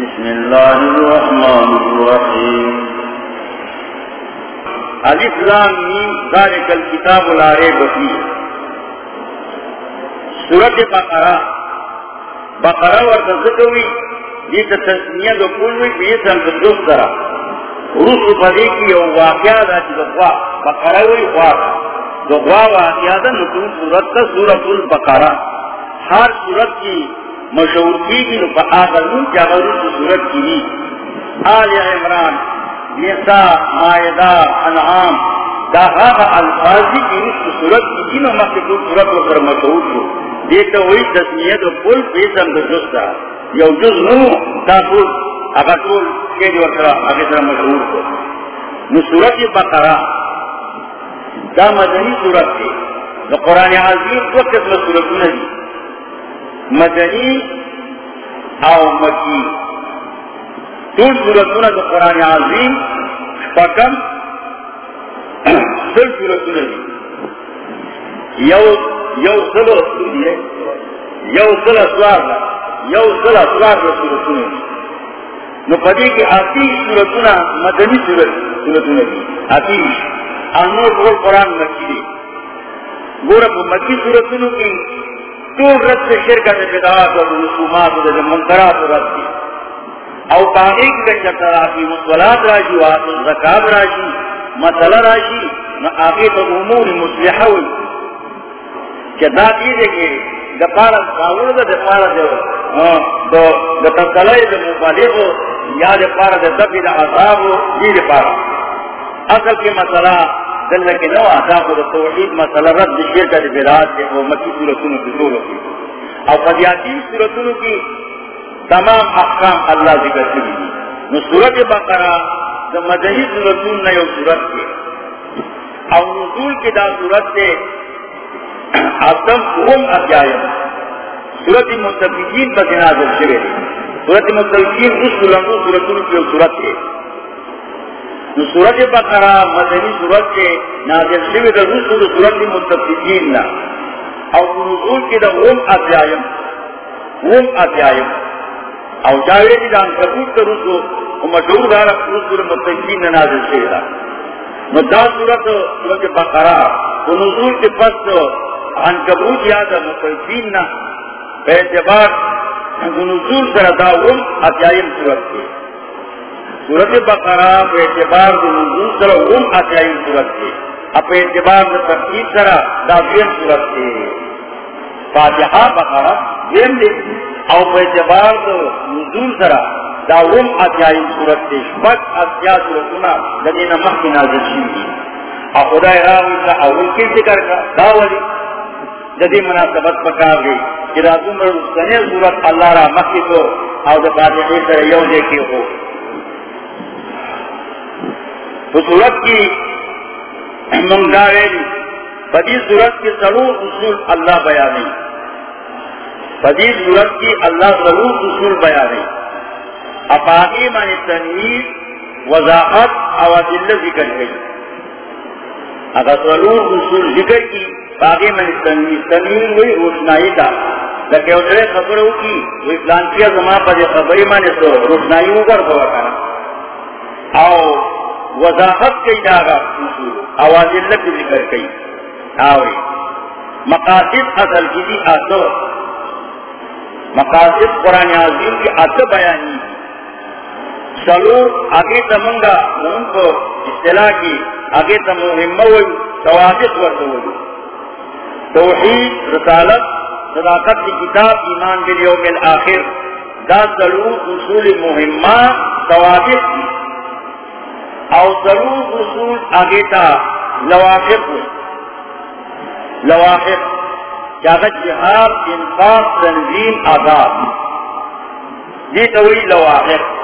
بسم الله الرحمن الرحيم. الاسلام ذلك الكتاب لا ريب فيه. سورة بقرة. بقرة ورتزكوي جيت تسمية دكولوي بيسان تدوس درا روس فديكي يو واقعا ذاتي دقوا بقرة وي واقع دقوا واقعا ذا نتون سورة سورة البقرة ہر سورت کی مشہور کی بھی نفا آغلون کیا غروس سورت کی بھی آل عمران، نساء، مائدہ، انعام، دا غاغ الفاظی کی رس سورت کی جنو مخصوص سورت وکر مشہور شو دیتا ہوئی تسمیت و کل پیسم دا جستا یو جز نو، دا کل اگر کل کیلی وکر اگر مشہور شو نو سورت بقرہ دا مدنی سورت دی. دا قرآن عظیم دو قسم سورتون دی مدنی او مکی. دو سورتون دا قرآن عظیم شپکم سل سورتون دی یو یو سل اصول دی. یو سل اسوار دا یو سل اسوار دا سورتون دی نو پدی کی آتیش سورتون مدنی سورتون دی آتیش انور بول قرآن مکی دی۔ گورا پا مکی سورتونو کی تو رد سے شرکت بدعات و رسومات و منکرات رد دی او باغی کی چکر آفی مصولات راشی وات الزکاب راشی، مسئلہ راشی نا آگے تو امور مصلحہ ہوئی۔ کہ دا دیدے کہ دا پارا دا دا پارا دا دا دا تسلائی مبالغ یا دا پارا دا دبی دا عذاب دی دا پارا۔ اصل کی مسئلہ دل کے نو عذاب دا توحید مسئلہ رد شرکت برات کے وہ مکی صورتوں کی دولوں کی۔ اور فضیاتی صورتوں کی تمام احکام اللہ ذکر کی دی نو صورت بقرہ دا مدہی صورتون نیو صورت کے او نزول کی دا صورت سے اتم ام ادیائم صورت متفقین پر نازل شوے صورت متفقین اس لنگو صورتون کی صورت ہے نو صورت بقرہ مدنی صورت کے نازل شوے دا رسول صورت متفقین نا. او نزول کی جی دا ام ادیائم ام ادیائم او جاوے دی دان کبوت کا رسو و مشہور دارا رسول متقین نے نازل شہدہ نو دا صورت صورت بقرہ. و نزول کے پس عن کبوت یادا متقین نا، بے اعتبار نزول سر داون اتیائم صورت کے. صورت بقرہ بے اعتبار نزول سر ون اتیائم صورت کے اب اعتبار ترتیب سر داوین صورت کے فاتحہ بقرہ دیم دے او په اعتبار د نزول سره دا ول اتیایم صورت دې شپږ اتیا صورتونه د دې نازل شوي. او خدای راوي ته اول کې ذکر کا دا ولي د دې مناسبت پکار دی چې دا کومه سنه صورت الله را مخکې کو او د فاتحه سره یو ځای کې هو په صورت کې موږ دا صورت کې ضرور اصول الله بیانوي فدیل صورت کی اللہ ضرور اصول بیا بیانے۔ اپاہی من تنویر وضاحت اوادل ذکر گئی اگر ضرور اصول ذکر کی باغی من تنویر تنویر ہوئی روشنائی کا لکہ اترے خبر ہو کی، وہ اسلام کیا زمان پر خبری مانے تو روشنائی ہو کر ہوا کرا۔ او وضاحت کئی جاگا اصول اوادل کی ذکر گئی آوری. مقاصد اصل کی دی آسو مقاصد قرآن عظیم کی ات بیانی. چلو آگے تمنگا ان کو اصطلاح کی آگے تم ہوئی توافق ورد ہوئی توحید، رسالت، صداقت کی کتاب، ایمان کے بالیوم الاخر دا ضرور اصول مہمہ توافق کی. او ضرور اصول آگے تا لوافق ہوئی لوافق۔ جاگت جہاد، انفاق، تنظیم، آزاد۔ یہ تو وہی لواحق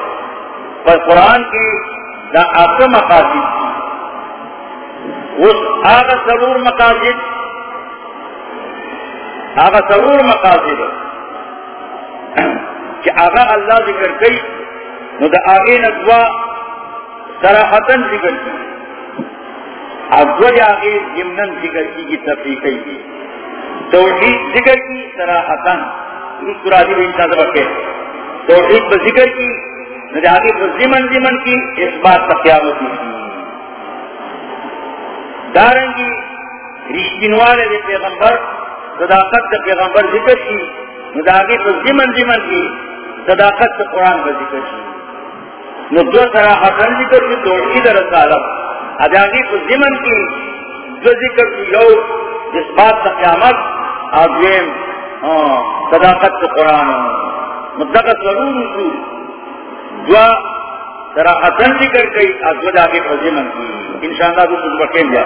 پر قرآن کی دا آپ مقاصد اس آگا ضرور مقاصد۔ آگا ضرور مقاصد۔ کہ آگا اللہ ذکر گئی نو دا آگے ندوا سراحتن ذکر کی۔ ادوج آگے جمنن ذکر کی کی تفریقی کی توحید ذکر کی سراحتن اس قرآن بھی انسان بکے توحید پر ذکر کی نجاتی پر زمن زمن کی، اس بات کا قیامت کی۔ دارنگی رشتین والے دے پیغمبر، صداقت کا پیغمبر ذکر کی نداغی پر زمن زمن کی، صداقت کا قرآن پر ذکر کی۔ نو دو سراحتن ذکر کی توحید رسالت اداغی پر زمن کی دو ذکر کی یو اس بات کا قیامت آدویم صداقت کا قرآن مدقت ضرور رسول دعا سراحتن ذکر کئی ازود آگے پر زمن کی۔ انشاءاللہ کو کچھ بکیں جا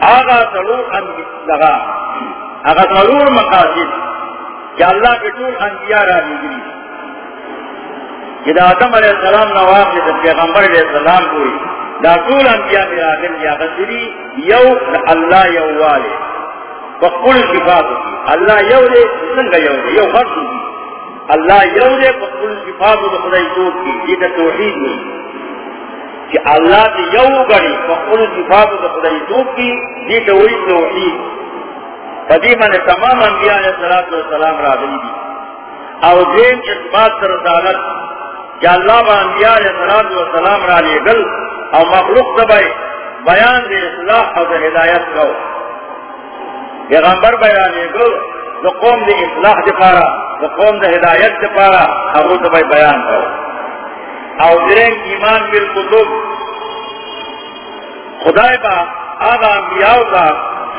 آغا ضرور لگا۔ آغا ضرور مقاصد۔ کہ اللہ کے طول انبیاء را نگری کہ دا آدم علیہ السلام نواف سے پیغمبر علیہ السلام کوئی، دا طول انبیاء میرا آدم یا غزری یو اللہ یو والے۔ فقل صفات کی اللہ یو دے، سنگا یو دے، یو فرد کی اللہ یو دے فقل صفات کی خدای توب کی۔ یہ توحید نہیں کہ اللہ سے یو گڑی فقل صفات تو خدای توب کی۔ یہ تو توحید۔ قدیمہ نے تمام انبیاء علیہ الصلوۃ والسلام را دی دی۔ اور دین اس بات پر رسالت کہ اللہ با انبیاء علیہ الصلوۃ والسلام را لے گل اور مخلوق دبائے بیان دے اصلاح اور ہدایت کو پیغمبر بیان دے گل، تو قوم دے اصلاح دے پارا، تو قوم دے ہدایت دے پارا اور وہ دبائے بیان کرو۔ او درین ایمان بالکتب خدای با آغا انبیاء کا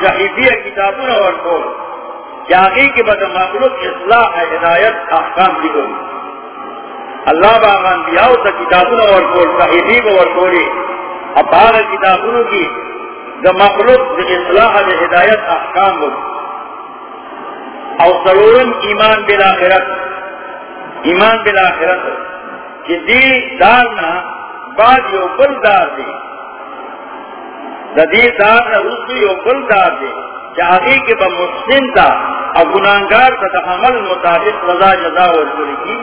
جہیدی کتابوں اور کو جاگی کے بد مخلوق اصلاح ہدایت احکام دی گئی اللہ با آغا انبیاء کا کتابوں اور کو جہیدی کو اور کوری اب آغا کتابوں کی دا مخلوق دا اصلاح دا ہدایت احکام ہو او سرورن ایمان بالآخرت ایمان بالآخرت کہ دی دارنا بعد یو بل دار دے دا دی دارنا رسو یو بل دار دے چاہی کہ با محسن تا اور گناہگار تا دا عمل مطابق رضا جزا ورزولی کی.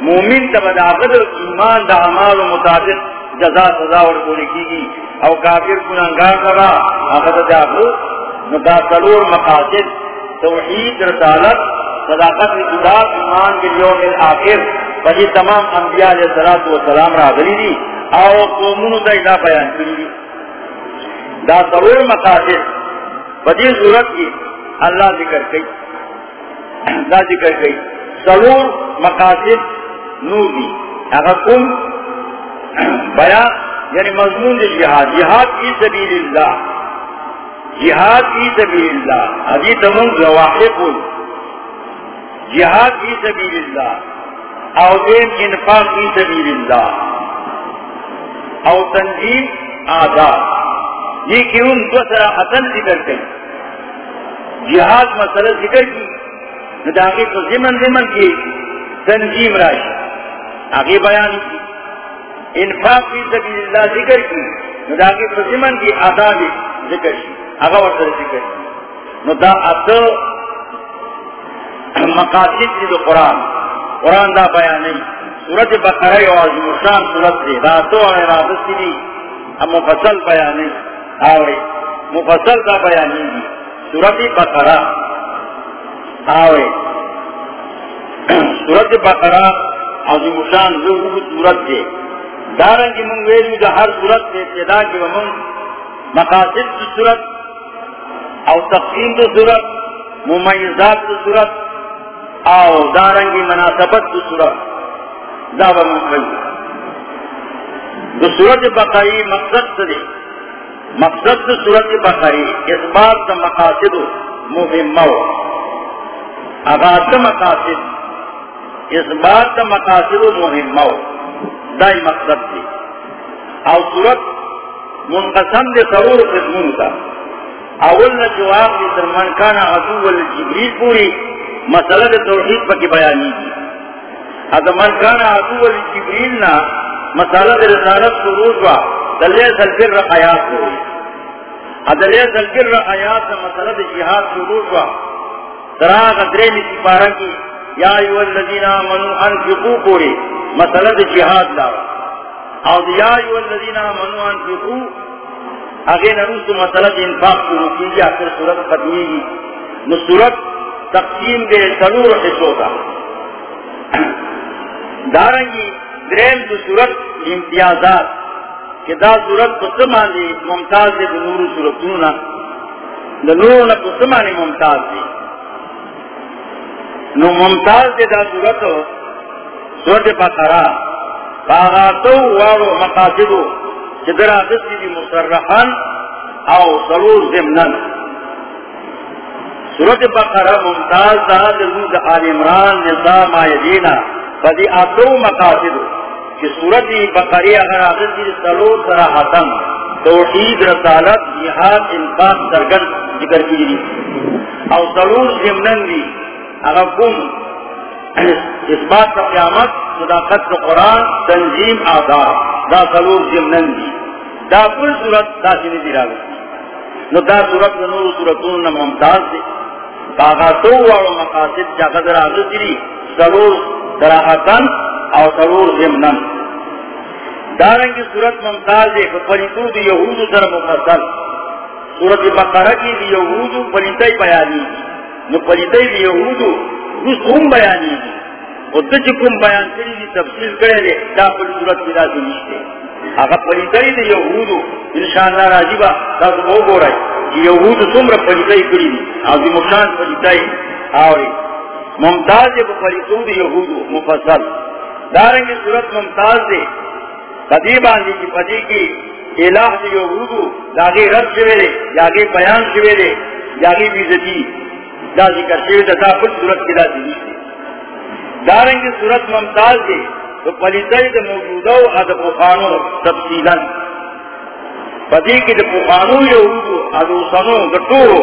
مومن تا با دا ایمان دا عمال و مطابق جزا، سزا ورزولی کی او کافر گناہگار تا اگر دا دا ندا سلور مقاصد، توحید، رسالت، صداقت اتدار ایمان بالیوم الاخر. بجی تمام انبیاء علیہ السلام و را گلی دی او قومونو دا ادا بیان کری دی دا ضرور مقاصد بجی صورت کی اللہ ذکر کئی دا ذکر کئی ضرور مقاصد نور دی اگر کم بیان یعنی مضمون دی جہاد. جہاد کی سبیل اللہ. جہاد کی سبیل اللہ. حدیث من زواحق جہاد کی سبیل اللہ. او دین انفاق کی سبیل اللہ. او تنظیم آزاد. یہ کیوں دو سرا حسن ذکر کئی جہاد مسئلہ ذکر کی. نداغی کو زمن زمن کی تنظیم راشی. آگے بیان کی۔ انفاق کی سبیل اللہ ذکر کی۔ نداغی کو زمن کی آزاد ذکر کی آگا وقت ذکر کی ندا اتو مقاصد دی دو قرآن۔ قرآن دا بیان نہیں سورت بقرہ و عظیم شان سورت دی۔ دا تو ارادت دی۔ ہم مفصل بیان نہیں آوے مفصل دا بیان نہیں دی۔ سورت بقرہ۔ آوے سورت بقرہ عظیم شان جو سورت دی دارنگی من ویلو دا ہر سورت دی ابتدا کی ومن مقاصد کی سورت او تقسیم کی سورت ممیزات کی سورت آو دارنگی مناسبت کی صورت۔ دعوی مقبل دو صورت بقری مقصد سے مقصد دو صورت بقری اس بات کا مقاصد مہمہ آغاز مقاصد۔ اس بات کا مقاصد مہمہ دائی مقصد تھی او صورت منقسم دے ضرور قسمون کا۔ اول جواب دی درمان کانا عدو والجبریل پوری مسئلہ دے توحید پا کی بیانی کی۔ ادمان کانا عدو علی نا مسئلہ دے رسالت سروج وا دلیہ سلفر رقیات ہوئی ادلیہ سلفر رقیات نا مسئلہ جہاد سروج وا تراغ درین سپارہ کی۔ یا ایو الذین آمنوا انفقو پوری مسئلہ دا جہاد لاو۔ او یا ایو الذین آمنوا انفقو آگے نروس مسئلہ دا انفاق شروع کیجیے آخر صورت ختمی گی نو صورت تقسیم دے ضرور حصوں کا۔ دارنگی درین تو صورت امتیازات، کہ دا صورت کو سمانی ممتاز دے نور صورتوں نا۔ نور نہ کو ممتاز دے نو ممتاز دے دا صورت صورت بقرہ باغاتو وارو مقاصدو چدر آدسی دی مصرحان او ضرور زمنن صورت بقرہ ممتاز دا دلوز آل عمران نظام آیدینا فدی آتو مقاصدو کہ صورت بقری اگر آدسی دی ضرور سراحتن توحید، رسالت جہاد انفاق سرگن ذکر کی او ضرور زمنن دی اگر کم اس بات کا قیامت صداقت کا قرآن، تنظیم، آداب، دا سلور جمنن دی، دا کل صورت، دا سنی دی راوی۔ نو دا صورت نور صورتون نا ممتاز دی۔ باغا تو وارو مقاصد جا قدر آغاز دی سلور دراحتن او سلور جمنن دارنگی صورت ممتاز دی فپریتو دی یہود در مفصل۔ صورت بقرہ کی دی یہود پریتائی بیانی دی۔ نو پریتائی دی یہود روس کم بیانی دی اور دچ کم بیان کری دی تفصیل کرے دے دا پر صورت کی دا دنیشتے اگر پریتائی دی یہودو انشاءاللہ راجبا دا تو وہ گو رہے کہ یہود سمر پریتائی کری دی آزی مشان پریتائی آوری ممتاز دے پریتو دی یہودو مفصل. دارنگی صورت ممتاز دے قدیبان دی کی پدی کی الہ دی یہودو داگی رد شوے دے یاگی بیان شوے دے یاگی بیزتی دا ذکر شوی، دا دا خود صورت کی دا دنیشتے دارنگی صورت ممتاز دے تو پلیتائی دا موجودہ و ادھا پخانو تفصیلا. پدی کی دا پخانو، یہودو ادھا سنو گٹورو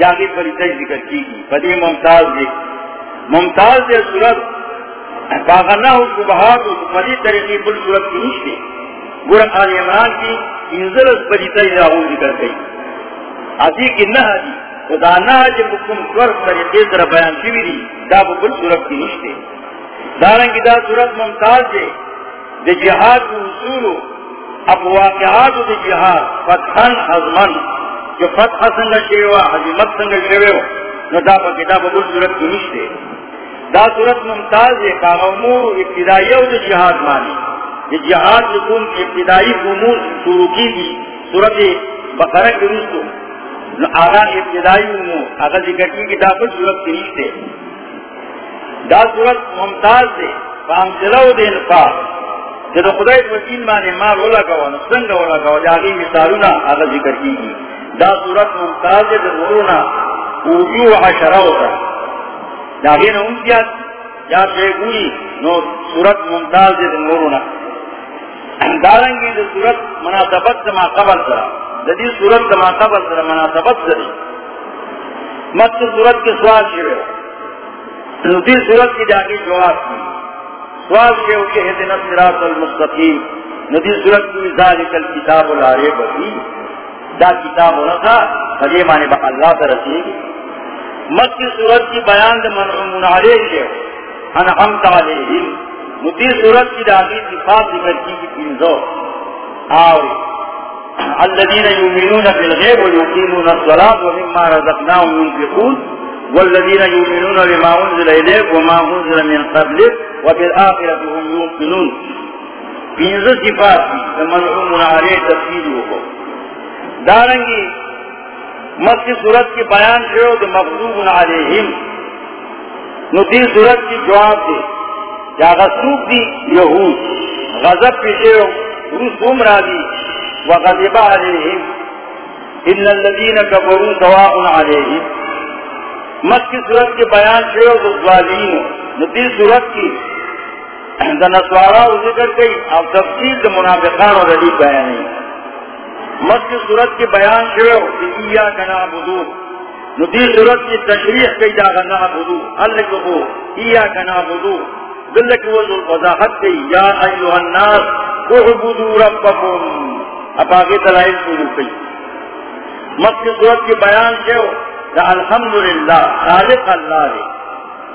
یاگی پلیتائی ذکر کی گی. پدی ممتاز دے ممتاز دے صورت باغنا ہو سبحات و پدی طریقی بل صورت کی نشتے گورا آل عمران کی انزل اس پلیتائی راہو ذکر کئی. آدھی کی نہ دی خدانا جب حکم سور طریقے در بیان شوی دی دا بکل صورت کی نشتے دارنگی دا صورت ممتاز دے دے جہاد کو اصولو، اب واقعات دے جہاد فتحن حضمن جو فتح سنگا شویو حضمت سنگا شویو نو دا با کتاب بکل صورت کی نشتے دا صورت ممتاز دے کام امور ابتدائیو دے جہاد مانی دے جہاد لکن ابتدائی امور شروع کی دی صورت بقرہ کی رسو آغا ابتدائی امور آغا ذکر کی کتاب صورت کی رشتے دا صورت ممتاز دے فام سلو دے انفاق جدو خدای وکیل مانے مال اولا کوا نسنگ اولا کوا جاگی مثالونا آغا ذکر کی گی دا صورت ممتاز دے درونا اوجو عشرہ ہوتا جاگی نا انتیاد یا شیگوی نو صورت ممتاز دے درونا دارنگی دے صورت مناسبت ما قبل سرا دی صورت ما قبل سرا مناسبت سری مت صورت کے سوال شروع دی صورت کی جاگی جواب کی سوال کے اوکے ہے نصرات المستقیم. ندی صورت کی ذالک الکتاب الارے بکی دا کتاب ہونا تھا فجے مانے با اللہ تا رسی گی مت کی صورت کی بیان دے منعمون علیہ کے انعمت علیہم ندی صورت کی جاگی صفات ذکر کی کی پینزو آوری. الذين يؤمنون بالغيب ويقيمون الصلاة ومما رزقناهم ينفقون والذين يؤمنون بما أنزل إليك وما أنزل من قبلك وبالآخرة هم يوقنون. في ذا صفات منعوم عليه تفصيله دارنگی مکی صورت کی بیان شروع تو مغضوب علیہم. نتی صورت کی جواب دے. یا غصوب دی یہود. غضب پیشے رسوم را دی. وغضب عليهم. ان الذين كفروا سواء عليهم. مکی صورت کے بیان شروع تو ظالمین. نتی صورت کی. دا نسوارا ذکر گئی اور تفصیل دا منافقان اور علی بیان مکی صورت کے بیان شروع کہ ایاک نعبدو نتی صورت کی تشریح کئی دا نعبدو اللہ کو ایاک نعبدو دلک وضو وضاحت کئی. یا ایوہ الناس اعبدو ربکم. اب دلائل شروع کی مکی صورت کی بیان کیوں دا الحمدللہ، خالق اللہ دے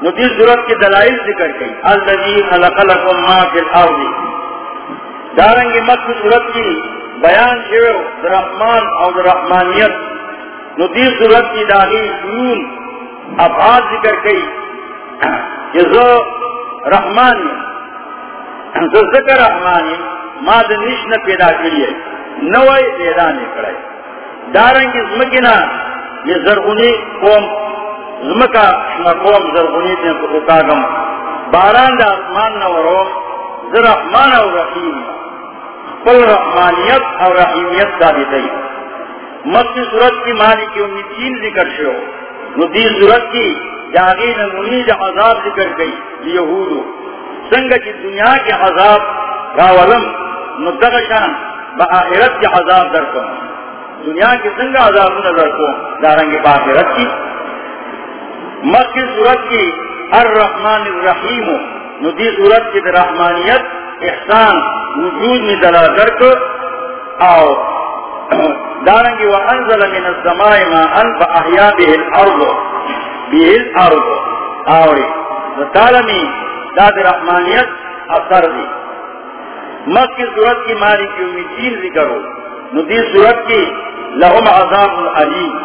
نتی صورت کی دلائل ذکر کی الذی خلق لکم ما فی الارض۔ دارنگی مکی صورت کی بیان شویو در رحمان او در رحمانیت۔ نو صورت کی داغی شیون افعاد ذکر کئی کہ زو رحمانی۔ ذکر رحمانی ما دا نشن پیدا کریے نوائی پیدا نہیں کرائی دارنگی زمکینا یہ زرغنی قوم زمکا شما قوم زرغنی تین فتاگم باران دا اسمان نورو زر رحمان او رحیم. قل رحمانیت اور رحیمیت ثابت ہے مکی صورت کی معنی کی امیدین ذکر شو. ندی صورت کی جاگی نمونی جا عذاب ذکر گئی یہودو سنگ کی دنیا کے عذاب راولم ندغشان با آخرت کے عذاب در کو۔ دنیا کی سنگ عذاب نظر کو۔ دارنگ با آخرت کی مکی صورت کی الرحمن الرحیم۔ ندی صورت کی رحمانیت، احسان وجود میں دلا کر کو آؤ۔ دارنگی و انزل من السماء ما انف احیا به الارض۔ به الارض۔ آوری وطالمی داد رحمانیت، اثر دی۔ مک کی صورت کی ماری کی امیدین ذکر ہو ندی صورت کی لہم عذاب العلیم۔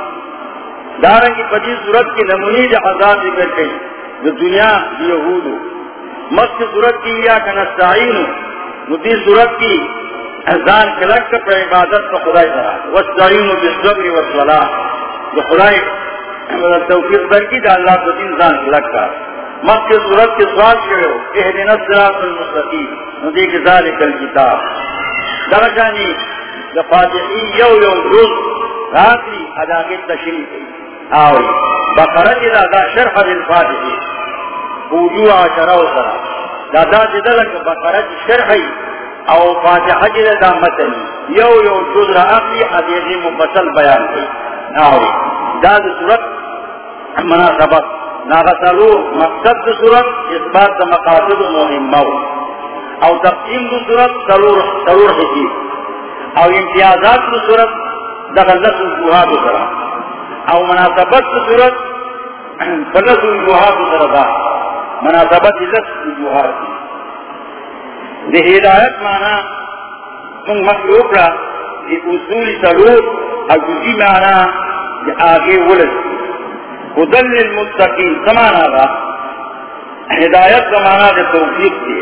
دارنگی پدی صورت کی نمونی جا عذاب ذکر کئی۔ جو دنیا یہودو۔ مک کی صورت کی یا کنستعین ندی صورت کی ازان کلک پر عبادت کو خدای کرا وستعین بالصبر والصلاة۔ جو خدای توفیق برکی دا اللہ کو دین زان کلک کا مک کی صورت کے سوال کرو اہدنا الصراط المستقیم ندی ذالک الکتاب۔ درجانی دا فاتحی یو یو روز راتری ادا کی۔ تشریف آوری بقرت دا دا شرح للفاتحی وجوع عشرہ و سرا دا دا جدلک بقرت شرحی، او فاتحہ جد دا متن یو یو جز را حدیثی مفصل بیان کی۔ آوری دا دا صورت مناسبت۔ ناغسلو مقصد دا صورت، اثبات دا مقاصد مهمو او تقسیم دا صورت سلور حسیب او امتیازات دا صورت دا غلط وجوہات سرا او مناسبت دا صورت فلس وجوہات سرا دا. مناسبت لس وجوہات دی ہدایت مانا من مخلوق را دی اصول سلور اگوزی مانا دی آگے ولد خدل للمتقین سمانا را ہدایت سمانا دی توفیق دی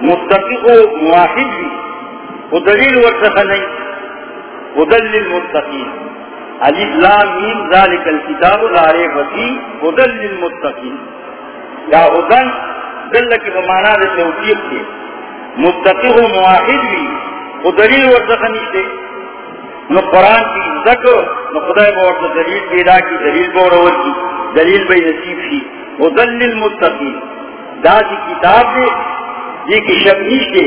متقی کو مواحد بھی. خدلیل ورسخ نہیں. خدل للمتقین علیف لام میم ذالک الكتاب لا ریب فی خدل للمتقین یا خدن دلک بمانا دی توفیق دی متقی ہو مواحد بھی. وہ دلیل ورزخ نیشتے نو قرآن کی ذکر نو خدای با ورزخ دلیل پیدا کی، دلیل با ورور کی دلیل بای نصیب کی وہ دلیل متقی دا سی کتاب دے یہ کی شب نیشتے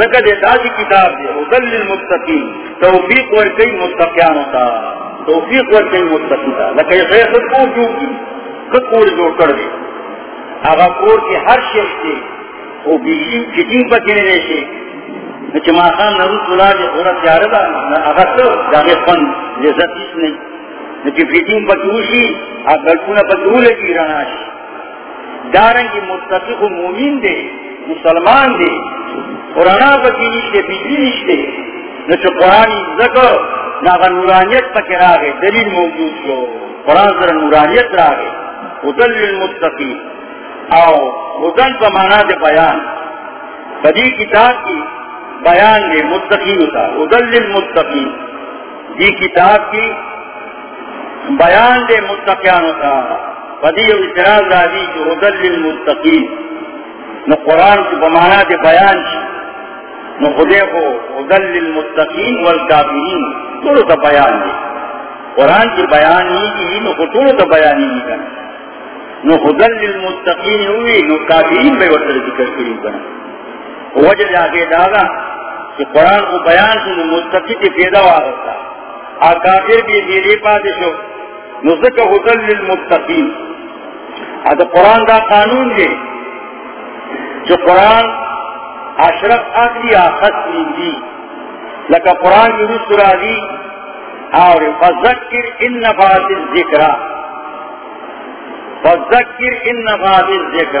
ذکر دے دا سی کتاب دے وہ دلیل متقی توفیق ورکی متقیان ہوتا توفیق ورکی متقی تا لکہ یہ خیر خود کور جو کی خود کور جو کر دے آغا کور کی ہر شخص دے او بیشی چیتین پا کنی ریشی نچه ما خان نروس بلا جی خورا تیاره دا اگر تو داگه فن لذت اس نی نچه فیتین پا کنوشی اگلکون پا کنولگی رناشی دارنگی متقق و مومین دے، مسلمان دے، قرآن پا کنیشتے بیشی نشتے نچه قرآنی ذکر ناغا نورانیت پا کراغے دلیل موجود شو۔ قرآن سر نورانیت راغے ودل المتقین او ہدن کا مانا دے بیان۔ بدی کتاب کی بیان دے متقی ہوتا ادل للمتقین۔ دی کتاب کی بیان دے متقیان ہوتا۔ بدی اعتراض راضی جو ادل للمتقین۔ نو قرآن کی بمانا دے بیان شی نو خدے کو ادل للمتقین والکافرین۔ تھوڑا تا بیان دے۔ قرآن کی بیان نہیں کی، نو تھوڑا تا بیان نہیں کرنا۔ نو خدل للمتقین ہوئی، نو کافرین بے وطر ذکر کریم بنا۔ وجہ جاگے داغا کہ قرآن کو بیان سے نو متقی تی پیدا ہوتا۔ آ کافر بھی دیدے پاتے شو۔ نو ذکر خدل للمتقین۔ آتا قرآن دا قانون دے۔ جو قرآن اشرف آخری آخت لیندی لکا قرآن کی رسل دی۔ اور فذکر ان نفات الذکرہ فذکر ان نفاذ الذکر۔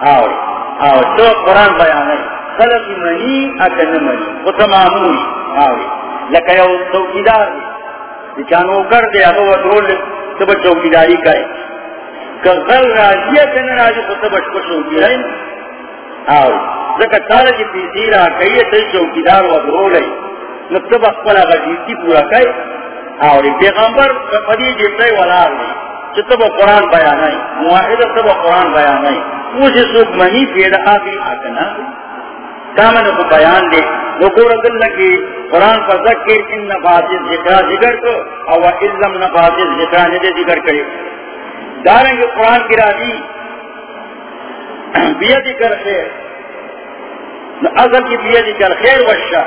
آو آو تو قرآن بیان ہے. خلق منی اکن منی. وہ تماموی آوی لکہ یو چوکیدار دی. چانو کر دے اگو و دول تب چوکیداری کرے. کہ غل راجی اکن راجی کو تب اشکو چوکیداری آوی لکہ پیسی را کئی تی چوکیدار و دول اگر پورا کئی پیغمبر چتب قرآن بیان ہے معاہدہ تب قرآن بیان ہے مجھے سوک منی پیدا آگی آکنا کامن کو بیان دے. نکور دل لگی قرآن پر ذکر ان نفاذ ذکر ذکر کو، او علم نفاذ ذکر ندے ذکر کرے. دارنگی قرآن کی راضی بیدی کر خیر. اصل کی بیدی کر خیر وشا.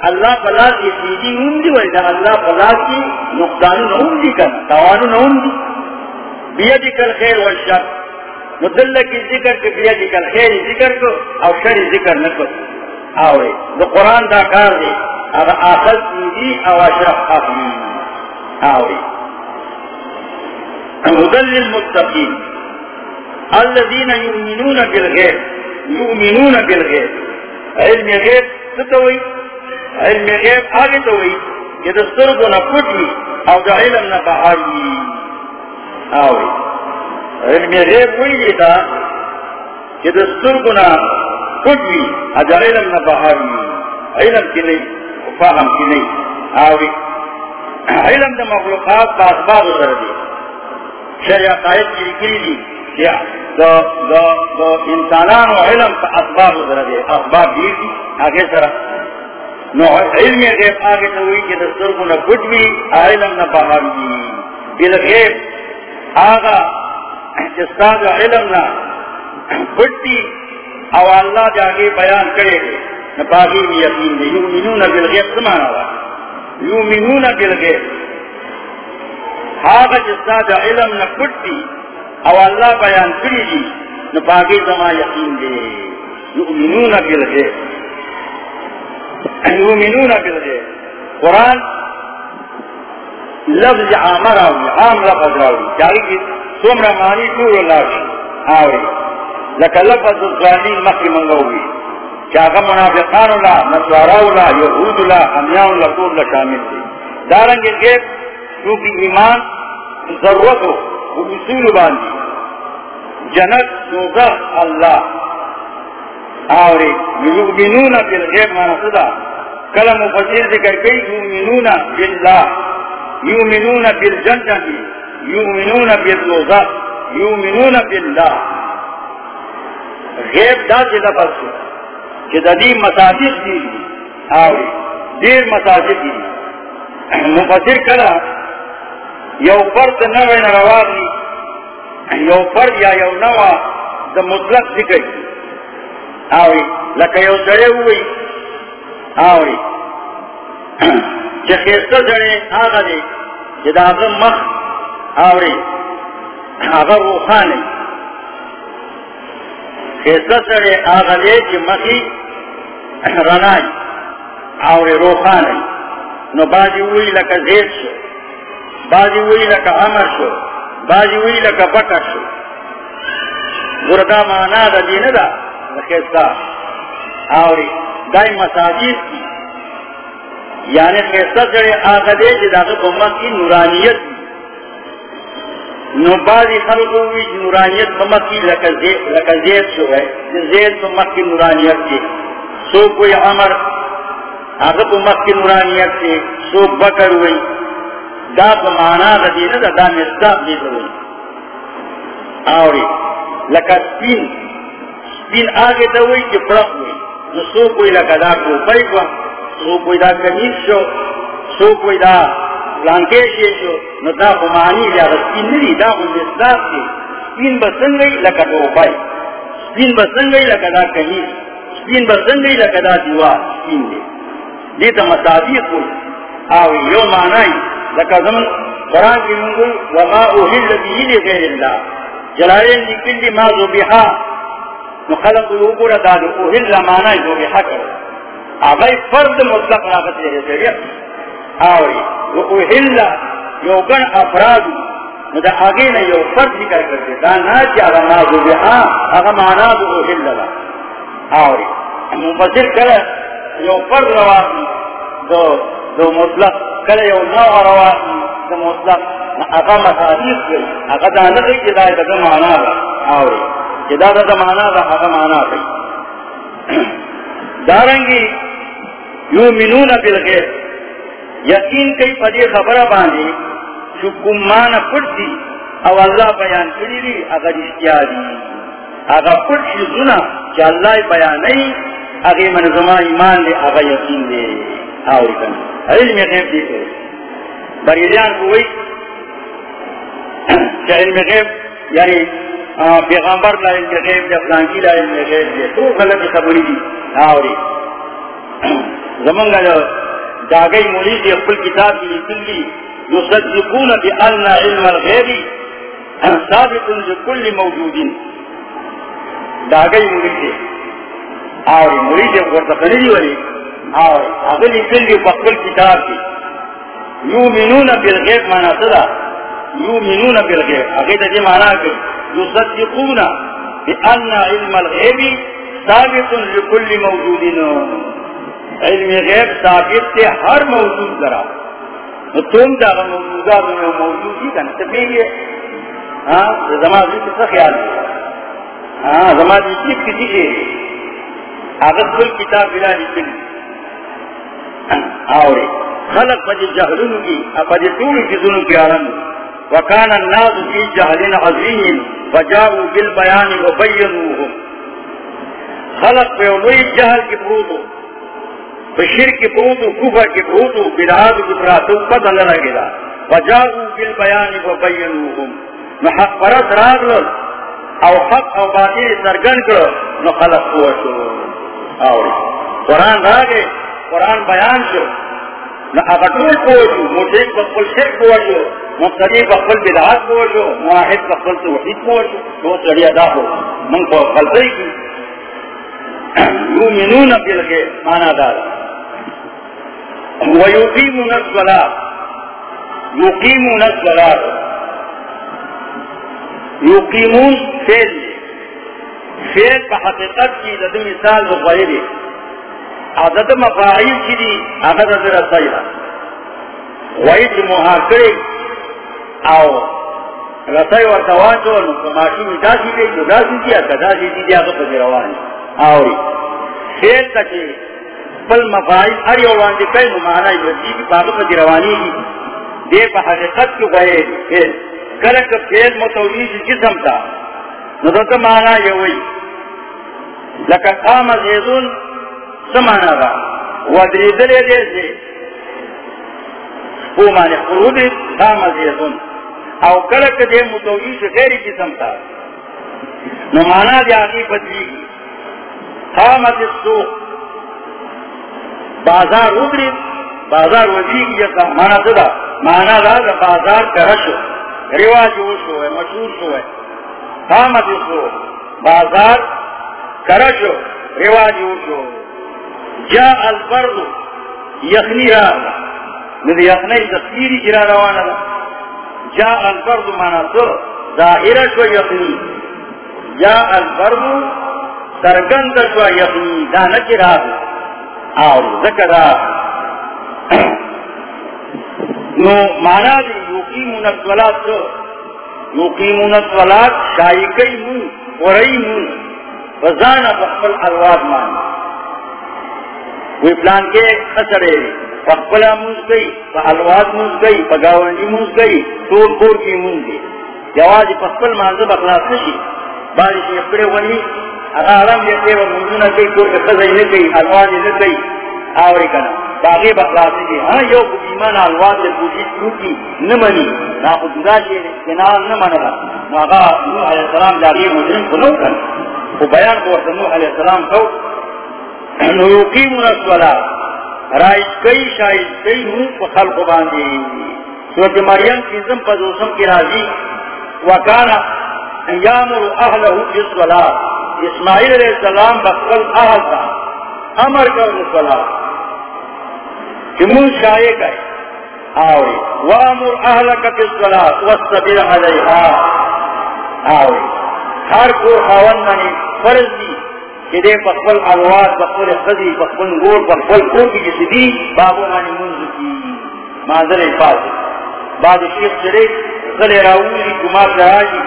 اللہ فلا کی سیدی نون دی ولی اللہ فلا کی نقصان نون دی کر توانو نون دی بیدی کر خیر وشا مدلہ کی ذکر کے بیدی کر خیر ذکر کو او شر ذکر نکو آوے دو قرآن دا کار دے. اگر آخل سیدی او اشرف آخلی آوے. مدل للمتقین. الذين يؤمنون بالغيب يؤمنون بالغيب علم غيب ستوي علم غيب آگے توي کہ دستر کو نہ پھٹی او دا علم نہ بہاری. آوے علم غیب ہوئی دیتا کہ دستر کو نہ پھٹی او علم نہ بہاری علم کی نہیں فاہم کی نہیں آوے علم دا مخلوقات کا اسباب اتر دی۔ شریع قائد کی لکلی دی کیا دو دو دو انسانان و علم کا اسباب ذرا دے اسباب دیر دی آگے سرا نو، علم غیب آگے تو ہوئی کہ دستر کو کچھ بھی، علم نہ باہر دی بالغیب آگا جستا جو علم نہ بڑتی او اللہ جاگے بیان کرے نہ باغی بھی یقین دے یومنون بالغیب سمانا ہوا یومنون بالغیب۔ آگا جستا جو علم نہ بڑتی او اللہ بیان کری دی نپاگی زما یقین دے۔ یؤمنون بالغیب۔ یؤمنون بالغیب۔ قرآن لفظ عامر آوی، عام لفظ آوی. چاہی کی سمرا مانی طول اللہ شی آوی. لکا لفظ الظالین مخی منگوی. چاہا منافقان اللہ نسوارا اللہ یہود اللہ امیان اللہ طول اللہ شامل دی دارنگ غیب کیونکہ ایمان ضرورت ہو وہ اصول باندھی جنت دوزخ اللہ آوری. یؤمنون بالغیب مانا صدا کلم مفسر ذکر کئی، یؤمنون باللہ یؤمنون بالجنت یؤمنون بالدوزخ یؤمنون باللہ غیب دا سے لفظ سے کہ دا دی مساجد دی آوری دیر مساجد دی مفسر کلا یو فرد نوے نروازی یو فرد یا یو نوا دا مطلق ذکر آوری لکہ یو سڑے ہوئی آوری چھ خیستہ سڑے آگا دے چھ دا آگا مخ آوری آگا روخانے خیستہ سڑے آگا دے چھ مخی رنائی، آوری روخانے نو بازی ہوئی لکہ زید شو، بازی ہوئی لکہ عمر شو، بازی ہوئی لکا پکا شو. گردا مانا دا دین دا خیستا آوری، دائی مساجد کی. یعنی خیستا چڑے آگا دے جی دا امت کی نورانیت نو بازی خلقو ہوئی نورانیت امت کی لکا زید شو ہے. زید امت کی نورانیت دی. سو کوئی عمر آگا امت کی نورانیت دی. سو بکر ہوئی دا مانا دا دا دا مصداق دیتا ہوئی آوری. لکا سپین. سپین آگے دا ہوئی کہ پرق ہوئی نو سو کوئی لکا دا کوپائی کو سو کوئی دا کمیز شو سو کوئی دا لانکیشی شو، نو دا خمانی دا سپین نری دا خو مصداق دی. سپین بسنگئی لکا کوپائی سپین بسنگئی لکا دا کمیز سپین بسنگی لکدا دیوا سپین دے دیتا مصادیق ہوئی آوی، یو معنی لکا زمن قرآن کی منگل وما اوہل بیہی لی غیر اللہ جلالین لکل دی ما زبیحا نو خلق نخلق الوقور دادو اوہل معنی زبیحا کرو آبائی فرد مطلق راگت لے شریعت. آوی و اوہل یو گن افرادو دا آگے نے یو فرد ذکر کرتے، دا نا چی اگا ما زبیحا اگا معنی دو اوہل لگا آوی مفسر کرے یو فرد رواسی دو دو مطلق کل یو نوع رواسی دو مطلق اقا مسادیق کئی اقا دا نقی چی دا دا مانا دا. آوری، چی دا مانا دا مانا دا. اقا مانا کئی دارنگی یومنون بالغیر یقین کئی پدی خبر باندی چو کمان پڑتی، او اللہ بیان کری دی اقا رشتیا دی. اقا پڑ شزونا چی اللہ بیانی اگے منظمہ ایمان دے، اگا یقین دے. آوری کن علم غیب دیتے بریلیان کوئی کہ علم غیب یعنی پیغمبر لا علم غیب دے فلانکی لا علم غیب دے، تو غلط خبری دی. آوری. زمانگا جو داگئی مولی دی اقبل کتاب کی لکل لی یصدقون بی ان علم الغیبی ثابت لکل موجودین. داگئی مولی دی آوری مولی مرید ورطقنی دی ولی. آوری اغلی کلی بقبل کتاب کی. یومنون بالغیب مانا صدا. یومنون بالغیب. اغیتا دی مانا کر یصدقون بی ان علم الغیب ثابت لکل موجودین. علم غیب ثابت تے ہر موجود ذرا۔ تم دا موجودات میں موجود ہی کنا تبیلی ہے ہاں زمان دی کسا خیال ہے۔ ہاں زمان دی کس کسی ہے اگر کل کتاب بلا لکھن آورے خلق پا جی جہلن کی اپا جی طول چیزن کی آرن وکان الناس فی جہلن عظیم فجاؤوا بالبیان وبینوهم خلق پہ انوی جہل کی پروتو بشر کی پروتو کفر کی پروتو بدعات کی پراتو پتہ نہ لگے دا فجاؤوا بالبیان وبینوهم محق پرت راغلل او حق او باطل سرگن کرو نو خلق پوشو آوری قرآن راگے قرآن بیان شو۔ نہ اگٹول پوشو مجھے بقل شرک پوشو مقتدی بقل بدعات پوشو معاہد بقل توحید پوشو تو سڑی ادا ہو من کو خلطی کی یومنون بالغے مانا دارا ویقیمون الصلاة. یقیمون الصلاة. یقیمون فیل فیل پا حقیقت کی لدو مثال و غیری عدد مفاعیل کی دی عدد در رسائل ویج محاکر او رسائی و توانچو نکماشی میں داسی دی جو داسی دی اکا داسی دی دی. اکا پسی روانی آوری فیل تکی پل مفاعیل اری اوان دی کئی نمانا یوزی کی پاک پسی روانی دی. دی پا حقیقت کی غیری فیل کرک فیل جسم تا. ندت مانا یوئی لکا قام زیدون سمانا را. ودریدل دیزی او مانے خرود قام زیدون او کرک دے متولیج جی غیر جسم تا. نمانا دی آگی بدلی. قامت السوق بازار ادرید بازار وزیگی جسا مانا صدا مانا دا دا بازار کرشو رواج ہو شو ہے مشہور شو ہے قامت شو. بازار کرشو رواج ہو جا البرد یخنی را ندی یخنی تصویری جرا روانا دا جا البرد مانا سو ظاہر شو یخنی. جا البرد سرگند شو یخنی. دانا چرا اور ذکر نو مانا دی یقیمون الصلاة. یقیمون الصلاة شائقی مون ورئی مون. وزانا بخفل الواد مان وی پلان کے خسرے بخفلہ موز گئی با الواد موز گئی با گاونجی موز گئی تور کور کی موز گئی جواز بخفل مانزب اخلاص نشی. بارش یکڑے ونی اگا علم منزونہ کئی کور کے آوری کنا۔ ہاں یو نا نوح علیہ السلام مجرم کو نو وہ بیان کو نوح علیہ السلام کو۔ کئی شاید کئی ہوں خلق سورت مریم کی راضی۔ وکانا یامر اہلہو جسولا اسماعیل علیہ السلام بخل اہل تا امر کر رسولا جمون شائع گئے آوری وامر اہلک جسولا وستبیر علیہا۔ آوری ہر کو خاون منی فرض دی کہ دے بخبل الواد بخبل خزی بخبل گور بخبل کور کی جسی دی، بابو مانی منز کی مازر پاس بعد شیخ چرے غلی راولی کمار جراجی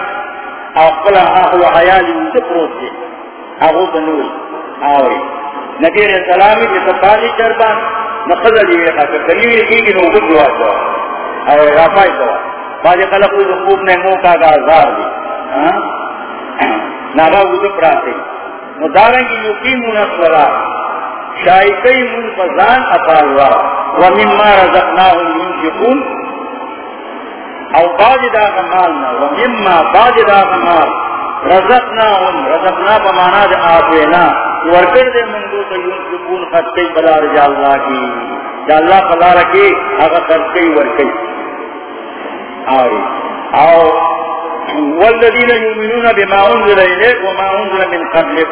اقبل آخل و حیالی منز پروت دے۔ آغو بنوی آوری نبی علیہ السلامی جیسا پالی چربان نخذ علی ویخا کہ کلیوی کی کہ نوگو دعا دعا اور رافائی دعا بعد خلقو دخوب نے مو کا گازار دی. ناغا وزو پراتے مدارنگی یقیمون الصلاة شائقی من فزان اطالوا ومما رزقناهم ينفقون او بعد دا غمالنا ومما بعد دا غمال رزقناهم، رزقنا بمانا دا آفینا. ورکر دے من دو تا ينفقون خطکی بلا رجا اللہ کی. جا اللہ بلا رکی اگا خطکی ورکی آوری. آو، والذین یؤمنون بما انزل الیک وما انزل من قبلک.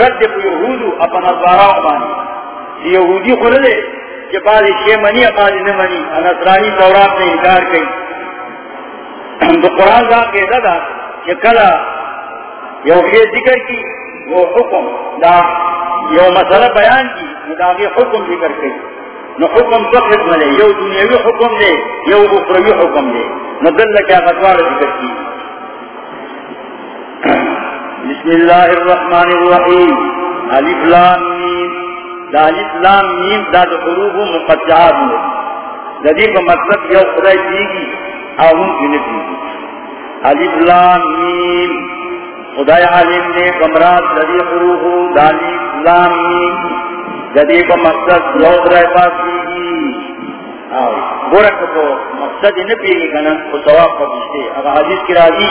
رد کو یہودو اپنا دوارا مانی یہودی خلدے کہ بعض شے منی بعض نہ منی. نصرانی تورات نے انکار کی تو قرآن کا کہتا تھا کہ کلا یو یہ ذکر کی، وہ حکم، دا یو مسئلہ بیان کی دا حکم ذکر کی۔ نو حکم تو قسم لے، یو دنیاوی حکم دے یو اخروی حکم دے نو دل کیا فتوار ذکر کی۔ بسم اللہ الرحمن الرحیم۔ الف لام میم۔ دا الف لام میم، دا دا حروف مقطعات میں لدی کا مطلب یو خدای دیگی آہون کی نفی الف لام میم۔ خدای علم نے کمرات لدی حروف دا الف لام میم لدی مقصد یو خدای پاس دیگی گورک تو مقصد نفی کنا وہ ثواب کا بشتے اگر حدیث کی راضی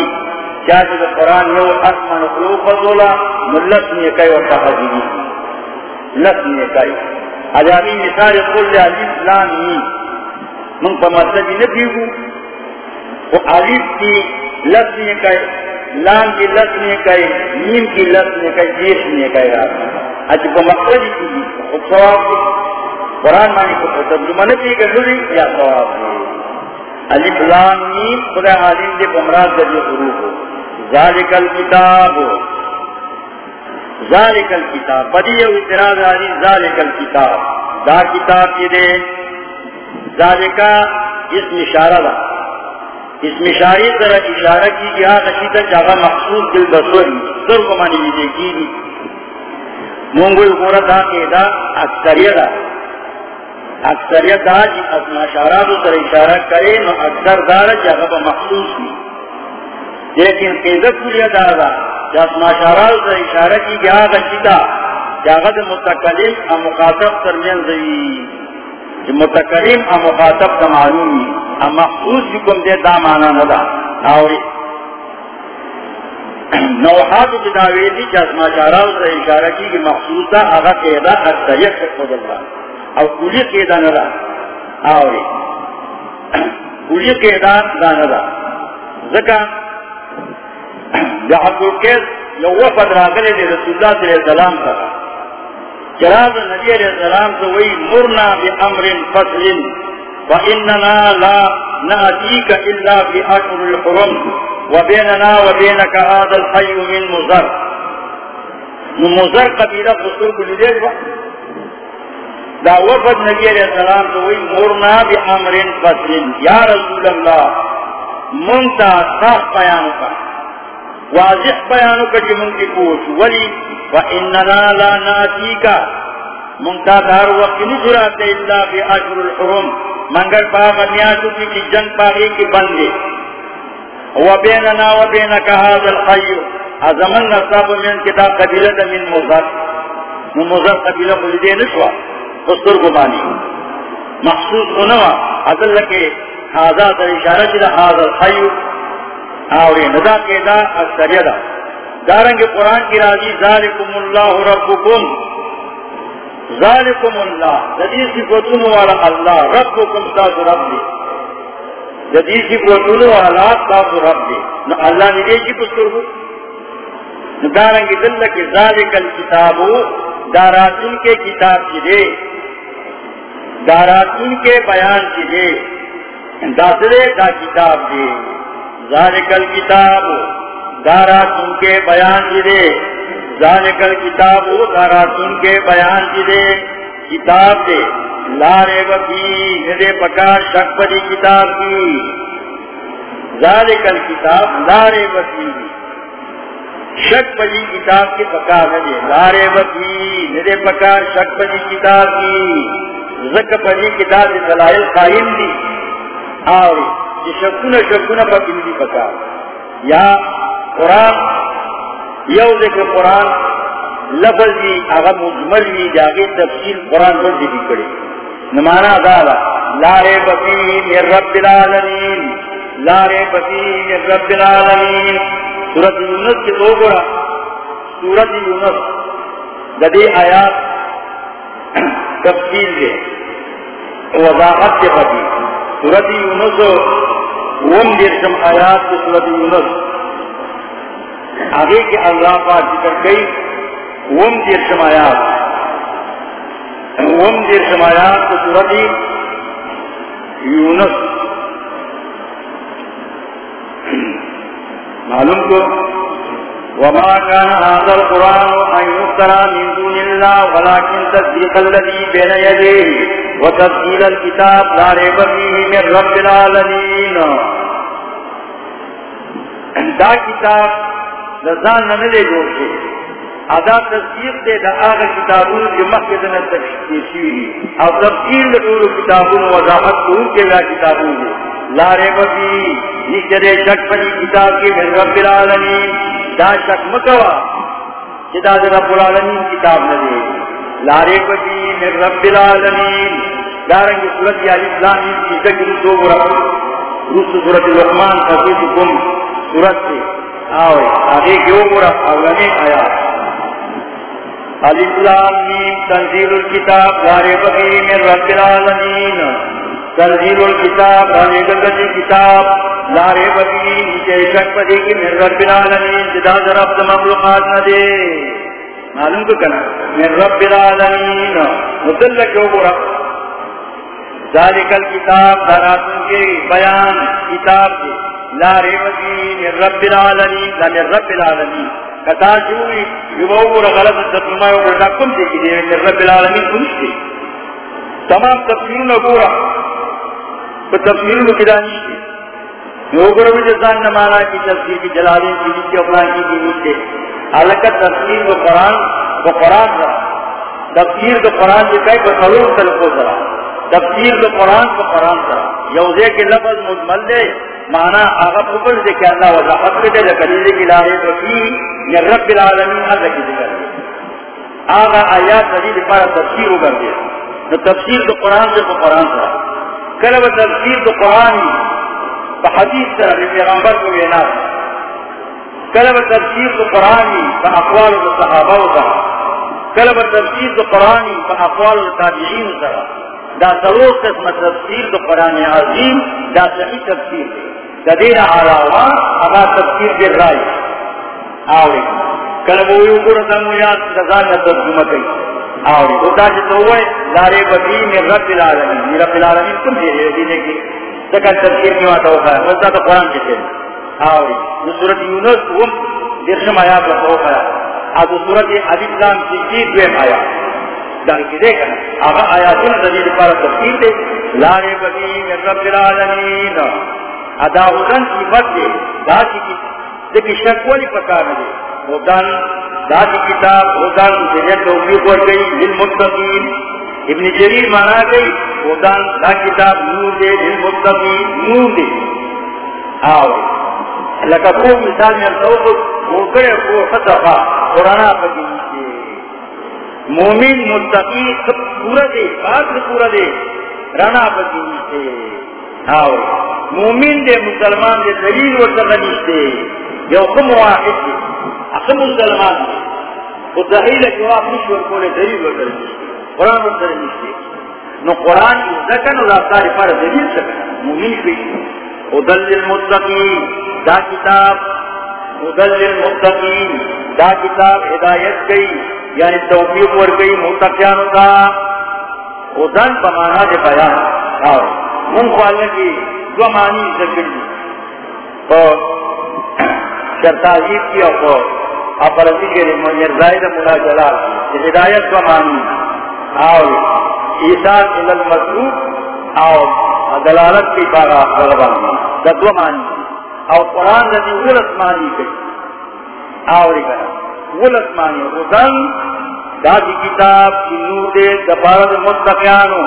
چاہتے کہ قرآن یو حق من خلوق فضولا ملت نے کئی وقتا حضیبی لت نے کئی عجابی مثال قل علیف لامی من پا مطلب نبیگو وہ علیف کی لت نے کئی لام کی لت نے کئی نیم کی لت نے کئی جیش نے کئی اچھا پا مقصد کی خود سواب کی قرآن مانی کو ترجمہ نبی کر لوری یا سواب کی علیف لام نیم خدا عالم دے پمراز دے حروف ہو۔ ذالک الكتاب ذالک الكتاب بدی یو اعتراض آلی ذالک الكتاب دا کتاب کی دے۔ ذالکا اسم اشارہ دا۔ اسم اشاری در اشارہ کی جہاں نشیدہ جاگہ مخصوص دل بسوری سر کو مانی بھی دیکھی دی مونگل گورا دا کہ دا اکثریت دا۔ اکثریت دا جی اسم اشارہ دو در اشارہ کرے، نو اکثر دارا جاگہ مخصوص بھی۔ لیکن قیدت کلیا دارا جس ماشارال سے اشارہ کی گیا غشیدہ جاغد متقلیم ام مخاطب ترمین زوی۔ جو متقلیم مخاطب کا معلومی ام مخصوص بکم دے دا مانا ندا آوری نوحات کی دعویتی جس ماشارال سے اشارہ کی گی مخصوصا اغا قیدہ اکثریت سے خود اللہ او کلی قیدہ ندا آوری کلی قیدہ دا ندا ذکر یو وفد راگلے دے رسول اللہ صلی اللہ علیہ السلام کا۔ جراز نبی علیہ السلام تو وہی، مرنا بی امر فصل، فإننا لا نأتيك إلا في أشهر الحرم، وبيننا وبينك هذا الحي من مزر. من مزر قبيلة فصول كل دير دا وفد نبی علیہ السلام تو وہی، مرنا بی امر فصل. یا رسول اللہ، منتا صاف بیانوں کا۔ واضح بیانو کا جی منگی پوچھ، ولی وَإِنَّنَا لَا نَاتِيكَ منگتا دار وقت نجرات اللہ فی عشر الحرم۔ منگر پاک نیاسو کی کی جنگ پاکی کی بندے۔ وَبِينَنَا وَبِينَكَ هَذَا الْخَيُّ ازمن نصاب من کتاب قبیلت من مزر من مزر قبیلہ مجدے نشوا۔ خستر گمانی۔ مخصوص انہا حضر لکے هذا در اشارہ جدا هذا الخیو آوری ندا کے دا دا. دارنگ قرآن کی راضی، ذالکم اللہ ربکم. ذالکم اللہ. جدی صفتون والا اللہ، ربکم تاس رب دی. جدی صفتون والا تاس رب دی. نو اللہ نے دیشی پسکر ہو؟ نو دارنگی دلہ کی ذالک الکتابو داراتون کے کتاب کی دے. داراتون کے بیان کی دے. داسرے دا کتاب دے. ذالک الکتابو داراتون کے بیان کی دے۔ ذالکل کتاب، دارا سن کے بیان کی دے۔ کتاب دے۔ لارے وفی ندے پکار شک پدی کتاب کی۔ ذالکل کتاب لارے وفی شک پدی کتاب کی پکار ندے لارے وفی ندے پکار شک پدی کتاب کی۔ زک پدی کتاب دلائل قائم دی۔ آوری۔ شکون شکون پدی ندی پکار. یا قرآن، یو ذکر قرآن، لفظ بھی اگر مجمل بھی جاگے تفصیل قرآن پر ذکر کرے نمانا دالا لارے بفی من رب العالمین لارے بفی من رب العالمین. سورت یونس کے دو گڑا سورت یونس گدے آیات تفصیل دے وضاحت کے پتی سورت یونس وم درشم آیات کے سورت یونس. آگے کے اللہ پاک ذکر گئی وم دیر سمایات وم دیر سمایات کو یونس. معلوم کو وما كان هذا القرآن أن يفترى من دون الله، ولكن تصديق الذي بين يديه وتفصيل الكتاب لا ريب فيه من رب العالمين. دا کتاب لزان نہ ملے جو سے ادا تصدیق دے دا آغا کتابون کے مخدن تشکیشی اور تفصیل دور کتابون وضاحت دور کے لا کتابون دے لارے ببی نیچرے شک پنی کتاب کی من رب العالمین. دا شک مکوا جدا دا رب العالمین کتاب نہ دے لارے ببی من رب العالمین. دارنگی صورت یا اسلامی کی ذکر دو برا رس صورت الرحمن خصوص کم صورت سے آوے، آگے کیوں برا اولنے آیا. الاسلام میم تنزیل الكتاب دارے بقی من رب العالمین. تنزیل الكتاب دارے گلتی کتاب دارے بقی نیچے شک پدے کی من رب العالمین جدا در رب مخلوقات نہ دے معلوم کو کنا؟ من رب العالمین مدل کیوں برا؟ ذالک الكتاب داراتن کے بیان، کتاب کے. لا ریوزی من رب العالمین لا رب العالمین کتا جوئی یوور غلط تسمائے اور کم سے کہ من رب العالمین کنشتے تمام تفسیروں گورا تو تفسیروں کی دانی تھی یوگر بھی جزان نمانا کی تفسیر کی جلالین کی جس کی اپنا کی کی نیچے حالکہ تفسیر کو قرآن کو قرآن ذرا تفسیر کو قرآن جو کئی بطلور تلقو ذرا تفسیر کو قرآن کو قرآن ذرا یوزے کے لفظ مجمل دے مانا آغا قبل دے کہ اللہ وضاحت کے دے لکلیدے کی لاہے وفی یا رب العالمین حضر کی ذکر دے۔ آغا آیات نبی پارا تفسیر ہو کر دے۔ تو تفسیر تو قرآن سے تو قرآن سے کلب تفسیر تو قرآن تو حدیث سے پیغمبر کو یہ نام کلب تفسیر تو قرآن تو اقوال و صحابہ کا کلب تفسیر تو قرآن تو اقوال و تابعین کا دا سرور قسم تفسیر تو قرآن عظیم، دا صحیح تفسیر دے دا دین علاوہ اگا تفسیر دے رائی آوری۔ کلب ویو قرآن مویات دزان نا ترجمہ کئی۔ آوری تو دا جتا ہوئے لارے بدی میں رب العالمین۔ میں رب العالمین کم دے رہے دینے کی سکن تفسیر میں آتا ہوتا ہے مزدہ تو قرآن جتے آوری جو صورت یونس وم درشم آیات لکھا ہوتا ہے آدھو صورت علی اسلام کی جیت دویم آیات دان کی دیکھا آغا آیاتون دلیل پارا تفسیر دے۔ لارے بدی من رب العالمین۔ ادا حسن کی مت دے دا کی دیکھ شک والی پکار دے حسن دا کتاب حسن جنیت توفیق ور گئی للمتقین ابن جریر مانا گئی حسن دا کتاب، نور دے للمتقین نور دے۔ آوے لکہ کو مثال میں ارتاو وہ کرے کو فتفا قرآن پکی مومن متقی سب پورا دے پاک پورا دے، رانا بکی نیشتے آو، مومن دے، مسلمان دے، دلیل و سغنیشتے یو کم واحد دے۔ اقم مسلمان دے وہ دلیل جواب نشور کولے دلیل و سغنیشتے قرآن سر نشتے نو قرآن کی ذکر نو راستار پر دلیل سکتا مومن شوی ادل للمتقین، دا کتاب۔ ادل للمتقین، دا کتاب ہدایت گئی یعنی توفیق ور گئی متقیانو کا۔ ادن بمانا دے بیان۔ اور من خوالا کی دو معنی ذکر دی۔ تو شرطازیب کی اور اپرتی کے لیے مرزائی دا ملا جلال کی ہدایت دو معنی اور ایسان الالمطلوب اور دلالت کی بارا غلبان دا دو معنی اور قرآن دا دی غلط معنی کئی اور غلط معنی ادن دا دی کتاب کی نور دے دپارد متقیانو۔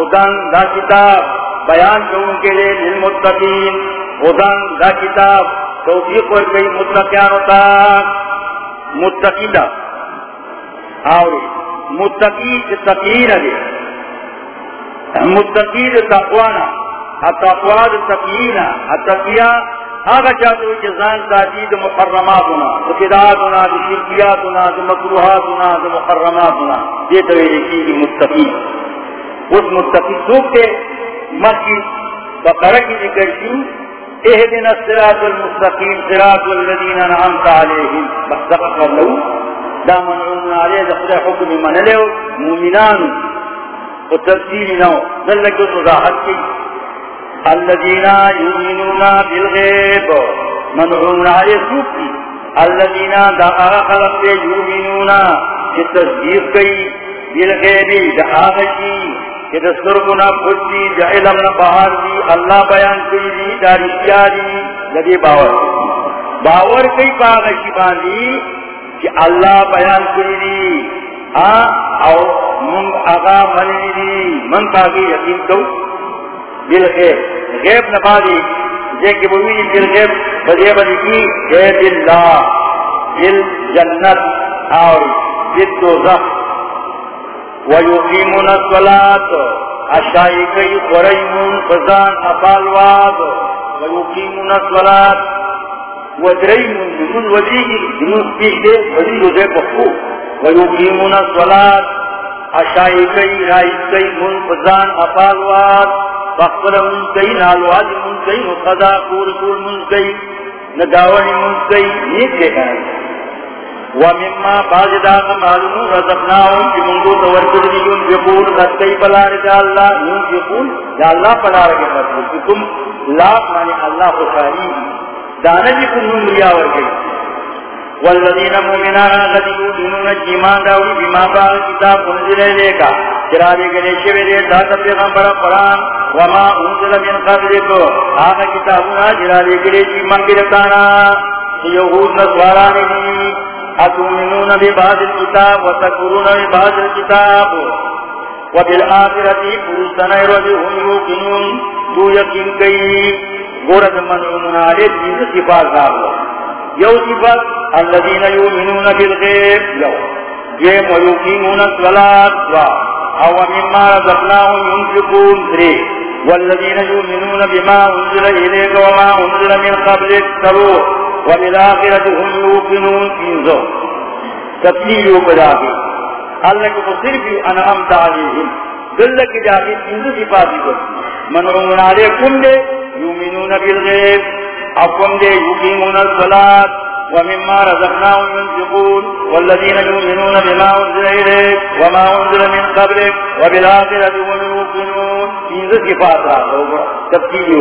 ادن دا کتاب بیان کروں کے لیے للمتقین۔ ادن دا کتاب توفیق اور کئی متقیانو تا۔ متقین دا اور متقین تقیر دے متقین تقوانا اتقواد تقیینا اتقیہ آگا چاہتے ہوئے جزان ذاتی دا محرماتنا دا قدعاتنا دا شرکیاتنا دا مکروحاتنا دا محرماتنا یہ تو ایسی کی متقی۔ اس متقی سوک کے مسجد بقرہ کی ذکر شو اہدنا الصراط المستقیم صراط الذین انعمت علیہم بخدق کرلو دا منعون علیہ دا خدا حکم من لیو مومنان و نو دلکو وضاحت کی الذين يؤمنون بالغيب. منعون عليه سوكي الذين دعا خلق يؤمنون. تصديق كي، بالغيب دعا غشي کہ سرگنا پھٹی جو علم نہ باہر دی، اللہ بیان کری دی دارشیا دی لدی باور. باور کئی پاغشی باندی کہ اللہ بیان کری دی او من اغا منی دی من پاگی یقین کو بالغیب، غیب نفادی جے کہ بوئی بالغیب بدے بدی کی، غیب اللہ، بل جنت اور بالدوزخ ویقیمون الصلاة. اشائی کئی قریمون فزان افالواد ویقیمون الصلاة. ودریمون من وزیگی جنوس پیش دے وزیگو دے بخو ویقیمون الصلاة. اشائی کئی رائی کئی من فزان افالواد فقر من کئی نالواد من کئی نقضا کور کور من کئی نداونی من کئی دے ومما بعض داغ معلوم رزقناهم في منذ توركد ينفقون خطي بلار جا الله ينفقون جا الله بلار کے خطبكم لا معنی اللہ خوشحالی دانا جی کن نمریا ورگئی والذین مومنان غدی یؤمنون ایمان داوی بما باغ کتاب انزل الیکا چرا دے گلے شوی دے ذات پیغمبر قرآن وما انزل من قبلک آغا کتابنا چرا دے گلے چی منگی رکانا یہود نسوارانی دی اتؤمنون ببعض الكتاب وتكفرون ببعض الكتاب وبالآخرة فرسنا رجهم يوقنون تو يقين كي غرد منعون عليه جيد صفات ذاته يو صفات الذين يؤمنون بالغيب. يو. جيم ويقيمون الصلاة. أو مما رزقناهم ينفقون. ذري والذين يؤمنون بما أنزل إليك وما أنزل من قبلك. تروح وبالآخرة هم يوقنون انزو تفصیل بلاغی اللہ کو صرف انعمت علیہم دلک جاگی انزو کی پاسی کو منعون علیکم دے، یومنون بالغیب. اکم دے، یقیمون الصلاة. ومما رزقناهم ينفقون. والذين يؤمنون بما أنزل إليك وما أنزل من قبلك وبالآخرة هم يوقنون انزو کی پاسا تفصیل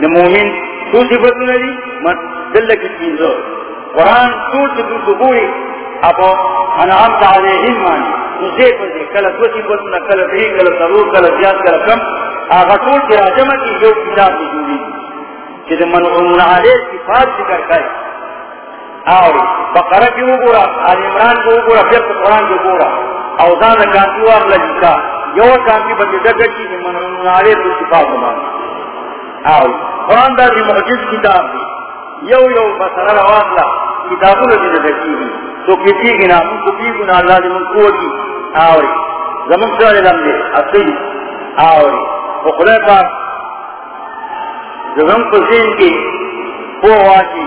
نمومن تو صفت نبی دل کی چیزوں قرآن ٹوٹ تو انعام مانی. کل کل کل ضرور کل زیاد، کل کم. کی کتاب علیہ صفات ذکر کرے اور بقرہ کی وہ گورا، آل عمران کو گورا پھر قرآن کو گورا. اوزان کانتی لجکا یو کانتی علیہ صفات مانی. اور قرآن دا دی معجز کتاب دی. یو یو بسر رواقلا کتابو لدی دکی دی تو کتی گنا من کتی گنا اللہ دی من کوڑی آوری. زمان سوال لم دے. اصلی آوری. وقلے پاک، زمان پسین کی پو واجی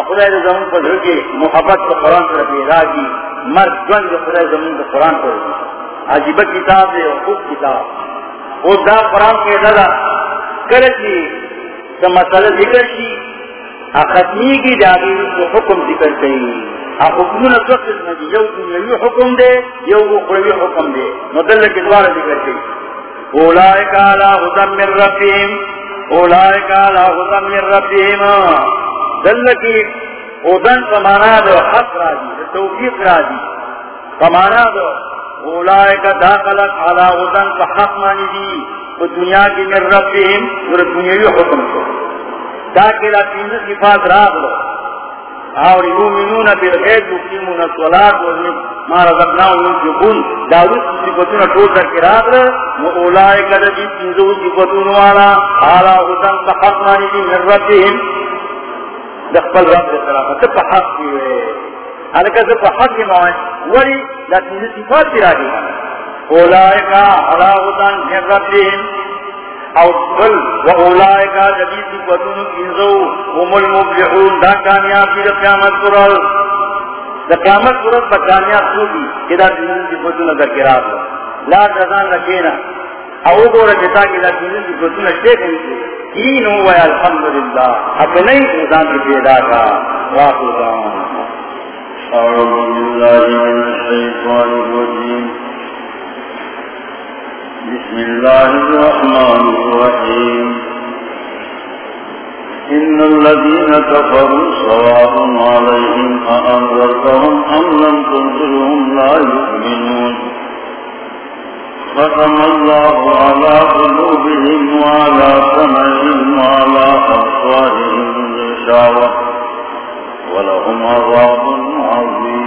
اقلے زمان پسین کی محبت کو قرآن پر پیدا کی مرد جن جو خدای زمان کو قرآن پر عجیب کتاب دے خوب کتاب. وہ دا قرآن کے دادا کرتی تو مسئلہ ذکر کی. ختمی کی جاگی تو حکم ذکر کئی حکم نسوخت نجی یو دنیاوی حکم دے، یو اخروی حکم دے۔ مدل کے دوارا ذکر کئی اولائک علا حضم من ربیم اولائک علا حضم من ربیم دل کی حضن فمانا دو، حق راجی توفیق راجی فمانا دو، اولائک داخلت علا غدن کا حق مانی دی۔ وہ دنیا کی من ربهم اور دنیاوی حکم کو داخلہ تینز صفات راگ لو اور یومنون بالغیب، یقیمون الصلاة وزن ما رزقناهم ينفقون۔ داود صفتون ٹول کر کے راگ لو وہ اولائک دی تینزو والا۔ علا غدن کا حق مانی دی من ربهم دخل رب طرف تب حق کی حالکہ سے حق کی موان ولی لیکن صفات کی راگی اولائکا علاوتاً من ربهم او قل و اولائکا جبی صفتون انزو هم المبلحون دا کامیاب کی دا قیامت قرال دا قیامت قرال با کامیاب سوگی کہ دا دین صفتون در کراب لا جزان رکینا او گو رکتا کہ دا دین صفتون شیخ انسو دین ہوا الحمدللہ. اپنے انسان کی پیدا کا. واقع دعوان أعوذ بالله من الشيطان الرجيم بسم الله الرحمن الرحيم. إن الذين كفروا سواء عليهم أأنذرتهم أم لم تنذرهم لا يؤمنون. ختم الله على قلوبهم وعلى سمعهم وعلى أبصارهم غشاوة. ولهم عذاب عظيم.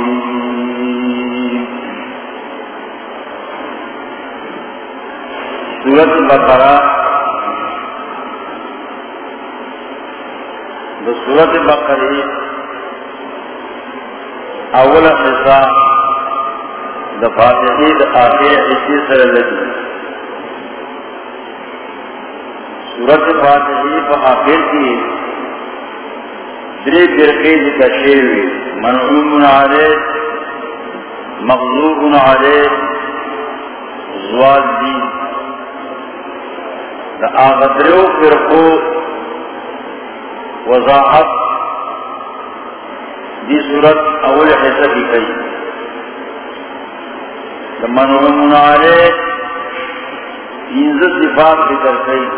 سورت سورة البقرة بسورة البقرة أول حصة دفاتحي دفاتحي حصي سر لدي سورة الفاتحي فآخر کی دری فرقی ذکر شیوی منعوم علیہ مغلوب علیہ زوال دی دا آغدریو فرقو وضاحت دی صورت اول حصہ کی کئی۔ دا منعوم علیہ صفات ذکر کئی۔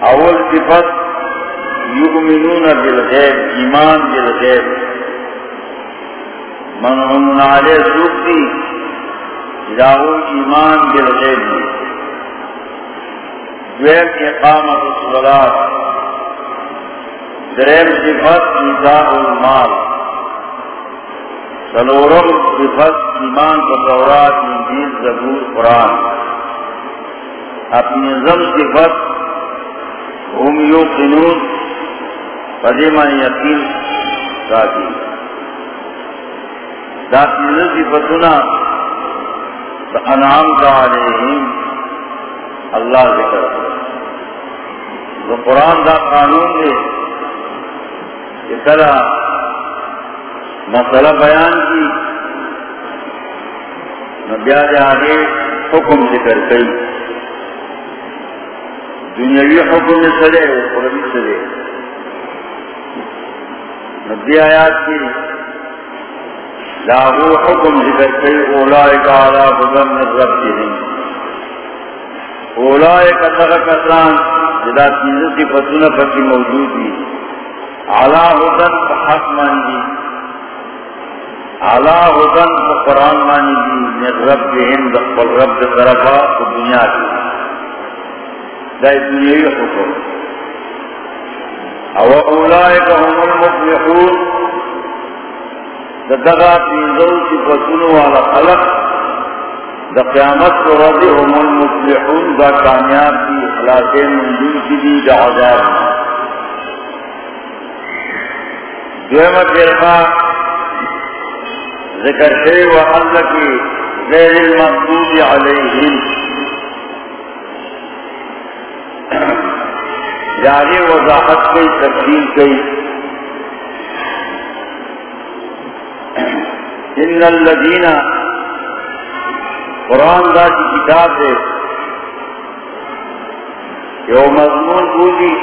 اول صفت یؤمنون بالغیب، ایمان بالغیب۔ منهم علیہ سوکتی لاہو ایمان بالغیب دویم اقامت الصلاة۔ دریم صفت ایداء المال۔ سلورم صفت ایمان کو دورات انجیل، زبور، قرآن۔ اپنی نظم صفت هم یوقنون۔ فدیمان یقین ساتھی ذاتی رضی فتنا انعام کا علیہم اللہ ذکر جو قرآن دا قانون دے کہ کلا مسئلہ بیان کی۔ نبیہ دے آگے حکم ذکر کئی۔ دنیاوی حکم سرے قرآن سرے نبی آیات کی لاغو حکم ذکر کئی اولائک آلا حضن من رب جنین اولائک تغا کسان جدا تیزی فتون فتی موجود دی علا حضن حق مانی علا حضن قرآن مانی دی من رب جہن دقل رب طرفا دنیا کی دا دنیاوی حکم او اولائک هم المفلحون. دغا تینزو صفتونو والا خلق دا قیامت کو رضی هم المفلحون دا کامیاب کی اخلاقین منجور کی دی دا عذاب. ذکر شئی و اللہ کی غیر المقدود علیہم جاری وضاحت کی تفصیل کی ان ان قرآن دا کی کتاب دے یو مضمون بولی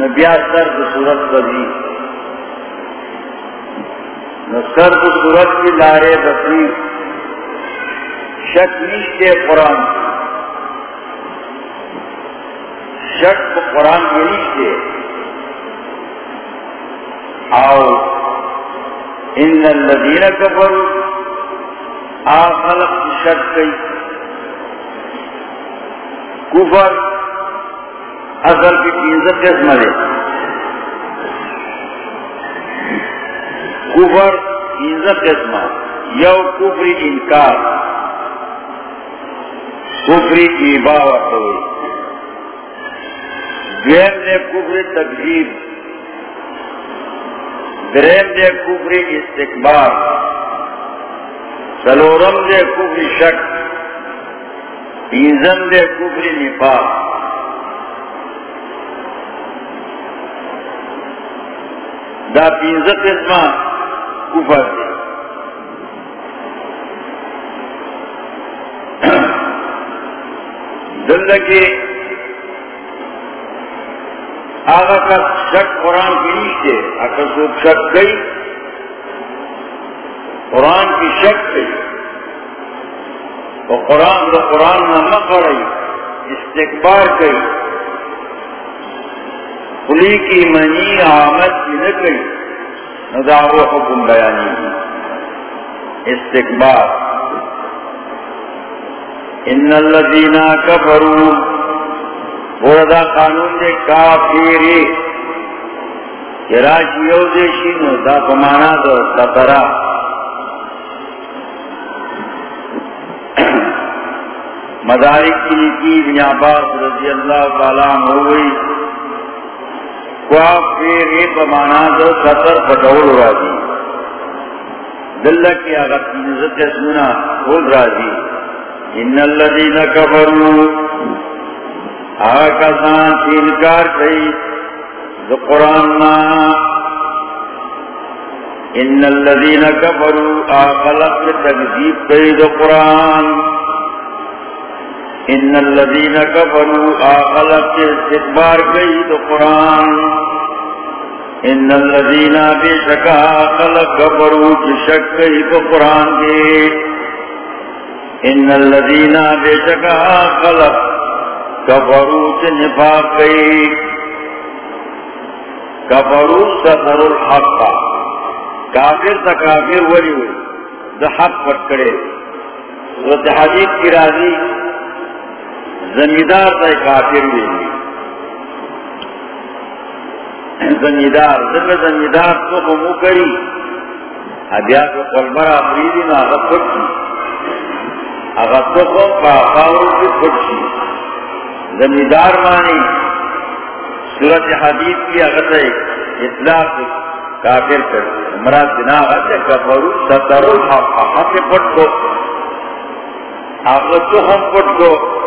نبیا سر کو صورت بزی۔ سر کو صورت کی لارے بسی شک نیچے قرآن۔ شک قرآن کے نیچے آؤ ان الذین کفروا آ خلق کی کفر اصل کی عزت قسم ہے کفر عزت قسم یو کفری انکار۔ کفری کی باوت ہوئی دویم نے کفری تقریب دریم دے کفری استقبال، سلورم دے کفری شک تیزم دے کفری نفاق۔ دا تیزت اسما کفر دے دل کے آگا کا شک قرآن کی نیچے اگر سوک شک گئی، قرآن کی شک گئی۔ تو قرآن تو قرآن نہ نہ پڑی استقبال گئی۔ پلی کی منی آمد کی نہ گئی نہ دعو حکم بیانی کی استقبال۔ ان الذین کفروا وردا قانون دے کافیری کافری کراشیو دے شینو، دا کمانا دو سترا مدارک کی لکی ابن عباس رضی اللہ تعالیٰ ہوئی، کافری کمانا دو ستر پٹول راضی. دلہ کی اگر نزد سنا خود راضی. ان الذین کفروا آکسان کی انکار کئی دو قرآن نا ان الذین کفروا آخلق تکذیب کئی دو قرآن ان الذین کفروا آخلق استقبار کئی دو قرآن ان الذین بے شکا آخلق کفروا شک کئی قرآن کے ان الذین بے شکا آخلق کفرو سے نفاق گئی کفرو سفر الحق. کا کافر تا کافر ولی ہوئی. دا حق پٹ کرے. رد حدیث کی راضی. زمیدار تا کافر ہوئی. زمیدار ذکر زمیدار تو کمو کری. ابیا کو قلبر آفریدی نا آغا پٹی. آغا تو کم پا آقاو کی زمیندار مانی، صورت حدیث کی اغت اطلاق کافر کر، مراد بنا اغت کفرو، سترو، حق پٹ کو۔ اغتو ہم پٹ کو۔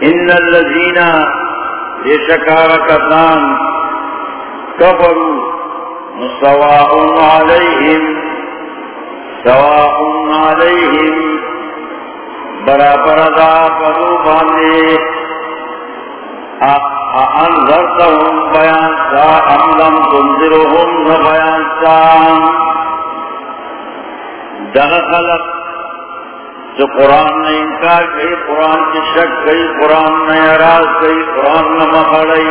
ان اللذین یشکار کتان کفرو سواء علیہم سواء علیہم۔ برابر دا پدو باندے انذرتهم بیان سا، ام لم تنذرهم بیان سا۔ دغ خلق جو قرآن نے انکار کئی قرآن کی شک کئی قرآن نے اراز کئی قرآن نے مخڑئی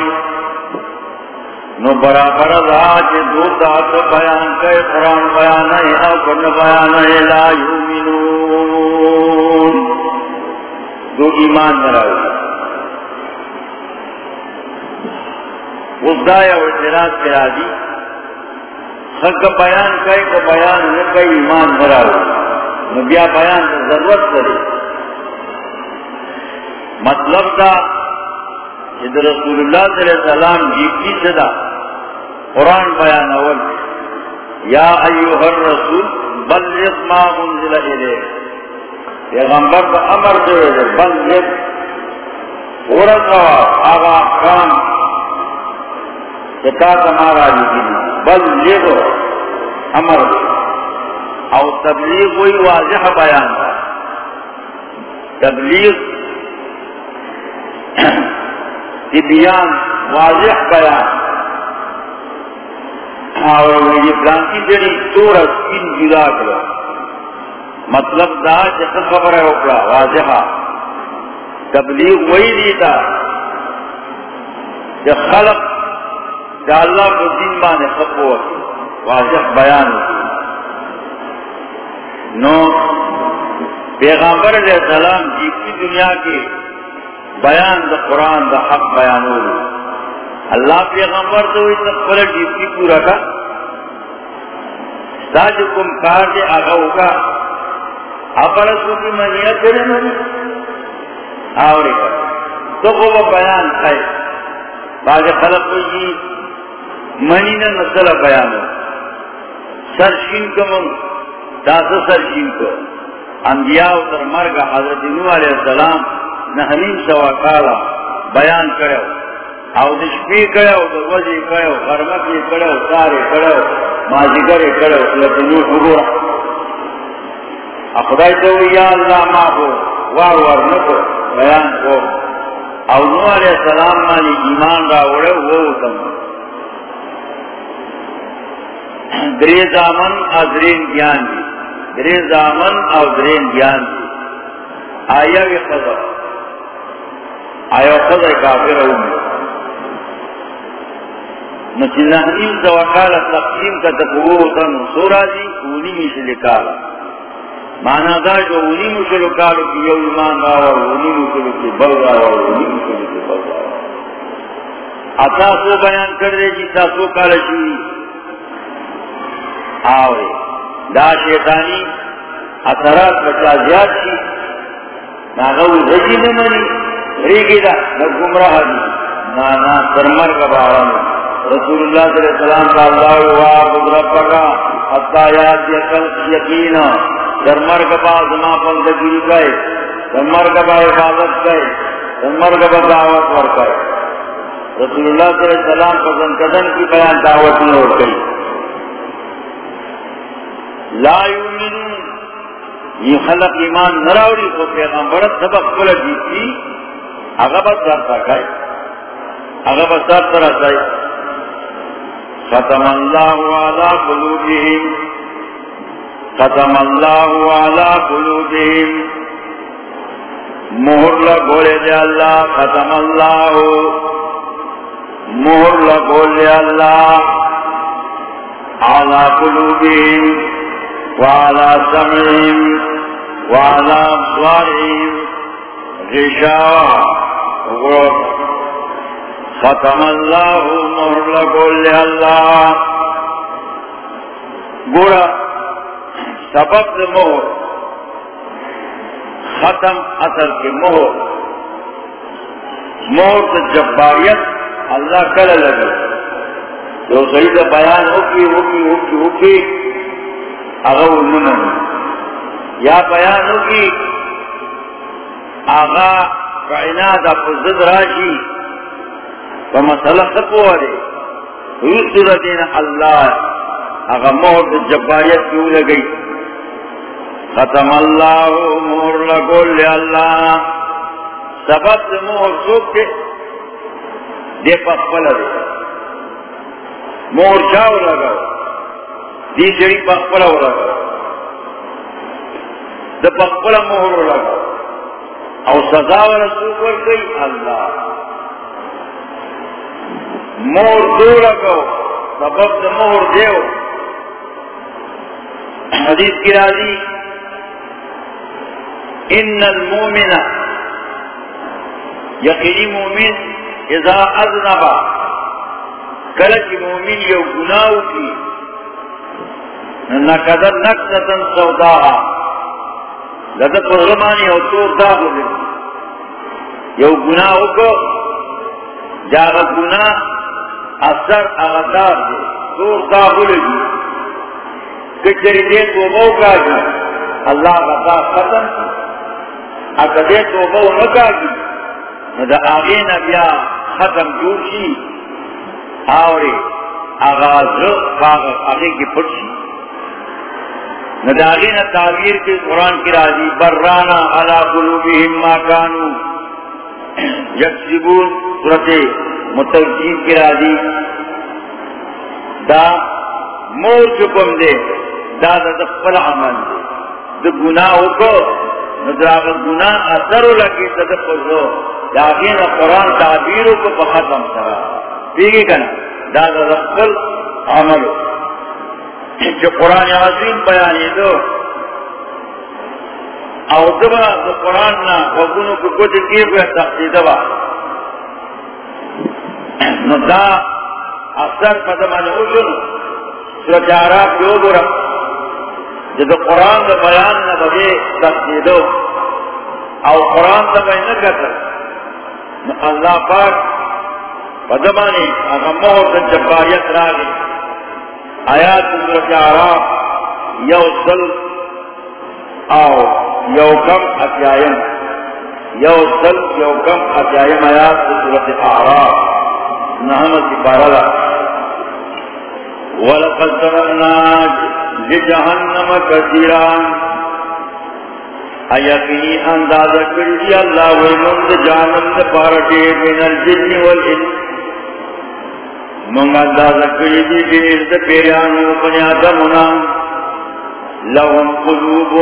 نو برابر دا چی دو دات بیان کئی قرآن بیان ہے او کن بیان ہے لا یومنون دو ایمان نراؤ اس دایا و اعتراض کرا دی خلق بیان کئی کو بیان نکئی ایمان نہ نراؤ نبیا بیان تو ضرورت کرے مطلب دا کہ رسول اللہ صلی اللہ علیہ وسلم جیبتی صدا قرآن بیان اول۔ یا ایوہ الرسول، بلغ ما منزل الیہ پیغمبر کا امر دے بلغ ورسوا آغا احکام کتا تمہارا جیدی بلغ امر دے۔ او تبلیغ وہی واضح بیان تھا تبلیغ بیان واضح بیان۔ اور یہ برانتی جڑی سور تین جدا کرو مطلب دا جس خبر ہے اوپر واضح تبلیغ وہی نہیں تھا کہ خلق کہ اللہ کو دین بانے خبو واضح بیان نو، پیغمبر علیہ السلام جی کی دنیا کی بیان دا قرآن دا حق بیان ہو اللہ پیغمبر تو اتنا پلٹ جی کی پورا کا ساج کم کار دے آگا ہوگا اپنا سو کی منیت کرے آوری کا تو وہ بیان کھائے خلق کو جی منی مسئلہ بیان ہو۔ سرشین کو من، داس سرشین کو۔ انبیاء مرگ حضرت علیہ السلام نحنیم سوا کالا بیان کرو او دشپی کرو کرو کرو سارے کرو مازیگرے کرو اخدای تو یا اللہ ماہو وار وار نکو بیان کو. او نوح علیہ السلام مانی ایمان را وڑے وہ کم دری زامن ازرین گیان دی دری زامن او درین گیان دی آیا وی خضر آیا خضر کافر اومی نچی نحنیم زوکال تقسیم کا تقووتن سورا دی اونی میش لکالا مانا دا جو اونی مشلو کالو کی یو ایمان راور اونی مشلو کی بل راور اونی مشلو کی بل راور اتاسو بیان کر دے جی تا تاسو کالشوی آوے، دا شیطانی اثرات بچا زیاد شی. ناغو زجی نمانی، ریگی دا نگمراہ دی. نانا سرمر کا باران رسول اللہ صلی اللہ علیہ وسلم کا اللہ وعبد ربکا، حتی یاد یکل یقینا. سرمر کا بعض ما پندگیری کئے سرمر کا بعض حفاظت کئے سرمر کا بعض دعوت ورکئے رسول اللہ صلی اللہ علیہ وسلم پسند قدم کی بیان دعوت میں ہو گئی لا یومنون یہ خلق ایمان نراوری کو پیغمبرت سبق کل جیتی اغبت دارتا کئی اغبت دارتا رسائی ختم اللہ علا قلوبهم ختم اللہ علا قلوبهم مہر لگولے دے اللہ، ختم اللہ. مہر لگولے اللہ علا قلوبهم وعلى سمعهم وعلى أبصارهم غشاوة ختم الله مهر لكل الله گوڑا سبب مہر۔ ختم اثر کے مہر۔ مہر تو جباریت اللہ کر لگے۔ جو صحیح سے بیان ہوگی ہوگی ہوگی ہوگی اغا انہوں یا بیان ہوگی، آغا کائنات افزد راشی۔ تو فمسئلہ سکو آرے اس صورتین اللہ۔ اغا مہر سے جباریت کیوں لگئی؟ ختم اللہ مہر لگو لے اللہ سبب مہر سوک کے دے پخپل دے مہر چاو لگاو دی جڑی پخپلا ہو لگا دا پخپلا مہر ہو لگا او سزا و رسول پر گئی اللہ مہر دو لگاو سبب دا مہر دیو حدیث کی راضی ان المومن یقینی مومن اذا اذنبا کلچ مومن یو گناہو کی نقدر نقصتن سوداها لدى قرمانی او تور داغو لی یو گناہو کو جاغ گناہ اثر اغدار دے تور داغو لی کچری دے تو موقع گی اللہ غطا ختم اگر دے تو مو نکا گی ندى آغین بیا ختم جوشی آوری آغاز رق آغاز آغی کی پڑشی نداغین تعبیر کی قرآن کی راضی برانا علا قلوبہم ما کانو یکسبون صورت متوجین کی راضی دا مور چکم دے دا دا دفل عمل دے دا گناہ کو ندراغ گناہ اثر لگی دا دفل دو قرآن تعبیرو کو بختم سرا. دیگی کنا دا دا دفل عملو جو قرآن عظیم بیانی دو. او دبا دو قرآن نا وگونو کو کچھ کیے کوئی تختی دبا. نو دا اثر پدمان اوشن سورت عراق جو گورا جو قرآن دا بیان نا بگے تختی دو او قرآن دا بیان نکتا نو اللہ پاک پدمانی اغمہو تن جباریت راگی۔ آیات سورت عراق یو سل او یو کم اتیائم یو سل، یو کم اتیائم آیات سورت عراق نحمد بارلا وَلَقَدْ سَرَرْنَا جی لِجَهَنَّمَ كَثِيرًا ایقینی اندازہ کردی اللہ ویمند جانم دپارٹے من الجن والانس منگا اندازہ کردی دیر دپیرانو بنی آدمنا لهم قلوب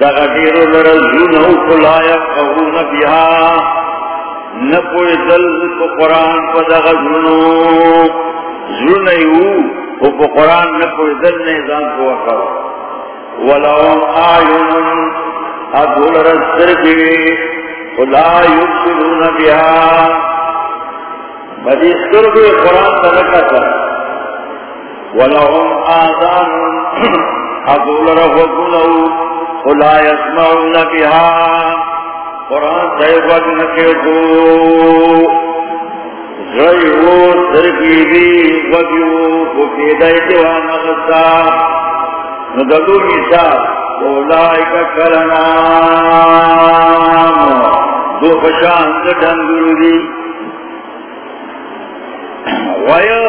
دغدیر لرزونو فلا یفقهون بها نپوی دل پا قرآن پا دغدونو زرنیو پا قرآن نپوی دل نیزان پا وقر ولهم آیون اذول ادول رسرگی خدا یبسلون بها۔ بدی سرگی قرآن ترکتا ولهم آذان ادول رفقنو خدا يسمعون بها۔ قرآن سیبت نکیتو زیو سرگی بی وگیو کفیدائی دیوان غصہ ندلو مثال کلنام دو دی ویا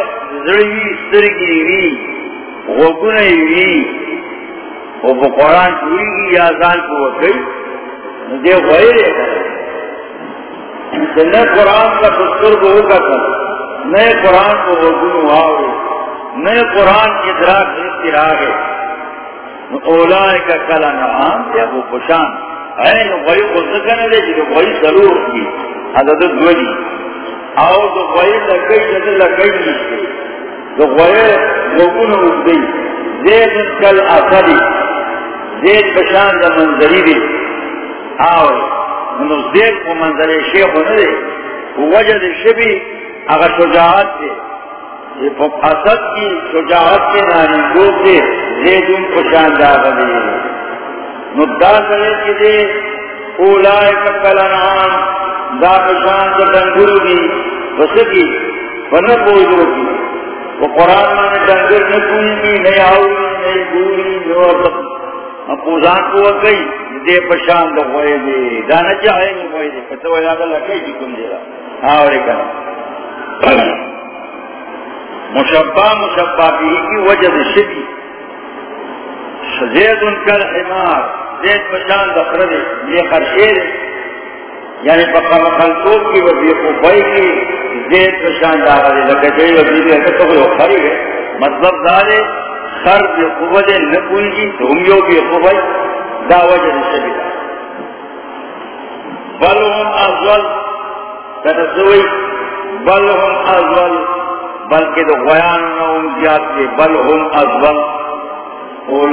وی غگنی قرآن کی کو وکی دے غیر نئے قرآن کا پستر کو ہوگا کر نئے قرآن کو غگنو آوے نئے قرآن کی دراک رستی آگے اولائے کا کلا نعام یا وہ پشان این غوی کو سکن دے جی غوی ضرور کی حضرت دولی آو تو غوی لکی جد لکی نیشتے تو غوی لکن اگدی زید کل اثری زید پشان دا منظری دی آو منو زید کو منظر شیخ ندے وجد شبی اگر شجاعت دے. یہ حسد کی شجاعت کے نانی لوگ دے. زیدن کو شاندار دے مدعا کرے کہ دے اولائے کا کلنان دا پشان دا دنگرو دی وسکی ونپوزو کی وہ قرآن میں دنگر نکوئی کی نئی آوری نئی گوری نور مپوزان کو وکی دے پشان دا ہوئے دے، دانا چاہے نہیں ہوئے دے پتہ وہ یاد اللہ کئی جی کم دے رہا آوری کنا مشبہ مشبہ بھی کی وجہ دے شدی۔ زید ان کل حمار، زید پشان دفر دے، یہ خرشیر یعنی پکا مخلطوب کی وزی خوبائی کی، زید پشان دارا دے لکہ جائی وزی دے لکہ تو خری ہے مطلب دارے خر بھی خوبا دے نکوئی گی تو ہم یو بھی خوبائی دا وجہ شدی بل ہم ازول بل ہم ازول بلکہ تو غیان نوم جات کے بل ازول هم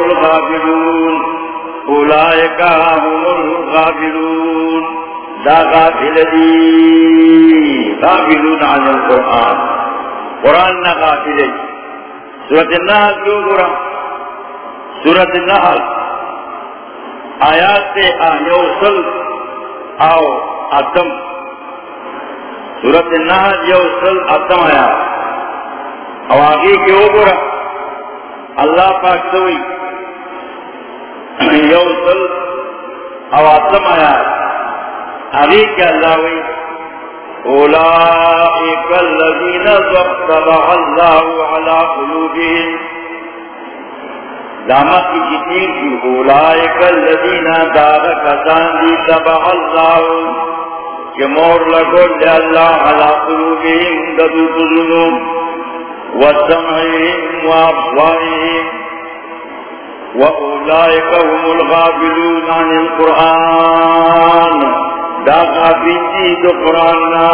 الغافلون. هم الغافلون. دا غافل دی غافلون عن القرآن. قرآن نا غافل دی سورة النحل جو سورة النحل. آیات تے آیو سل آو اتم۔ سورة النحل یو سل اتم آیات او آگے کے او گرا اللہ پاک سوئی۔ یو سل اواتم آیا۔ ابھی کیا اللہ ہوئی اولئک الذین طبع اللہ علی قلوبهم دامت کی جتنی کی اولائک اللذین دار کسان دی تبع اللہ، کہ مور لگو لے اللہ علا قلوبهم ددو قلوبهم وسمعهم وابصارهم واولائک هم الغافلون عن القرآن. دا غافل دی دو قرآن نا،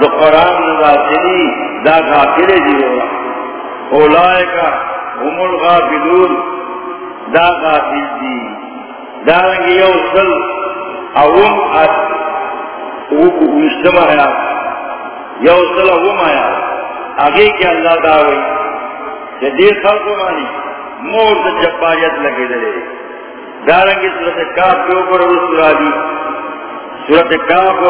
دو قرآن غافلی دا غافل دی. اولائک هم الغافلون. دا غافل دی دارنگی یو سل اوم ات اوکو اشتما ہے یو سل اوم آیا آگے کیا اللہ داوئی جدیر خلقو مانی مور دا جباریت لگے دلے دارنگی صورت کاف کے اوپر رسول آدی صورت کاف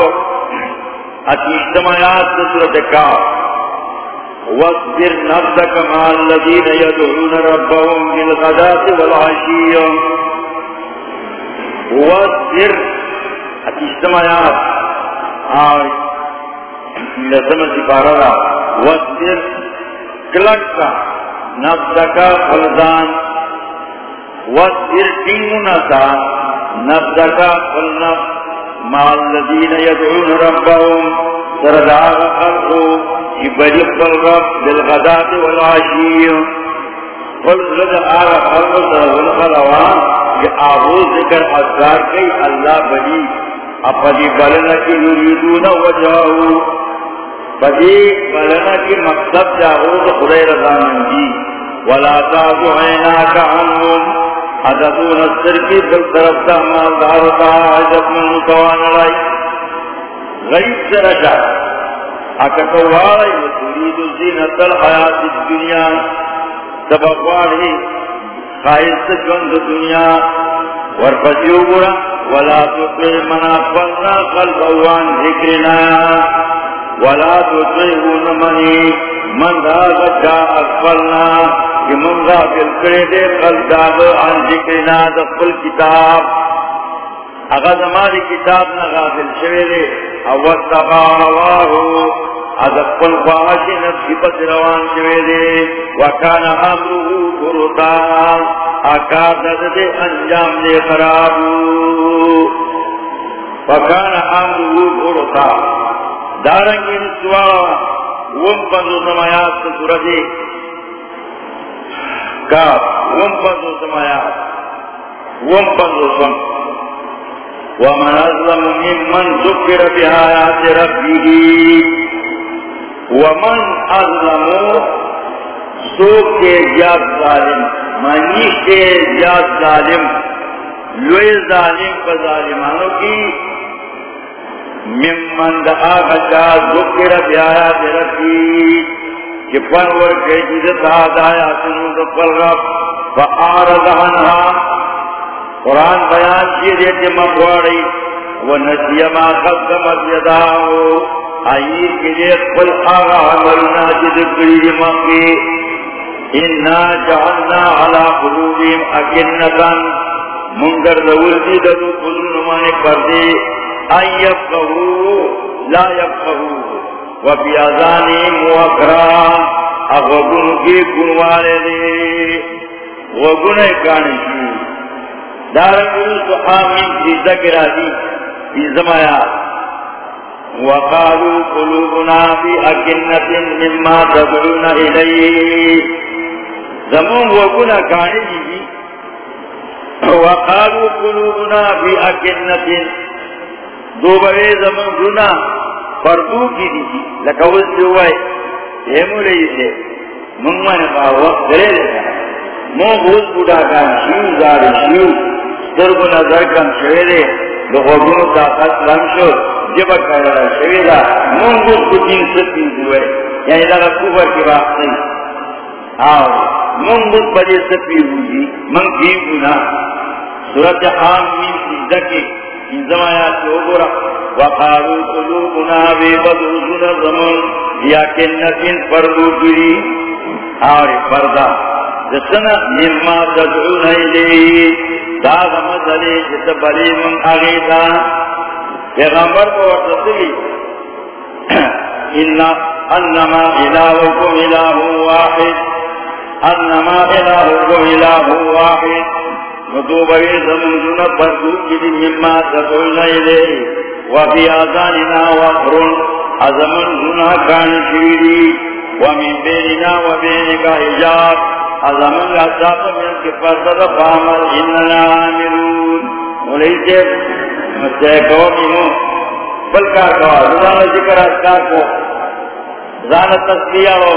ات اشتماعات دا صورت کاف. واصبر نفسك مع الذين يدعون ربهم بالغداة والعشي. واصبر. اجتماعات آج لسم سپارا واصبر. کلکا نفسك فلدان واصبر. تنگنا نفسك فلنفس مع الذين يدعون ربهم سردار خلقه بری رب بالغدات والعشی فلزد آغا خلق سرزن خلوان کہ آغو ذکر اذکار کئی اللہ بری اپنی بلنا کی یریدون وجہو بدی بلنا کی مقصد جاغو خدای رضا منجی ولا تازو عیناک عنہم حدثون السر کی بل طرف تحمال دارتا عجب من متوان لائی غیب سرشا اکتواری وتريد زینت الحیات الدنیا سبقواری خائص جند دنیا. ورپسیو گرا. ولا تطع من اغفلنا قلبه عن ذکرنا. ولا تطعه منی من راغت جا اغفلنا کہ من غافل کرے دے قلب داغ عن ذکرنا دفل کتاب. اگر ہماری کتاب نہ غافل شوے دے اوت تبا ہواہو ادقل خواہش نفسی پس روان شوے دے، وکان امرو برتا اکار دد دے انجام دے خرابو. وکان امرو برتا دارنگی نسوا وم پندو سمایات سورتی کاف وم پندو سمایات وم پندو سمایات ومن أظلم ممن ذكر بآيات ربه، ومن أظلم سوک کے زیاد ظالم منی کے زیاد ظالم، لوی ظالم پر ظالمانوں کی، ممن دعا بچا ذکر بآيات ربه کہ پرور کے جدت آدھایا سنو دفل رب فآرد عنها قرآن بیان کی دیتے مقواری وہ نسیم قدمت یداؤ۔ آئیر کے لیے قل آغا عملنا جد قریب مقی۔ انا جعلنا علا قلوبیم اکنتا منگر دوردی دلو قلون مانے پردے ان یفقہو لا یفقہو وفی آزانی موکرا اغبن کی کنوالے دے وگن کانی کی تو آمین کی ذکر آدی کی زمایات وقالوا قلوبنا في أكنة مما تدعون إليه. زمون وقنا كائنه وقالوا قلوبنا في أكنة. دوبرے زمون گنا پردو کی دی لکوز جوائے ایمو لئی سے منگوان کا وقت کرے لگا مو بہت بڑا کان شیو زار شیو سترگو نظر کم شویرے لغوگونو طاقت لنشو جب کرا شویرہ منگو کتین سپی ہوئے یعنی لگا کوبر کی بات نہیں آو منگو پجے سپی ہوئی من کی گنا سورت حام مین سیدہ کی انزم آیات کو گورا وقالو قلوبنا بے بدوزن زمن یا کنتین پردو گری آوری پردہ جسنا مما تدعون ایلی داغ مزلی جس بلی من آغیتا پیغمبر کو ورسلی انما الہوکم الہ واحد. انما الہو الہ واحد. مطوبوی زمنزون پردو کی مما تدعون ایلی الے وفی آزاننا وقرن ازمنزون کان شویدی ومن بیننا وبینکا حجاب. ازمن لحظاب من کے پردد فامل اننا آمرون ملیتے مجھے قومی ہوں بلکار کوا زدان ذکر اذکار کو. زان تصویہ ہو.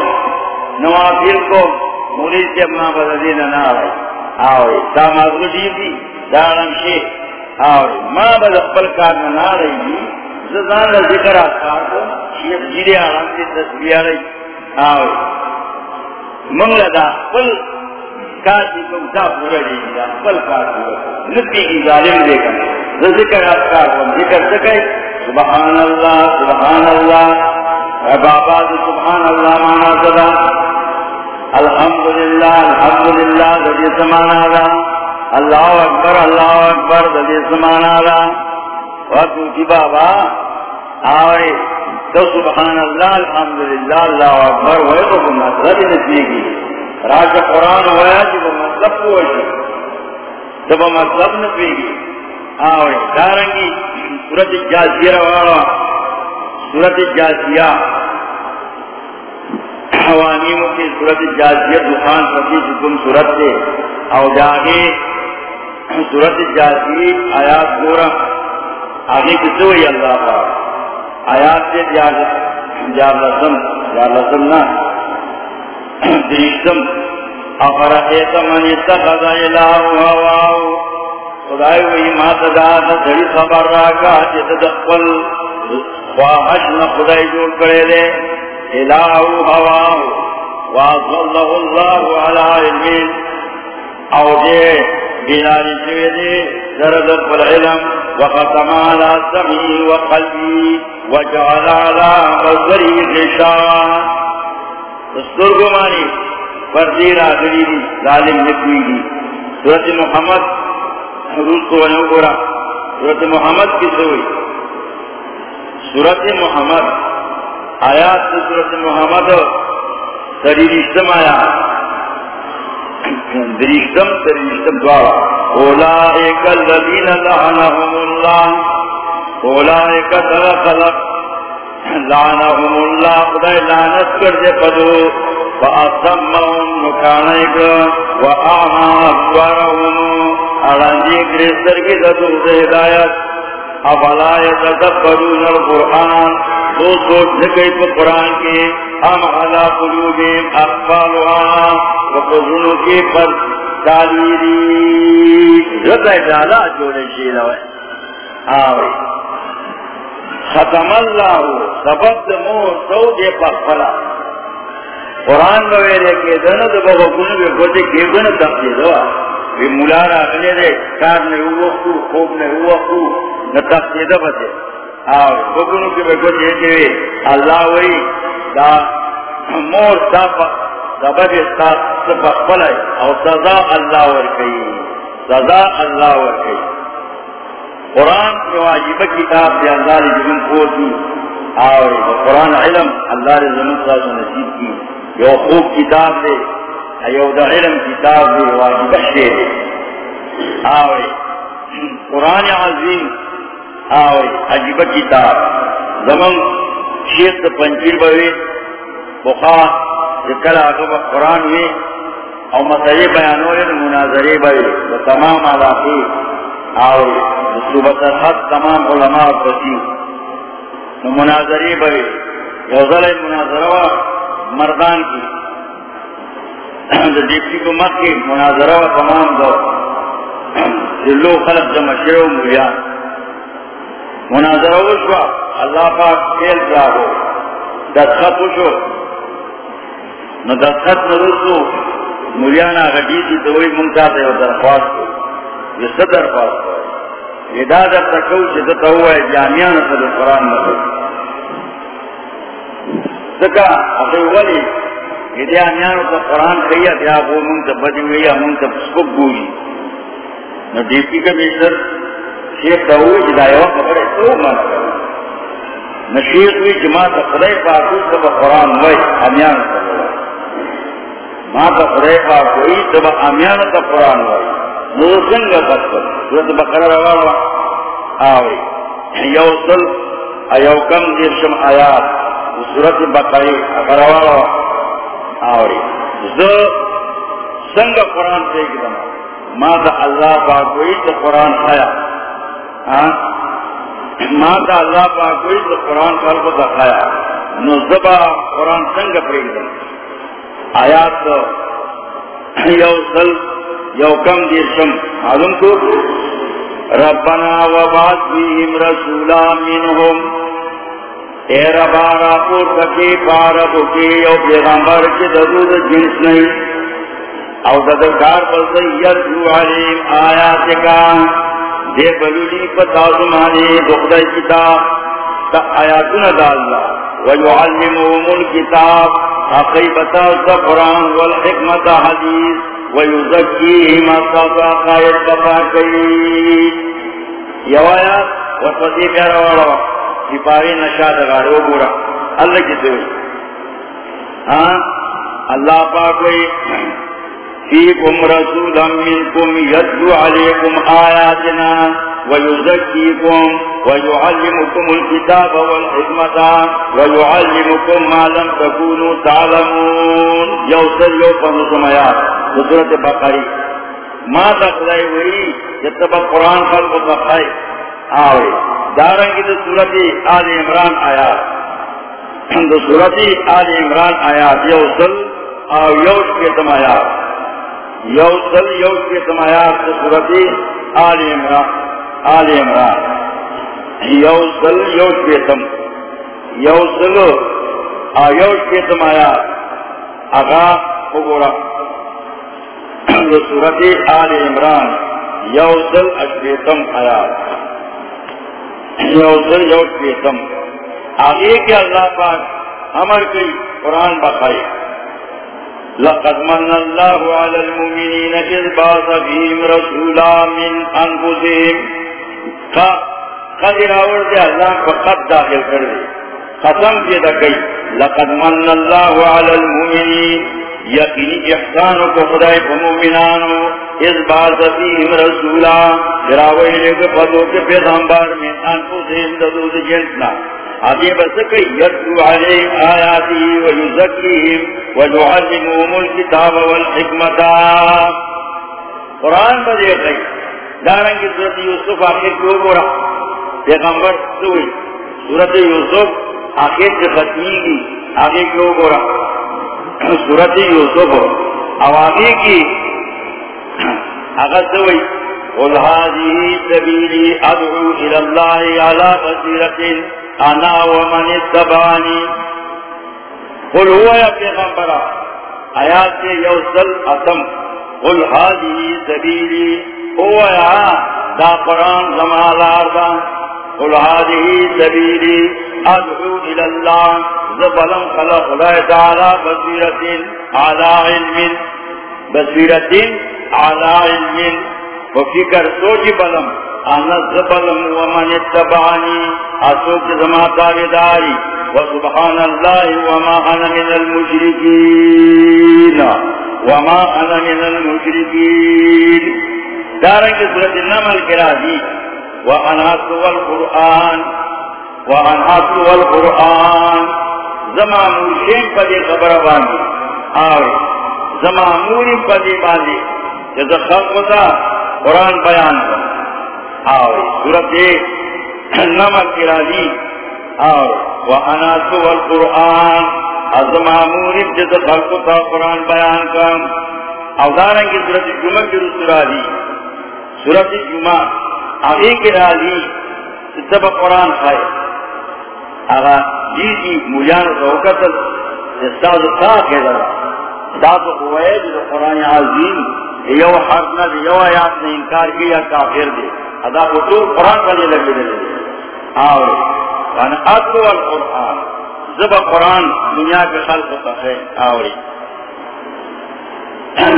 نوافیر کو. ملیتے ما بددین نارے آوری دا مازو جیب دی دارم شیخ آوری ما با دقبل کارنا نا رہی دی زدان ذکر آسکار کو شیخ جیری آرام دی تصویر رہی۔ آوری منگل دا قبل کارتی کم دا پورا دی دا قبل کارتی نبی کی ظالم دے کم ذکر آسکار کو ذکر سکے سبحان اللہ سبحان اللہ۔ بابا جی، سبحان اللہ، مانا صدا الحمدللہ الحمدللہ ددی سمانا دا اللہ اکبر اللہ اکبر ددی سمانا دا وقت کی جی بابا آئے تو سبحان اللہ، الحمدللہ، اللہ اکبر ہوئے تو وہ مطلب نسلی کی۔ راج قرآن ہوا کہ وہ مطلب کو ہوئی جی۔ تو وہ مطلب نسلی کی۔ آئے دارنگی، سورت جازیہ روانا۔ سورت جازیہ۔ حوانیموں کی صورت جازیت دخان فقی حکم صورت سے او جاگے صورت جازی آیات گورا، آگے کسے ہوئی اللہ پاک آیات سے جار لسم جار لسم نا۔ دریشتم افرحیت من اتخذ الہ ہواو خدای وی ما تداتا دری خبر راکا جت دقل خواہش نا خدای جوڑ کرے لے الہ ہواه واضلہ اللہ علی علمین۔ او دے بناری شوی دے زردت بالعلم وختم على سمعی وقلبی وجعل على بصری غشاوان دسترگو مانی فردیر آخری دی ظالم نکوی دی سورت محمد حروس کو ونو گورا. سورت محمد کی سوئی. سورت محمد، آیات سورت محمد تریشتم آیا دریشتم تریشتم دوارا اولائک الذین لعنهم اللہ۔ اولائک خلق۔ لعنهم اللہ، خدای لعنت کر دے پدو۔ فأسمهم مکانیک وآما اکبرهم ارانجی کرستر کی ددو سے ہدایت افلا یتدبرون القرآن؟ تو سوچ نکئی پا قرآن کے ہم علا قلوبیم اقفالوها وقضنو کے پر تالیری رضا جالا جوڑے شیلہ ہوئے۔ ہاں آوے ختم اللہ سبب مور سو دے پا خلا قرآن بویرے کے دنو دو کنو بے گوٹے کے گنو تقلید ہوا وی مولارا اگلے دے، کار نے ہوا خو، خوب نے ہوا خوب خو نتقلید بتے اور بکنو کی بے گوٹے کے اللہ وی دا مور ساپا سبب ساپا خلا او سزا اللہ ورکی سزا اللہ ورکی قرآن کی واجب کتاب دے اللہ نے جمن کو دی۔ اور قرآن علم اللہ نے زمین صاحب نصیب کی۔ یو خوب کتاب دے۔ ایو دا علم کتاب دے واجب شے دے۔ آوے قرآن عظیم آوے عجیب کتاب زمن شیخ دا پنجیر بوے بخار ذکر آگا قرآن وے او مسئلے بیانوے دا مناظرے بوے دا تمام علاقے آوے صوبت الحق تمام علماء بسی۔ مناظری بھائی غزل مناظرہ مردان کی۔ دیپی کو مت کی مناظرہ تمام دو دلو خلق جمع شروع ملیا مناظرہ وشوا اللہ پاک کھیل کیا ہو دستخط وشو نو دستخط نرسو ملیانا غدیسی تو وہی منتا تے درخواست کو یہ صدر درخواست کو یہ دادا تکو چیزتا ہوا ہے جامعان صد قرآن مدد سکا اخی ولی، یہ جامعان صد قرآن کھیا دیا وہ منتا بدی ہوئی یا منتا سکب گوئی نو دیپی کا بیشتر شیخ تا ہوئی جدائی وقت بڑے تو مانا کرو نو شیخ ہوئی جماعت خدای پاکو سب قرآن ہوئی جامعان صد ماں کا فریقہ کوئی تب امیان کا قرآن ہوئی نوسنگ قد کر سورت بقرہ روا آوری یوصل ایوکم دیرشم آیات۔ سورت بقری اگر اقروا آوری زو سنگ قرآن سے ایک دم ماں دا اللہ پاک کوئی تو قرآن آیا۔ ہاں، ماں دا اللہ پاک کوئی تو قرآن خلق دکھایا۔ نو زبا قرآن سنگ پر ایک دم آیات یو سل، یو کم دیشم معلوم کو؟ ربنا وبعث بهم رسولا منهم اے ربا را پور تکی پارب کی یو پیغمبر کی ضرور جنس نہیں۔ او ددکار بلدی، یرجو علیم آیات کا دے بلولی پتا زمانے دخدہ کتاب، تا آیاتنا دا اللہ۔ ویعلمهم الكتاب حقیبتا قرآن والحکمت حدیث ویزکیہم اصفا قائد بتا کئی یو آیات وصدی پیارا والا سپاری نشاد غارو گورا۔ اللہ کی سوئی ہاں؟ اللہ پاکوئی فیکم رسولا منکم یدو علیکم آیاتنا ويزكيكم ويعلمكم الكتاب والحكمة ويعلمكم ما لم تكونوا تعلمون يوصل يوصل سميات سورة بقري ما تقضي وي يتبع القرآن خلق بقري آوي دارن کی سورة آل عمران آيات دو سورة آل عمران آيات يوصل او يوش کے سميات يوصل يوش کے سميات سورة آل عمران آل عمران. یوسل یوش پیتم یوسل یوش پیتم آیا اگا خبورا صورت آل عمران. یوسل اشپیتم آیا یوسل یوش پیتم آگے کے اللہ پاک امر کی قرآن بخائے لقد من الله على المؤمنين إذ بعث فيهم رسولا من أنفسهم قدر آورد اللہ کو قد داخل کر قسم کی دکئی لقد من اللہ علی المؤمنین. یقینی احسان کو خدای کو مومنانو اس بات فیہم رسولا. جراوئی لے کے پدو کے پیغمبر میں انفسہم ددود جنسنا آگے بس کئی یتلو علیہم آیاتی ویزکیہم ویعلمهم الكتاب والحکمتا۔ قرآن بدے گئی دارنگی صورت یوسف آخر کیوں گورا پیغمبر سوئی، صورت یوسف آخر سے ختمی کی، آگے کیوں گورا صورت یوسف او آگے کی۔ اگر سوئی، قل هذه سبيلي ادعو الى الله على بصيرة انا ومن اتبعني. قل هو يا پیغمبر آیات سے یوسل اتم قل هذه سبيلي دا قرآن زمالار دا. قل هذه سبيلي ادعو الى الله زبلم خلق الله تعالى بصيرة على علم. بصيرة على علم. وفكر سوچ بلم. انا زبلم ومن اتبعني اسوك زما تابداري، وسبحان الله وما انا من المشركين. وما انا من المشركين. دارنگ صورت النمل کرا دی وانحات والقرآن وانحات والقرآن. زماموشیم پدی خبر باندی آوے زماموریم پدی باندی، جزا خلق دا قرآن بیان کر آوے صورت النمل کرا دی آوے وانحات والقرآن زماموریم جزا خلق دا قرآن بیان کر او دارنگی صورت جمع کی رسول دی سورت جمعہ آگے کے راضی سب قرآن خائے آگا جی جی مجان روکت استاد خاک ہے۔ ذرا داد ہوئے جو قرآن عظیم، یو حق نہ یو آیات نے انکار کیا کافر دے۔ ادا کو تو قرآن کا لگے دے آؤ کان اتو القرآن، زب قرآن دنیا کے خلق کا ہے آوری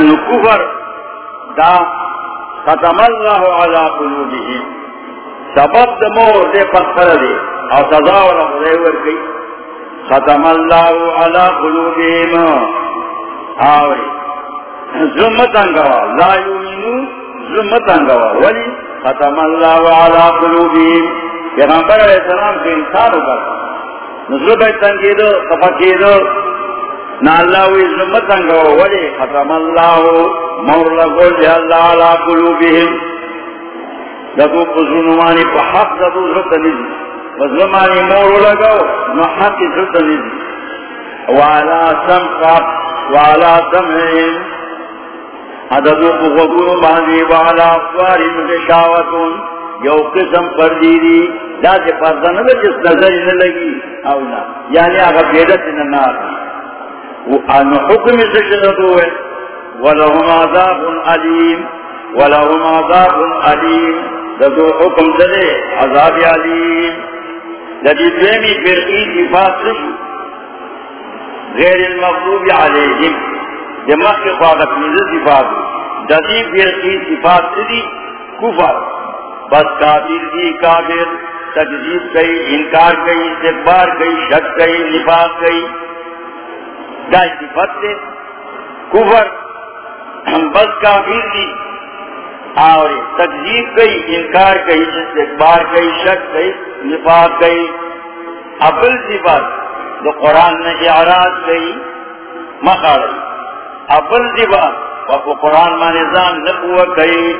نکوفر دا ختم اللہ علی قلوبہم۔ سبب دمور دے پتھر دے، اور سزا والا خدیور کی ختم اللہ علی قلوبہم۔ آوری ظلمتنگوا لا یومینو ظلمتنگوا ولی ختم اللہ علا قلوبیم پیغمبر علیہ السلام کے انسان ہوگا. نظر بیتن کی دو تفکی دو نا اللہ وی ظلمتنگوا ولی ختم اللہ مور لگو اللہ علا قلوبیم لگو قزرنمانی پا حق دو ظلمت نزی وظلمانی مور لگو، نو حق ظلمت نزی وعلا سمقات وعلا سمعیم عددو قوقون باندی وعلا افواری مغشاوتون یو قسم پر دیدی دا سی پردن دا جس نظر نلگی او نا یعنی آگا بیدت ننار وانو حکم سشدتو ہے ولهم عذاب علیم، ولهم عذاب علیم. دو حکم دے عذاب علیم. لدی دویمی فرقی صفات رشو غیر المغضوب علیہم. دماغ کے خواہد میزر صفات جدی فرقی صفات دی کفر۔ بس کافر دی کافر تجزیب کئی انکار کئی استقبار کئی شک کئی نفاق کئی دائی صفت دے کفر۔ بس کافر دی اور تجزیب کئی انکار کئی استقبار کئی شک کئی نفاق کئی ابل صفت تو قرآن نے اعراض کئی مخاڑی ابل صفت وہ قرآن ما نظام نقوہ کئی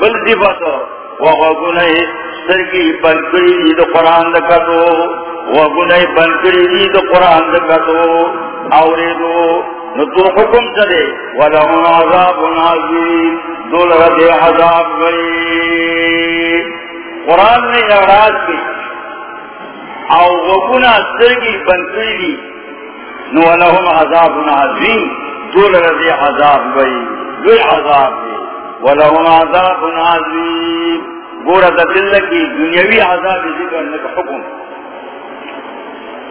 بل دیبا صفت وغنئی سرگی بنکری دی تو قرآن دکتو وغنئی بنکری دی تو قرآن دکتو اوری دو نتو حکم چلے ولہم عذاب عظیم. دول رد عذاب گئی قرآن نے اعراض کی او وغنا سرگی بنکری دی نو ولہم عذاب عظیم. دول رد عذاب گئی دول عذاب دی۔ ولہم عذاب عظیم۔ گورا دل کی دنیاوی عذاب ذکر نکا حکم۔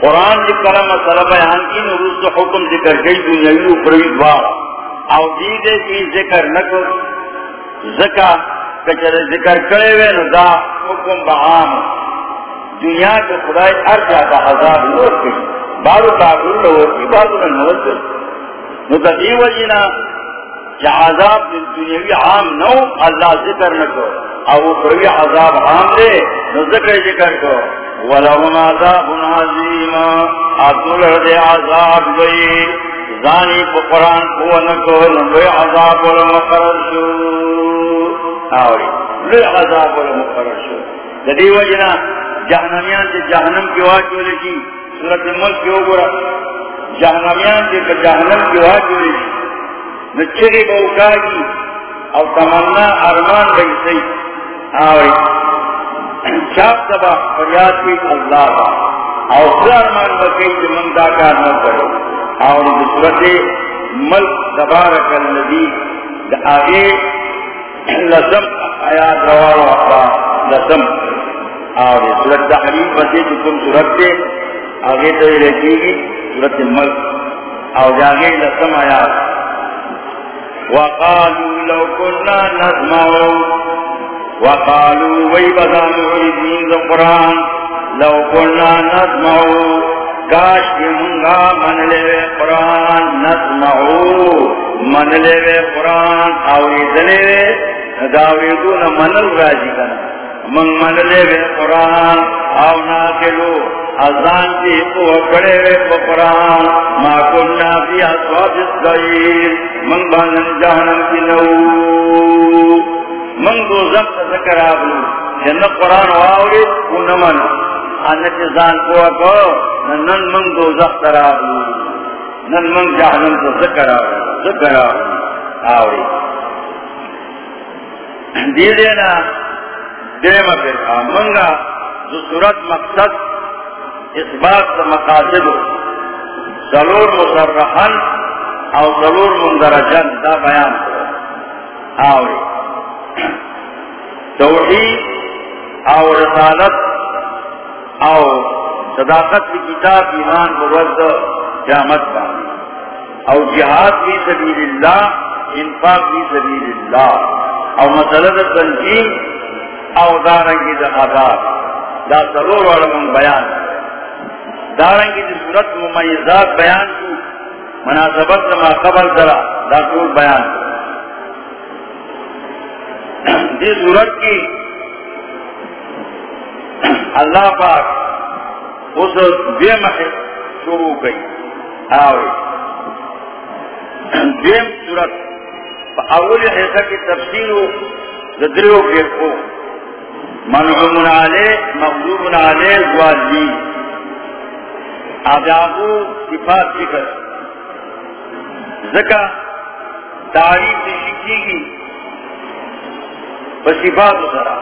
قرآن جی کرم مسئلہ بیان کی نروس تو حکم ذکر گئی، دنیاوی اوپروی دوار او دیدے کی ذکر نکو۔ ذکا کچر ذکر کرے وے نو دا حکم بعام دنیا کے خدای ارجا کا عذاب نور کی۔ بارو کافر نور کی، بارو نور کی۔ نو تدی وجینا کہ عذاب دنیاوی عام نو اللہ ذکر نکو او اوپروی عذاب عام دے نو ذکر ذکر کو ولهم عذاب عظیم. اطول دے عذاب گئی زانی پا قرآن کو نکو لنوی عذاب والمقرر شو. آوری لوی عذاب والمقرر شو. لدی وجنا جہنمیان سے جہنم کی واقع لکی سورت ملک کی اوگرا جہنمیان سے جہنم کی واقع لکی نچری بوکاگی او تمنا ارمان بھئی سی. آوری چاپ سبا فریاد کی اللہ با. او ارمان بکی جو من دا کار نہ کرو. آوری بصورت ملک تبارک اللذی دا آگے لسم آیات روار و لسم. آوری صورت تحریم بسی چکم صورت سے آگے تو یہ رکھی گی صورت ملک۔ اور آگے لسم آیات۔ وقالوا لو كنا نسمع۔ وقالوا ويبدا معيدين القرآن لو كنا نسمع۔ کاش کی منگا من لے قرآن نسمعو من لے قرآن آوری دلے۔ داوی دون من الراجی کنا۔ من من لے بے قرآن، آو ناکلو ازان کی کو کڑے وے قرآن۔ ما کننا فی اصحاب السعیر، من بانن جہنم کی نو۔ من دو زخت ذکر آبلو جن قرآن واوری کنمن انت زان کو اکو نن من دو زخت آبلو نن من جہنم کو ذکر آبلو ذکر آبلو آوری۔ دیدینا دیمہ پھر منگا جو صورت مقصد، اس بات کا مقاصد ضرور مسرحن اور ضرور مندرجن دا بیان آوری۔ توحید اور رسالت اور صداقت کی کتاب ایمان مرد قیامت کا۔ اور جہاد بھی سبیل اللہ، انفاق بھی سبیل اللہ۔ اور مسلط تنظیم اور دارنگی دا دخادات دا ضرور والا بیان. دارنگی دی صورت ممیزات بیان کی مناسبت لما قبل ذرا دا طول بیان. دی صورت کی اللہ پاک اس دیم شروع گئی آوے. دیم صورت. اول حصہ کی تفصیل ہو زدریو کے کو منعوم علیہ مغلوب علیہ زوالی آدابو صفات ذکر. ذکر تعریف شکی کی صفات سرا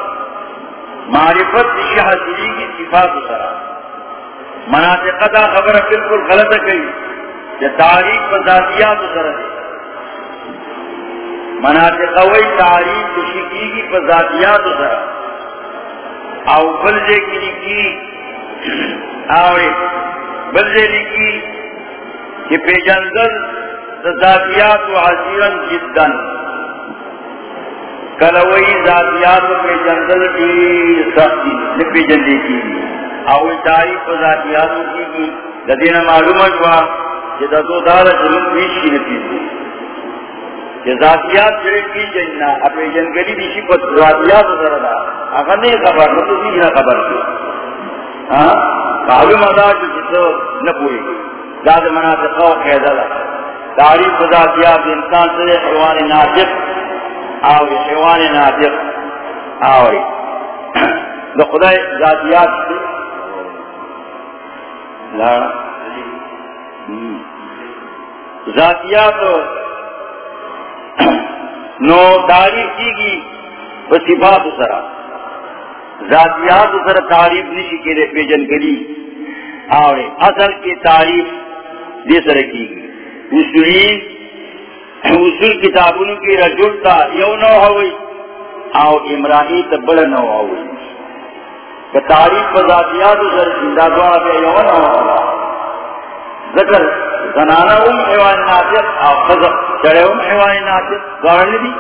معرفت شاہ دلی کی صفات سرا مناسب خبر بالکل غلط کئی یہ تعریف پر ذاتیات سرا دے مناسب قوی تعریف شکی کی پر ذاتیات سرا او بلدے کی لکھی آوے بلدے لکھی کہ پی پیجندل ذاتیات و حضیرن جدن کلوئی ذاتیات پہ جنگل کی سختی نپی جندی کی او تاریخ ذاتیات کی کی لدینا معلومت ہوا کہ دو دار جنگ پیش کی نپی ذاتیات جڑے کی جننا اپنے جنگلی دیشی پر ذاتیات ذرا اگر نہیں خبر نہ تو نہیں خبر کی ہاں؟ معلوم ادا جو جسو نہ پوری۔ داد مناسب قوم قیدہ تعریف ذاتیات انسان سے حیوان ناطق آو حیوان ناطق آو دو خدای ذاتیات سے لانا ذاتیات نو تعریف کی گی صفات سرا. ذاتیات سر تعریف نشی کے لیے پیجن کری. آوے، اصل کی تعریف دے سر کی گی اصولین اصول کتابوں کی رجلتا یو نو ہوئی او امرائی تا نو ہوئی. کہ تاریخ ذاتیات سر زندہ دعا پہ یو نو ہوئی. ذکر زنانا ام حیوان ناطق او خضر. چڑے ام حیوان ناطق. گوڑ بھی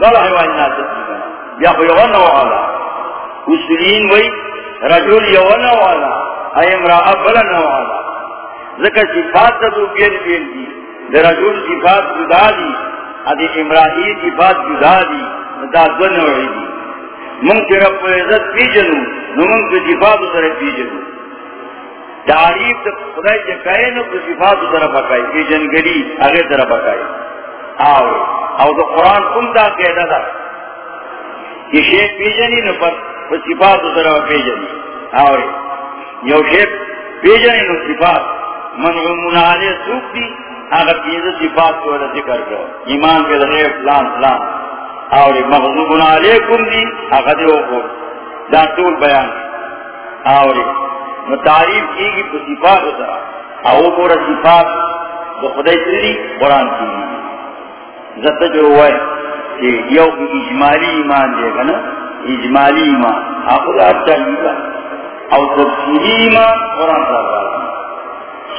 گوڑ حیوان ناطق یا خو یو نو ہوئی اصولین وئی رجل یو نو ہوئی اے امرائی بڑا نو ذکر صفات تا تو بیل بیل دی. در صفات جدا دی. ادی امرائی صفات جدا دی. دا دو نوعی دی. من رب عزت پی جنو نو صفات سر پی جنو تعریف تا خدای چا کئے نو کی صفات سر پکائی پی جنگلی اگر سر پکائی آو، او دا قرآن کم دا قیدہ دا یہ شیخ پی نو پر صفات سر پی جنی یو شیخ پی نو صفات. منعومون علیہ سوک دی اگر پیزا صفات کو ذکر کرو ایمان کے ذریعے فلان فلان اور مغضوبون علیکم دی اگر دیو کو دا طول بیان اور متعریف کی گی تو صفات ہوتا او پورا صفات جو خدای سری قرآن کی زد جو ہوئے کہ یو اجمالی ایمان دے گا نا اجمالی ایمان. آپ کو اچھا لیگا او تفصیلی ایمان قرآن صاحب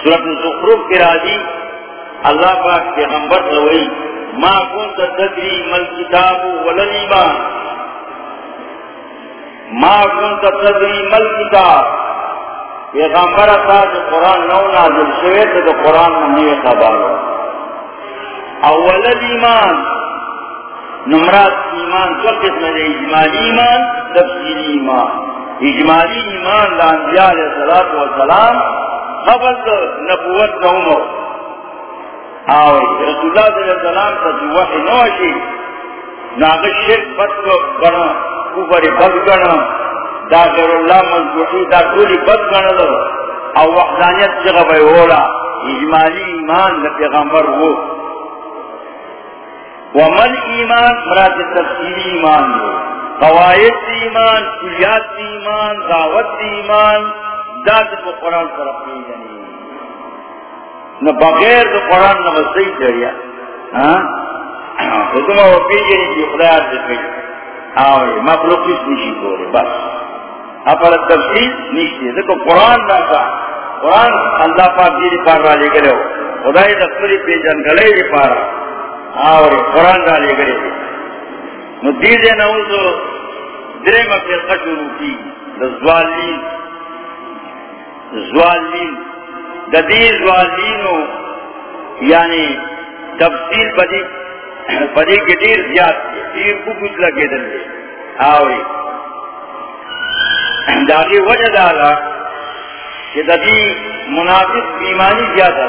سورت زخرف کے راضی اللہ پاک پیغمبر روئی ما كنت تدری مل کتاب ولل ایمان ما كنت تدری مل کتاب پیغمبر تھا جو قرآن نو نازل شوے تو تو قرآن منی خبر اول ایمان. نمرات ایمان جو قسم ہے اجمالی ایمان، تفصیلی ایمان. اجمالی ایمان لانبیاء علیہ السلام و سلام قبل نبوت کا عمر. آوئی رسول اللہ صلی اللہ علیہ وسلم تا جو وحی نوشی، ناغ شرک بد گنا کفر بد گنا دا غیر اللہ مضبوطی دا کولی بد گنا او وحدانیت چگہ بے اولا اجمالی ایمان دا پیغمبر ہو ومن ایمان؟ مراد تفصیلی ایمان دو قواعد ایمان کلیات ایمان، دعوت ایمان داد کو قرآن طرف نہیں جانی نہ بغیر تو قرآن نہ بس صحیح دریا ہاں تم وہ پیجنی کی خدا سے کہی آؤ مخلوق کس نشی کو رہے بس. اپر تفصیل نیچے دیکھو، قرآن نہ کا قرآن اللہ پاک جی پار والے گرے ہو خدا ہی دفتری پیجن گلے ہی پارا ہاں، اور قرآن ڈالے گرے ندیز نوز درے مفرقہ شروع کی۔ زوالین۔ زوالین۔ ددی زوالینو یعنی تفصیل بدی بدی کے دیر زیاد۔ دیر کو کچھ لگے دل ہاں، آوری داغی وجہ دادا کہ دبی منافق بیمانی زیادہ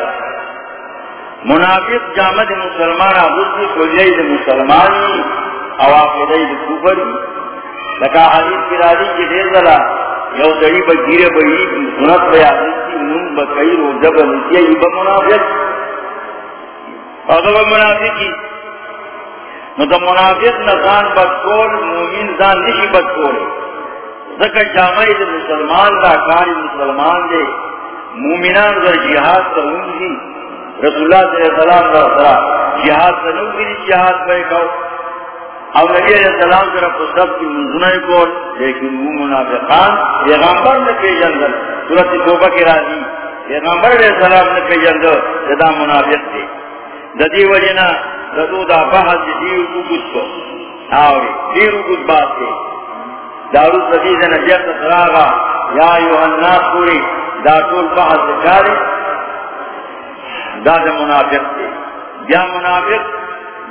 منافق جامد مسلمان آبود کی مسلمانی اوافدی کفری لکا حدیث کی راضی کی دیر دلا، یو دری با گیرے با عید سنت با یادیسی نون با کئی رو جب نسیہ ای با منافق۔ اور با منافقی۔ نو دا منافق نزان بدکول مومین زان نشی بدکول ذکر جامعی دا مسلمان دا کاری مسلمان دے، مومنان دا جہاد تا ہونگی رسول اللہ صلی اللہ علیہ وسلم جہاد تا نونگی جہاد بے کھو اور نبی علیہ السلام کی رب سب کی منظمہ کو لیکن وہ منافقان پیغمبر نے کے جنگل صورت توبہ کی راضی، پیغمبر علیہ السلام نے کے جنگل جدا منافق تھے ددی وجنا ددو دا بحث دیو کو کچھ کو۔ آوری دیو کچھ بات تھے دارو سدید نجیت سراغا، یا ایوہ الناس پوری دا طول بحث کاری دا دا منافق تھے یا منافق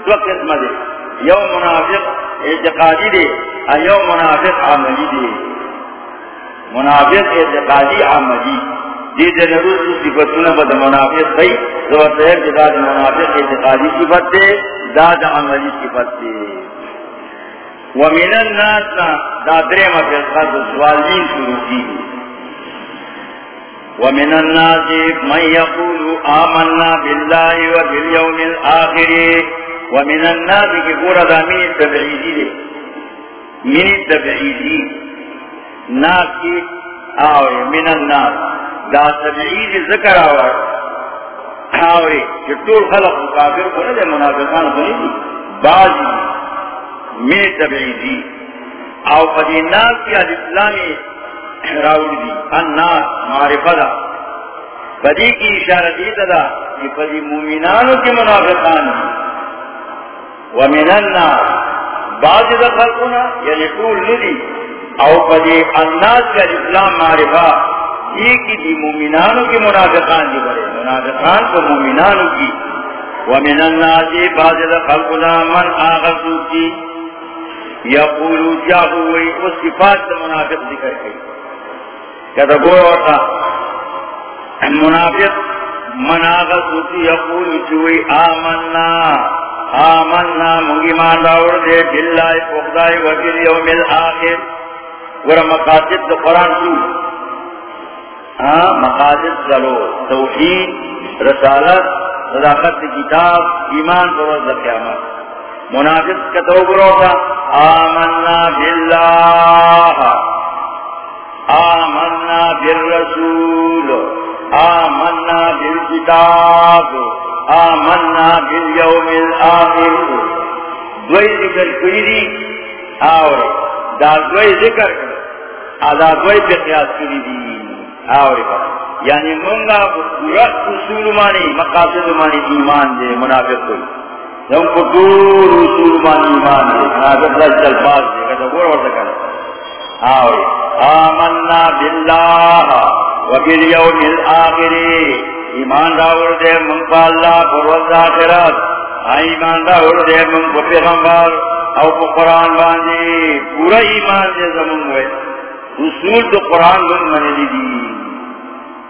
دو قسم دے یو منافق اعتقادی دے یو منافق عملی دے منافق اعتقادی عملی۔ دی دے نروس صفتون با دا منافق دی دو تیب دا دا منافق اعتقادی صفت دے دا دا عملی صفت دے ومن الناس دا درے مفرقات سوالین شروع کی ومن الناس من يقول آمنا بالله وباليوم الآخر ومن الناس کی پورا دا من تبعیدی دے. من تبعیدی. ناس کی آوے من الناس. دا تبعیدی ذکر آوے آوے کہ طول خلق مقابر کو ندے، منافقان سنی دی بازی. من تبعیدی او فدی ناس کی آج اسلامی راوڑ دی. الناس معرفہ دا. فدی کی اشارہ دیتا دا کہ فدی مومنانو کی منافقان دی. ومن الناس. بعض ذا خلقنا یعنی طول ندی. او پدی الناس کی کا اسلام معرفہ یہ کی دی مومنانوں کی منافقان دی بڑے. منافقان کو مومنانوں کی. ومن الناس. بعض ذا خلقنا من آغسو کی یقولو جاہوئی اس صفات دا منافق ذکر کی کہتا گوڑا ہوتا منافق من آغسو کی یقولو جوئی آمنا آمنا منگی مان داور دے، باللہ فقدائی وکل یوم الاخر. ورہ مقاصد دا قرآن سو ہاں مقاصد چلو، توحید، رسالت، صداقت، کتاب، ایمان پر وزد قیامت. منافق کا تو برو تھا آمنا باللہ، آمنا بالرسول، آمنا بالکتاب، آمنا بالیوم الاخر دوئی ذکر کوئی دی آوری دا دوئی ذکر ادا دوئی پہ قیاس کری دی آوری پر یعنی منگا پورا اصول مانی، مقاصد مانی ایمان دے، منافق کوئی ہم کو دور اصول مانی ایمان دے منافق دا چل پاس دے کہتا گوڑا ورد کرتا آوری آمنا باللہ وبالیوم الاخر ایمان راوڑ دے من پا اللہ پروز آخرت ایمان راوڑ دے من پا پیغمبر او پا قرآن باندی. پورا ایمان دے زمان ہوئے اصول تو قرآن من دی دی.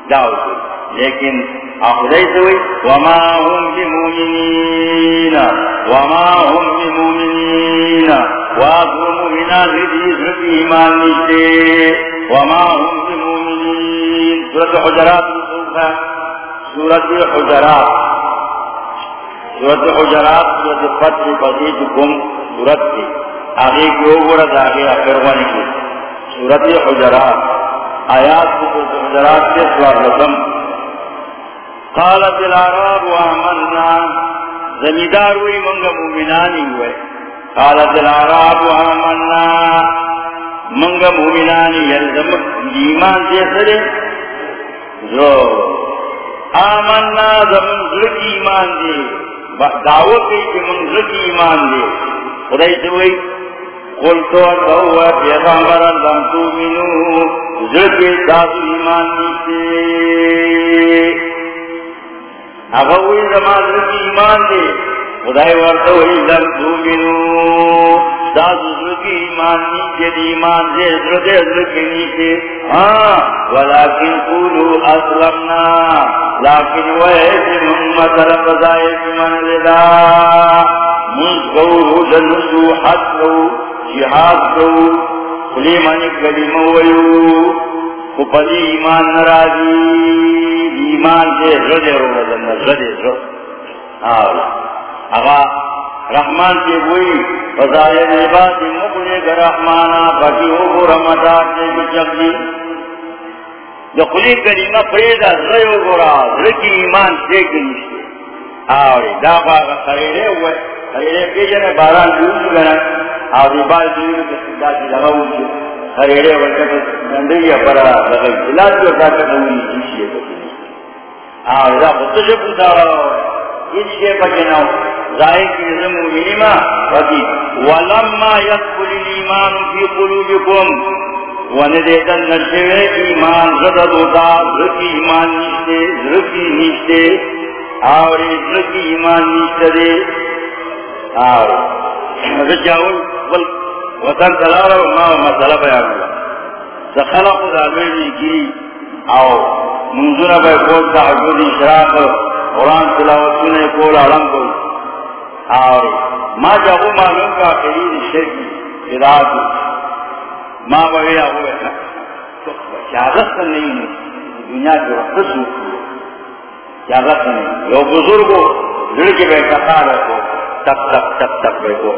داو تو لیکن آخدائی سوئی، وما هم بمومنین وما هم بمومنین واقو مومنان ردیس رب ایمان نیتے وما هم بمومنین سورت حجرات رسول ہے سورت حجرات. سورت حجرات سورت فتح بدیج گم سورت کی آگے کی اوورت آگے اکروانی کی. سورت حجرات. آیات کی سورت حجرات کے سوار رسم قالت العراب آمنا. زمیدار ہوئی منگا مومنانی ہوئے. قالت العراب آمنا. منگا مومنانی یلزم ایمان جیسے دے جو آمنا زمن ذلک ایمان دے. دعوت کی کہ من ذلک ایمان دے. خدای سے ہوئی قلتو انتو پیغمبر لم تومنو ذلک دادو ایمان نیتے. اگر ہوئی زمان ذلک ایمان دے خدای ورطا ہوئی لم تومنو داد کی ایمان نیچے دی ایمان دے حضرت حضرت کے نیچے ہاں ولیکن قولو اسلمنا. لیکن وہ محمد طرف زائد من لدا منز گو حد گو جہاد گو خلی من کلیم ویو کپلی ایمان نرازی ایمان دے حضرت روزن حضرت حضرت آولا اگا رحمان کی ہوئی فضائل عباد مقلے گا رحمانا، بکی ہو گو رمضان سے بچک دی جو خلی کریمہ پریدا زیو گو را ذکی ایمان سے کنیشتے آوری دا باغا خریرے ہوئے. خریرے پیجنے باران دیوز گنا آوری بال دیوز کسیدہ کی لگاؤں سے خریرے ہوئے گندگی اپرا لگئی جلاد جو ساکتا ہوئی جیشیے کسیدہ آوری دا خودتو سے پوتا اس کے بچناؤ ظاہر کی نظم مہیما وقی ولما يدخل الایمان فی قلوبکم وندیتن نشوے ایمان زدد ہوتا ذکی ایمان نیشتے ذکی نیشتے اور ذکی ایمان نیشتے دے۔ اور رجاول وطن تلارا ما مسئلہ بیان ہوا سخلق دعوی کی او منظورہ بے قول تعبود اشراق قرآن تلاوتنے قول علم کو اور ما جاؤ معلوم کا قریب شرکی اراد ماں بغیر ہوئے اجازت نہیں دنیا کے وقت اجازت نہیں لوگ بزرگ دل کے بیٹھا کھا رکھو تب تک تب تک بیٹھو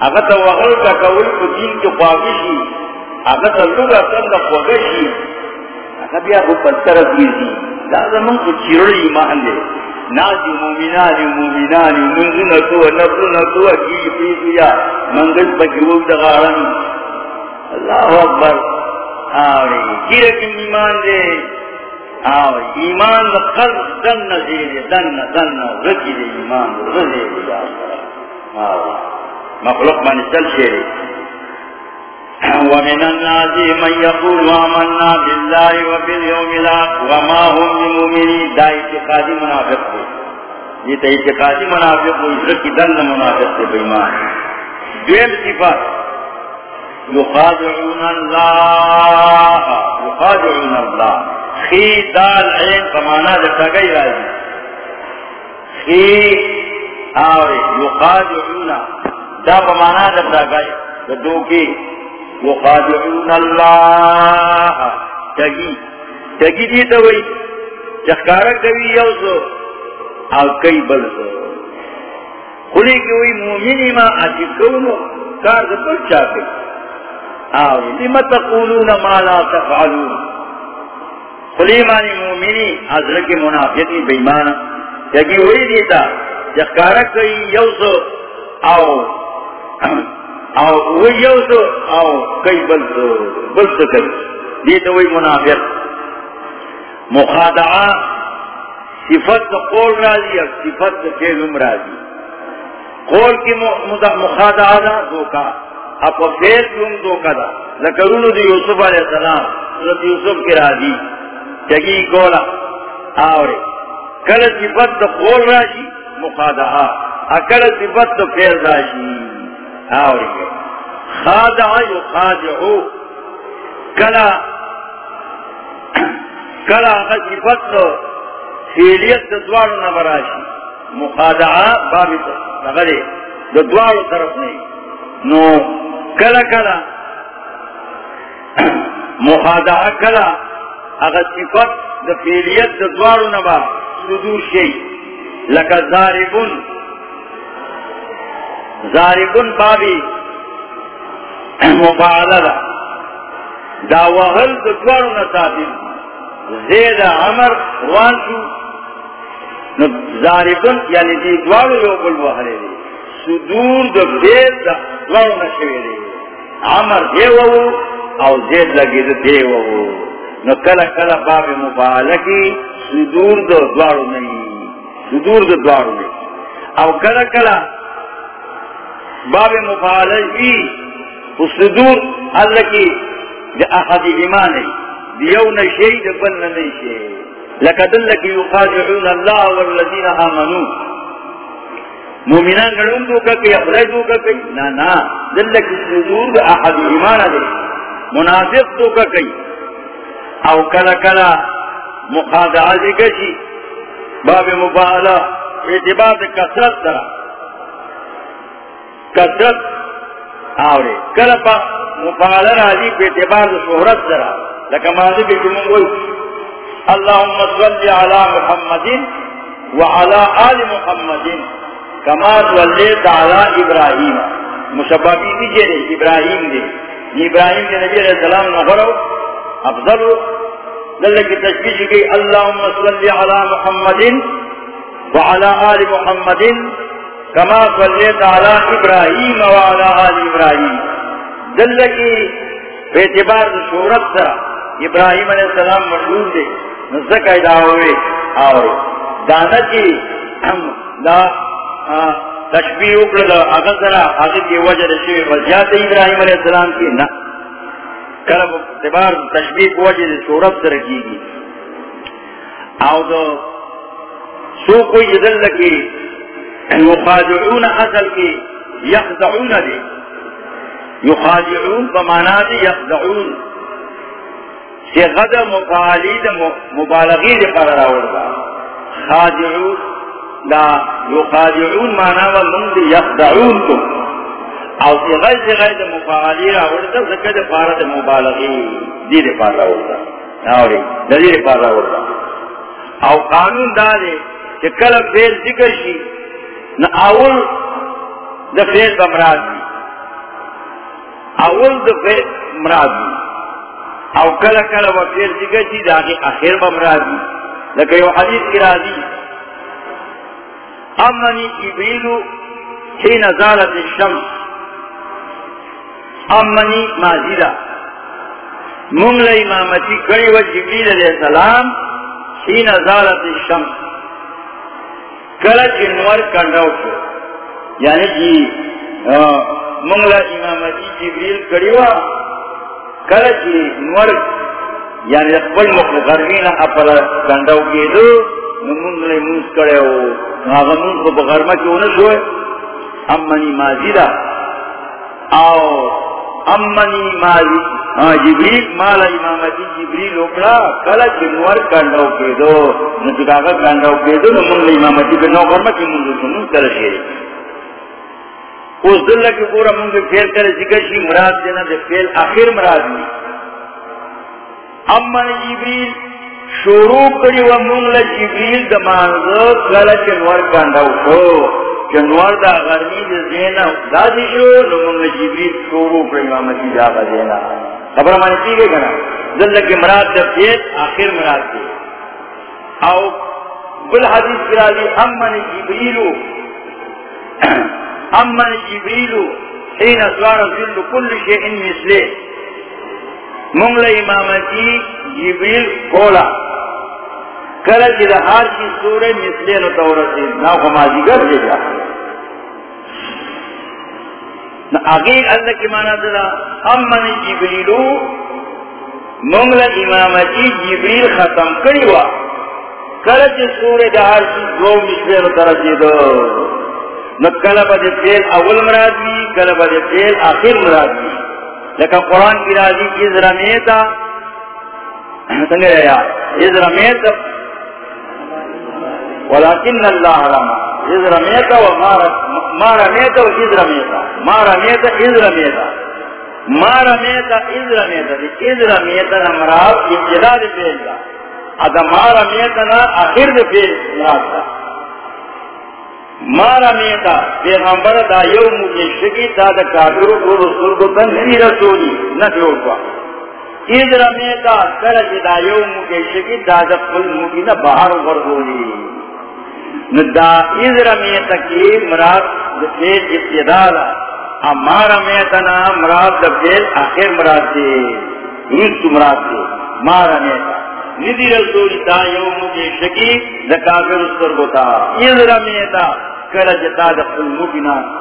آگا تا وغل کا قول کو دین کے پاگی شی آگا تا لگا سند خوگا شی آگا بیا کو پتر گیزی دادا من کو چیرڑ ایمان دے ناجی مومنانی مومنانی منزو نتو نفو نتو کی پیسیا منگل بکیوک دغارن اللہ اکبر. آوری. کیرک ایمان دے آوری. ایمان دا قلب دن نزیر دن دن رکی دے ایمان دا رزے دے آوری. مخلوق من سل شیرے ومن الناس من يقول آمنا بالله وباليوم الآخر وما هم بمؤمنين دا اعتقادی منافق کو یہ تو اعتقادی منافق کو اس کی دن منافق سے بےمان دویم صفات يخادعون الله يخادعون الله خي دال عين فمانا دتا گئی راضی. خي اور يخادعون دا فمانا دتا گئی دو کی وخادعون اللہ تگی تگی دیتا ہوئی چخکارا کبھی یوزو او کئی بلزو خلی کی ہوئی مومنی ما اچی کونو کار دا بل چاہتے آوی لما تقولون ما لا تفعلون. خلی مانی مومنی حضرت منافیتی بیمانا تگی ہوئی دیتا چخکارا کئی یوزو او او ویو تو او کئی بل تو بل تو کئی. دیتا وی منافق. مخادعا صفت تو قول راضی، اب صفت تو فیلم راضی. قول کی مخادعا دا دوکا اب فیل تم دوکا دا. لکرونو دی یوسف علیہ السلام، حضرت یوسف کی راضی. جگی کولا آورے. کل صفت تو قول راضی مخادعا اکل صفت تو فیل راضی. آوری گئے خادع یخادعو کلا کلا صفت فیلیت دوارو نبراشی مخادعا بابی نغلے دو دوارو طرف نہیں نو کلا کلا مخادعا کلا اگر صفت دا فیلیت دوارو نبا صدور شئی لکا زاربون زاربن بابی مفعلہ دا وحل دکوارو نتابل زید عمر روان شو. زاربن یعنی دی دوارو یو بل وحلے دی. صدور دا بید دا دوارو نشوے دی. عمر دے وو او زید لگی دے وو. نو کلا کلا باب مبالکی صدور دو دوارو نہیں صدور دو دوارو نہیں او کلا کلا باب مبالکی صدور اللہ کی دے احد ایمان دیو نشی دے بل نشی. لقد لکی یقاجعون اللہ والذین آمنون مومنان گڑون دو کا کئی اخلائی دو کا کئی نا نا. دل کی صدور دے احد ایمان دے منافق دو کا کئی او کلا کلا مخادعہ ذکر جی باب مبالا اعتبار دے کسرت درہ. کسرت آورے کلا پا مبالا راضی پہ اعتبار شہرت درہ لکہ ماضی پہ جمعن گوئی اللہم صلی علی محمد وعلا آل محمد کما صلیت علی ابراہیم مشبابی دیجیے دے ابراہیم دے ابراہیم کے نبی علیہ السلام نظرو افضل للہ کی تشبیش کی اللہم صلی علی محمد وعلا آل محمد کما صلیت علی ابراہیم وعلا آل ابراہیم دلہ کی اعتبار شہرت سرا ابراہیم علیہ السلام مشہور دے نزدک ایدا ہوئے اور دانا کی دا تشبیح اکڑ دا، اگر سرا آگے کی وجہ رشوی وجہت ابراہیم علیہ السلام کی نا کرب اعتبار تشبیح کو وجہ شہرت سر کی گی او دو سو کوئی ادل لکی یخادعون اصل کی یخدعون دے یخادعون بمانا دے یخدعون. کہ غد مفالی دے مبالغی دے قرار آوردا خادعون دا یخادعون مانا و من دے یخدعون کو او سی غیر سی غیر دے مفالی را آوردا زکر دے پارا دے مبالغی. دی دے پارا آوردا ناوری دی دے پارا آوردا او قانون دا دے کہ کل فیل ذکر شی نا اول دا فیل بمراد دی اول دا فیل مراد دی او کل کل و فیل ذکر شی دا آگے اخیر بمراد دی لکہ یو حدیث کی راضی امنی جبریلو حین زالت الشمس. امنی مازیدہ منگل امامتی کری و جبریل علیہ السلام حین زالت الشمس. کل جنور کنڈاو شو. یعنی جی منگل امامتی جبریل کری و کل جنور یعنی اقبل مقرمین اپلا کنڈاو کی دو منگل موز کرے ہو آغا منگ کو بغرمہ کیوں نشوئے امنی مازیدہ آو، امنی مالی جبریل مالا امامتی جبریل اکڑا، کلا جنور کنڈاو کے دو نتکاغت کنڈاو کے دو نمون امامتی پر نو کرما کی منزل سنون کل شیرے. اس دلہ کی پورا منزل فیل کر ذکر شی مراد دینا دے فیل آخر مراد نہیں امنی جبریل، شروع کری و منزل جبریل دمانزو کلا جنور کنڈاو شو. جنوار دا غرمی دا زینا دا دی شو نمونگ جبریل شروع پر امامتی دا غا زینا. خبر مانی کی گئے گنا۔ ذلک مراد دا فیت آخر مراد دی او بل حدیث کرا دی امن جبریلو۔ امن جبریلو، حین اسوار ذل کل شیئن مثلے۔ منگل امامتی جبریل کولا کرل جی دا کی سورے مثلے نو تورسی نا خمازی گر دے جا آگے اللہ کی مانا دلا امن جبریلو منگل امامتی جبریل ختم کری وا۔ کرل جی سورے دا کی دو مثلے نو ترسی دو۔ نو کلب دے فیل اول مراد بھی کلب دے فیل آخر مراد بھی لیکن قرآن کی راضی از رمیتا سنگے رہا از رمیتا ولكن الله رمى إذ رميت وما رميت وإذ رميت ما رميت إذ رميت ما رميت إذ رميت إذ رميت نمرات ابتداء فعل دا اذا ما رميت نا آخر فعل مراد ما رميت پیغمبر دا یوم مشرکی تا دا کافر کو رسول کو تن نہیں رسولی نہ جوڑوا اذ رميت کرج دا یوم مشرکی دا دا قل مبینہ باہر ورغولی دا کی مراد دا ابتدا دا مراد آخر مراد دے مراد دے ندی رسول دا یوم شکی دا کافر بتا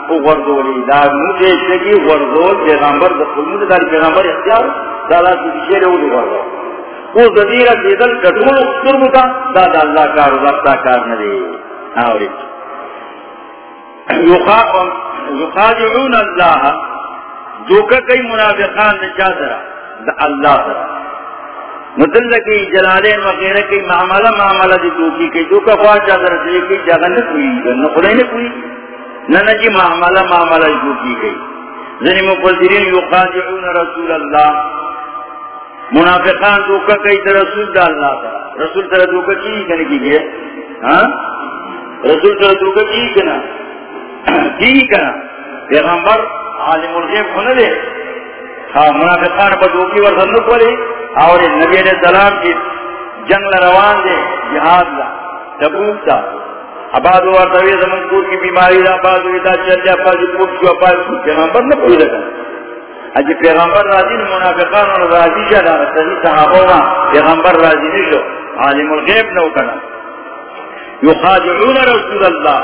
او غردولی دا شکی غردول پیغامبر دا پیغامبر اختیار دا اللہ سے اولی غردول وہ دیدل کٹھول بتا دا دا اللہ کار کار آوری. یخادعون اللہ. جو کئی منافقان نے چاہ دا اللہ درہ مدل کی جلالین وغیرہ کی معاملہ معاملہ دی دوکی کی جو خواہ چاہ درہ دی کی جگہ نکوئی. نہ خدای نکوئی. نہ نجی معاملہ معاملہ دی دوکی کی ذنی مفضرین یخادعون رسول اللہ. منافقان دوکہ کئی در رسول دا اللہ درہ رسول در دوکہ کی کنے کی گئے؟ ہاں؟ رسول در دوکہ کی کنا ٹھیک ہے پیغمبر عالم الغیب ہونے دے۔ ہاں منافقان پر دوکی ورزن پڑے اور نبی علیہ السلام کی جنگ روان دے، جہاد لا تبوک دا۔ اباد و ارتوی زمن کور کی بیماری دا اباد و ادا چل جا، پاس پوچھ جو پاس پیغمبر نہ پوچھ لگا اج پیغمبر راضی منافقان اور راضی جا صحیح صحابہ پیغمبر راضی نہیں شو، عالم الغیب نہ کنا يخادعون رسول الله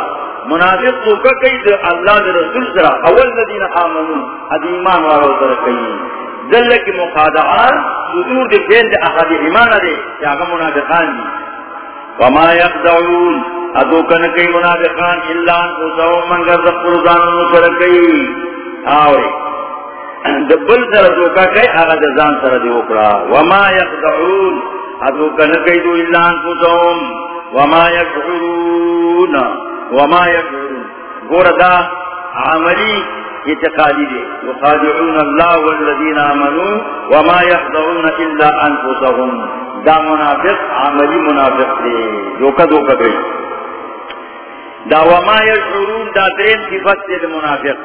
منافقك كيد الله لرسول سرا. أول الذين آمنوا. هذا إيمان وعوذر كيين ذلك مخادعان سدور دي بين دي أخذ إيمان دي يعني منافقان دي وما يخدعون أدو كان كي منافقان إلا أن أسعوا من قرد قرزان ونسر كي آوي دبل سر دوكا كي أغد زان سر دي وما يخدعون أدو كان كي دو إلا أن أسعوا وما يشعرون وما يشعرون گوردا عملی اعتقادی دے. وخادعون اللہ والذین آمنوا وما يخدعون الا انفسهم دا منافق عملی منافق دے. دوکا دوکا گئی دا وما يشعرون دا درین صفت دے منافق.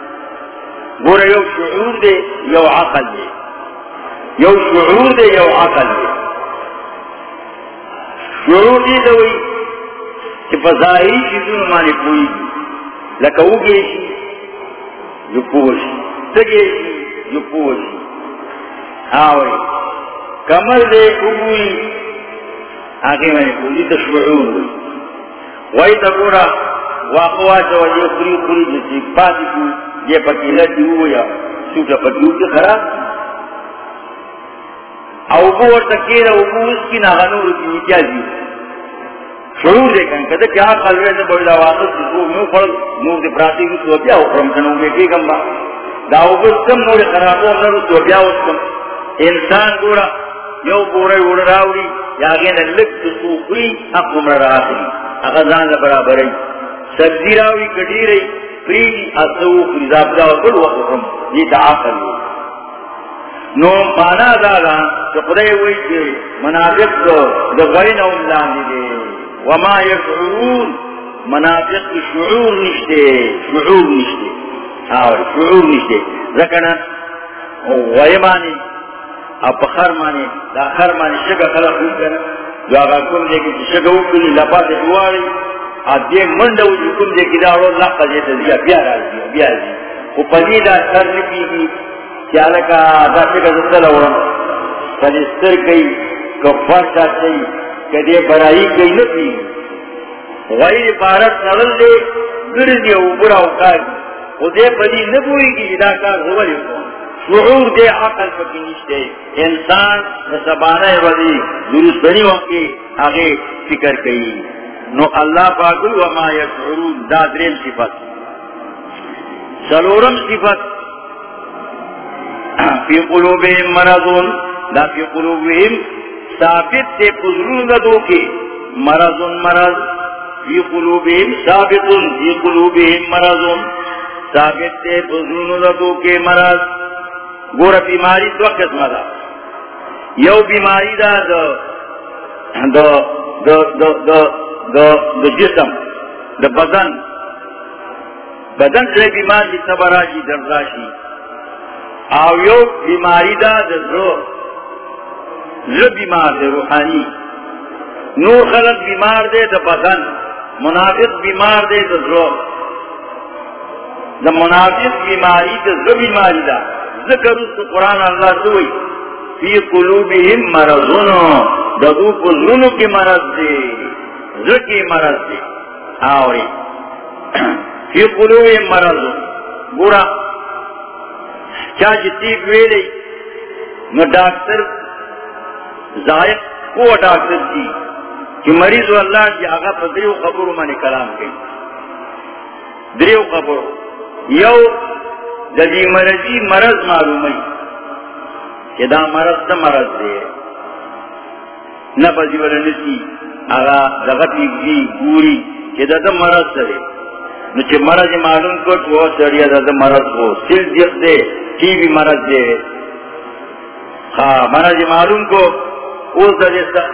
گورا یو شعور دے، یو عقل دے. یو شعور دے، یو عقل دے. شعور دے دوئی کہ فضائی چیزوں مانی پوئی لکہو گے جو پوش۔ تگے جو پوش۔ ہاں آوری کمر دے اگوی آگے میں نے تشبعون۔ ہوئی تکورا واقعات و یہ خری خری جسی پاتی کو یہ پکیلہ دیو یا سوٹا پکیو کے خراب اوبو اور تکیر اوبو اس کی ناغنور کی نیتیا دیو شروع دے کن کدے کیا قلوے تے بوئی دا واسط تو نو پھل دی پراتی کو تو کیا حکم کنو کی گمبا دا وگستم نو دے خرابو نو تو کیا وستم انسان گورا یو گورے وڑ راوی یا گے لک تو کوئی حق مر راتی اگر جان دے برابر سبزی راوی کٹی رہی فری اسو خزاب دا کل وقتم یہ دا عقل نو مانا دا دا کہ خدای کہ مناسب تو دا غیر نو لاندے وما يشعرون منافق شعور نشتے شعور نشتے اور شعور نشتے ذکرنا غی مانے اپ مانی مانے دا خر مانے شگا خلق ہو کرنا جو آگا کم دے کچھ شکا ہو کنی لپا سے اور آج دے مندہ ہو جو کم دے کدا رو لقا دے تزیا بیار آجی بیار آجی وہ پدی دا سر نکی گی کیا لکا دا شگا زدہ لورا پدی سر کئی کفر چاہتے کدے برائی گئی نتی غیر عبارت نرل دے گرزی او برا اوکار۔ خودے پدی نبوئی کی جداکار زوری کو شعور دے عقل پکی نشتے انسان سبانے وزی درست بنی وقتی آگے فکر کئی۔ نو اللہ پاکل وما یشعرون، دا درین صفت۔ سلورم صفت۔ فی قلوبهم مرضون۔ دا فی قلوبهم ثابت دے پزرون دو کے مرض مرض فی قلوبہم ثابت فی قلوبہم مرض ثابت دے پزرون دو کے مرض۔ گورا بیماری دو قسم دا۔ یو بیماری دا دا دا دا دا دا دا, دا جسم دا بدن۔ بدن سے بیماری جتنا برا آو یو بیماری دا دا, دا زور بیمار دے روحانی، نور خلق بیمار دے دا بدن، منافق بیمار دے دا زور دا منافق بیماری دا زو بیماری دا. ذکر اس قرآن اللہ سوئی فی قلوبہم مرضونو دا دو قلونو کی مرض دے ذکی مرض دے. آوری۔ فی قلوبہم مرضون بورا چاچی تیک ویلی نو ڈاکٹر ظاہر کو ڈاکٹر کی کہ مریض و اللہ جی کی آگا پر دریو خبروں میں کلام گئی دریو خبروں یو جدی مرضی مرض معلوم کہ دا مرض تا مرض دے۔ نہ بزی جی والا نسی آگا دغتی گی گوری کہ دا دا مرض دے۔ نو مرض معلوم کو تو سڑیا دا دا مرض ہو۔ سل دیخ دے ٹی بھی مرض دے۔ ہاں مرض معلوم کو اس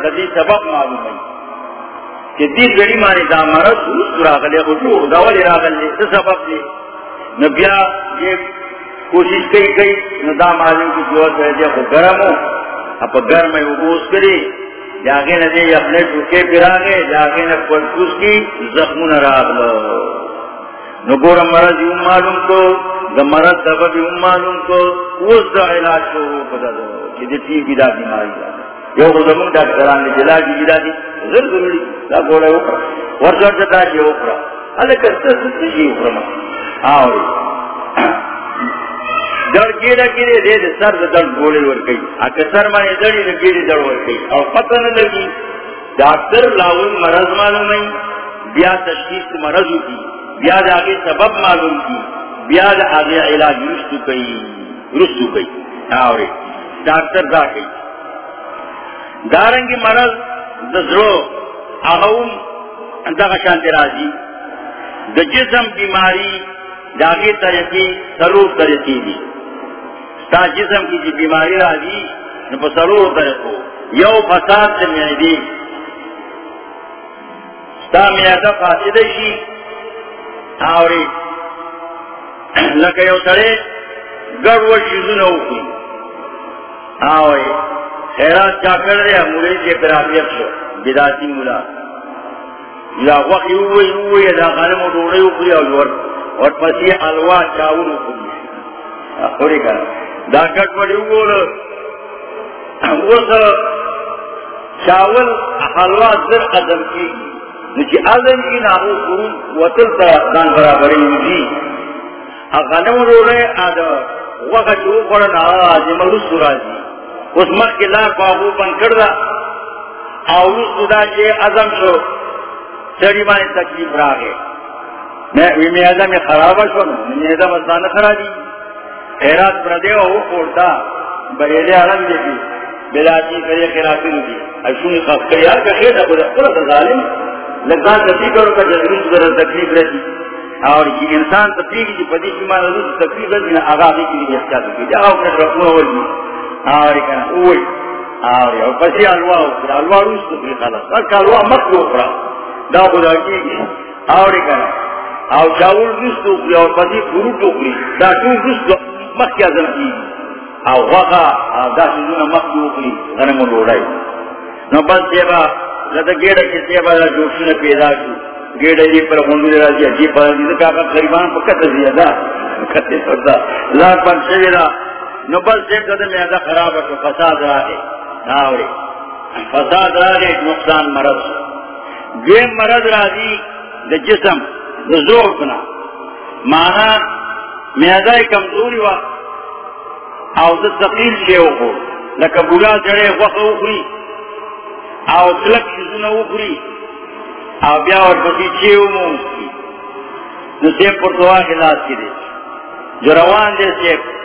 ددی سبب معلوم ہے کہ دی گڑی مانی دا مرض اس راغلے خجور دا ولی راغلے دا سبب دے نبیا یہ کوشش کئی کئی ندا معلوم کی جو ہے خود گرم ہو اب گرم ہے وہ کری جاگے نہ دے اپنے ٹوکے پھرا گے جاگے نہ پرکوس کی زخم نہ راگ لو نگور مرض یوں معلوم کو دا مرض سبب یوں معلوم کو اس دا علاج کو وہ پتا دو کہ دیتی بیدا بیماری دا یو خود امون ڈاکٹران جلا کی بیدا دی ضرور ضروری دا گوڑا اوپرا ورزر جتا کی اوپرا اللہ کرتا سکتے جی اوپرا آوری در گیرہ گیرے دے دے سر در گوڑے ورکی اکا سر مانے دڑی در گیرے در ورکی اور پتہ نہ لگی ڈاکٹر لاؤن مرض معلوم نہیں بیا تشخیص مرض کی بیا دا آگے سبب معلوم کی بیا دا آگے علاج رستو کئی رستو کئی آوری ڈاکٹر دا کئی دارنگی مرض، دزرو آہون انتا خشانتی رازی. دا جسم بیماری جاگی طریقی سرور طریقی دی ستا جسم کی جی بیماری را نپا سرور طریقو. یو فساد سے میدی ستا میدہ فاسد شی آوری لکہ یو سڑے گڑ و شیزو نو کی آوری خیرات چاکر رہے مولی سے پرابیت شو. بداتی مولا. یا وقت ہوئی ہوئی دا غنم و دوڑے ہوئی اور اور پسی حلوا چاول خوری کر دا کٹ پڑی اول چاول حلوا زر ادم کی. نچی ادم کی نامو سرون وطل تا دان برابری ہوئی غنم رو رہے آدھا وقت جو قرن آجی ملوس سراجی اس مخ کے لار بابو بن کردہ آولوس سدا چے ازم شو، سڑی مانی تکلیف را گئے۔ میں میادہ میں خراب شو میادہ مسان خرابی۔ خیرات پردے ہو پورتا بریلے عالم دے دی بلاتی کرے خیراتی نو دی اشونی خاص کریار کا خیر ابو پورا ظالم۔ لگان تکلیف کرو کا جذبی سدر تکلیف رہتی۔ اور یہ انسان تکلیف کی جی، پدی کی مان لو تکلیف رہتی، نہ آگا دی کی جی، اختیار کی جی۔ جاؤ کہ رکھو ہو جی اور کہنا اوئی. اور یہ پسی الوا ہو الوا روز تو بھی خلاص. ہر کالوا مت کو دا خدا کی اور کہنا او چاول روز ٹوکری اور پتی گرو ٹوکری دا ٹول روز مخ کیا زن کی. او وقا دا سیزونا مخ ٹوکری غنم لوڑائی. نو بس دیبا لدہ گیڑا کی دیبا دا جوشن پیدا شو گیڑا دی پر غنڈو دی راضی عجیب پر دی دکا کا قریبان پا کتا زیادہ. کتا سردا لار پر شوی دا نو بس دیب دا میں دا خراب شو فساد را دے ناوری فساد را دے نقصان مرض۔ دویم مرض را دی دا جسم ضعفنا مانا میں میادائی کمزوری وا او دا تقیل شیو کو۔ لکا بولا جڑے وقت اخری او تلک شزون اخری او بیا اور بسی چیو مو کی۔ نو سیب پرتوا خلاص کی دے۔ جو روان دے سیب۔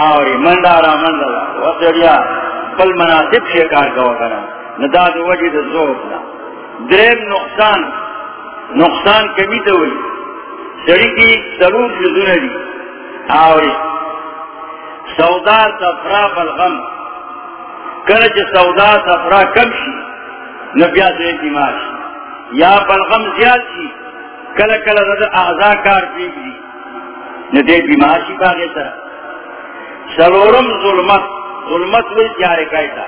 آوری مندارا مندارا وقت جڑیا پل مناسب شکار کوا کنا. نداد وجہ دا ضعفنا درم نقصان نقصان کمی تو ہوئی. سڑی کی ضرور جزون دی آوری سودا سفرا بلغم کرج سودا سفرا کم شی، نبیا سے دماغ یا بلغم زیاد شی، کل کل رد اعضا کار پیگ دی ندے بیمار شی باغی سر. سلورم ظلمت ظلمت وی جارے کائتا۔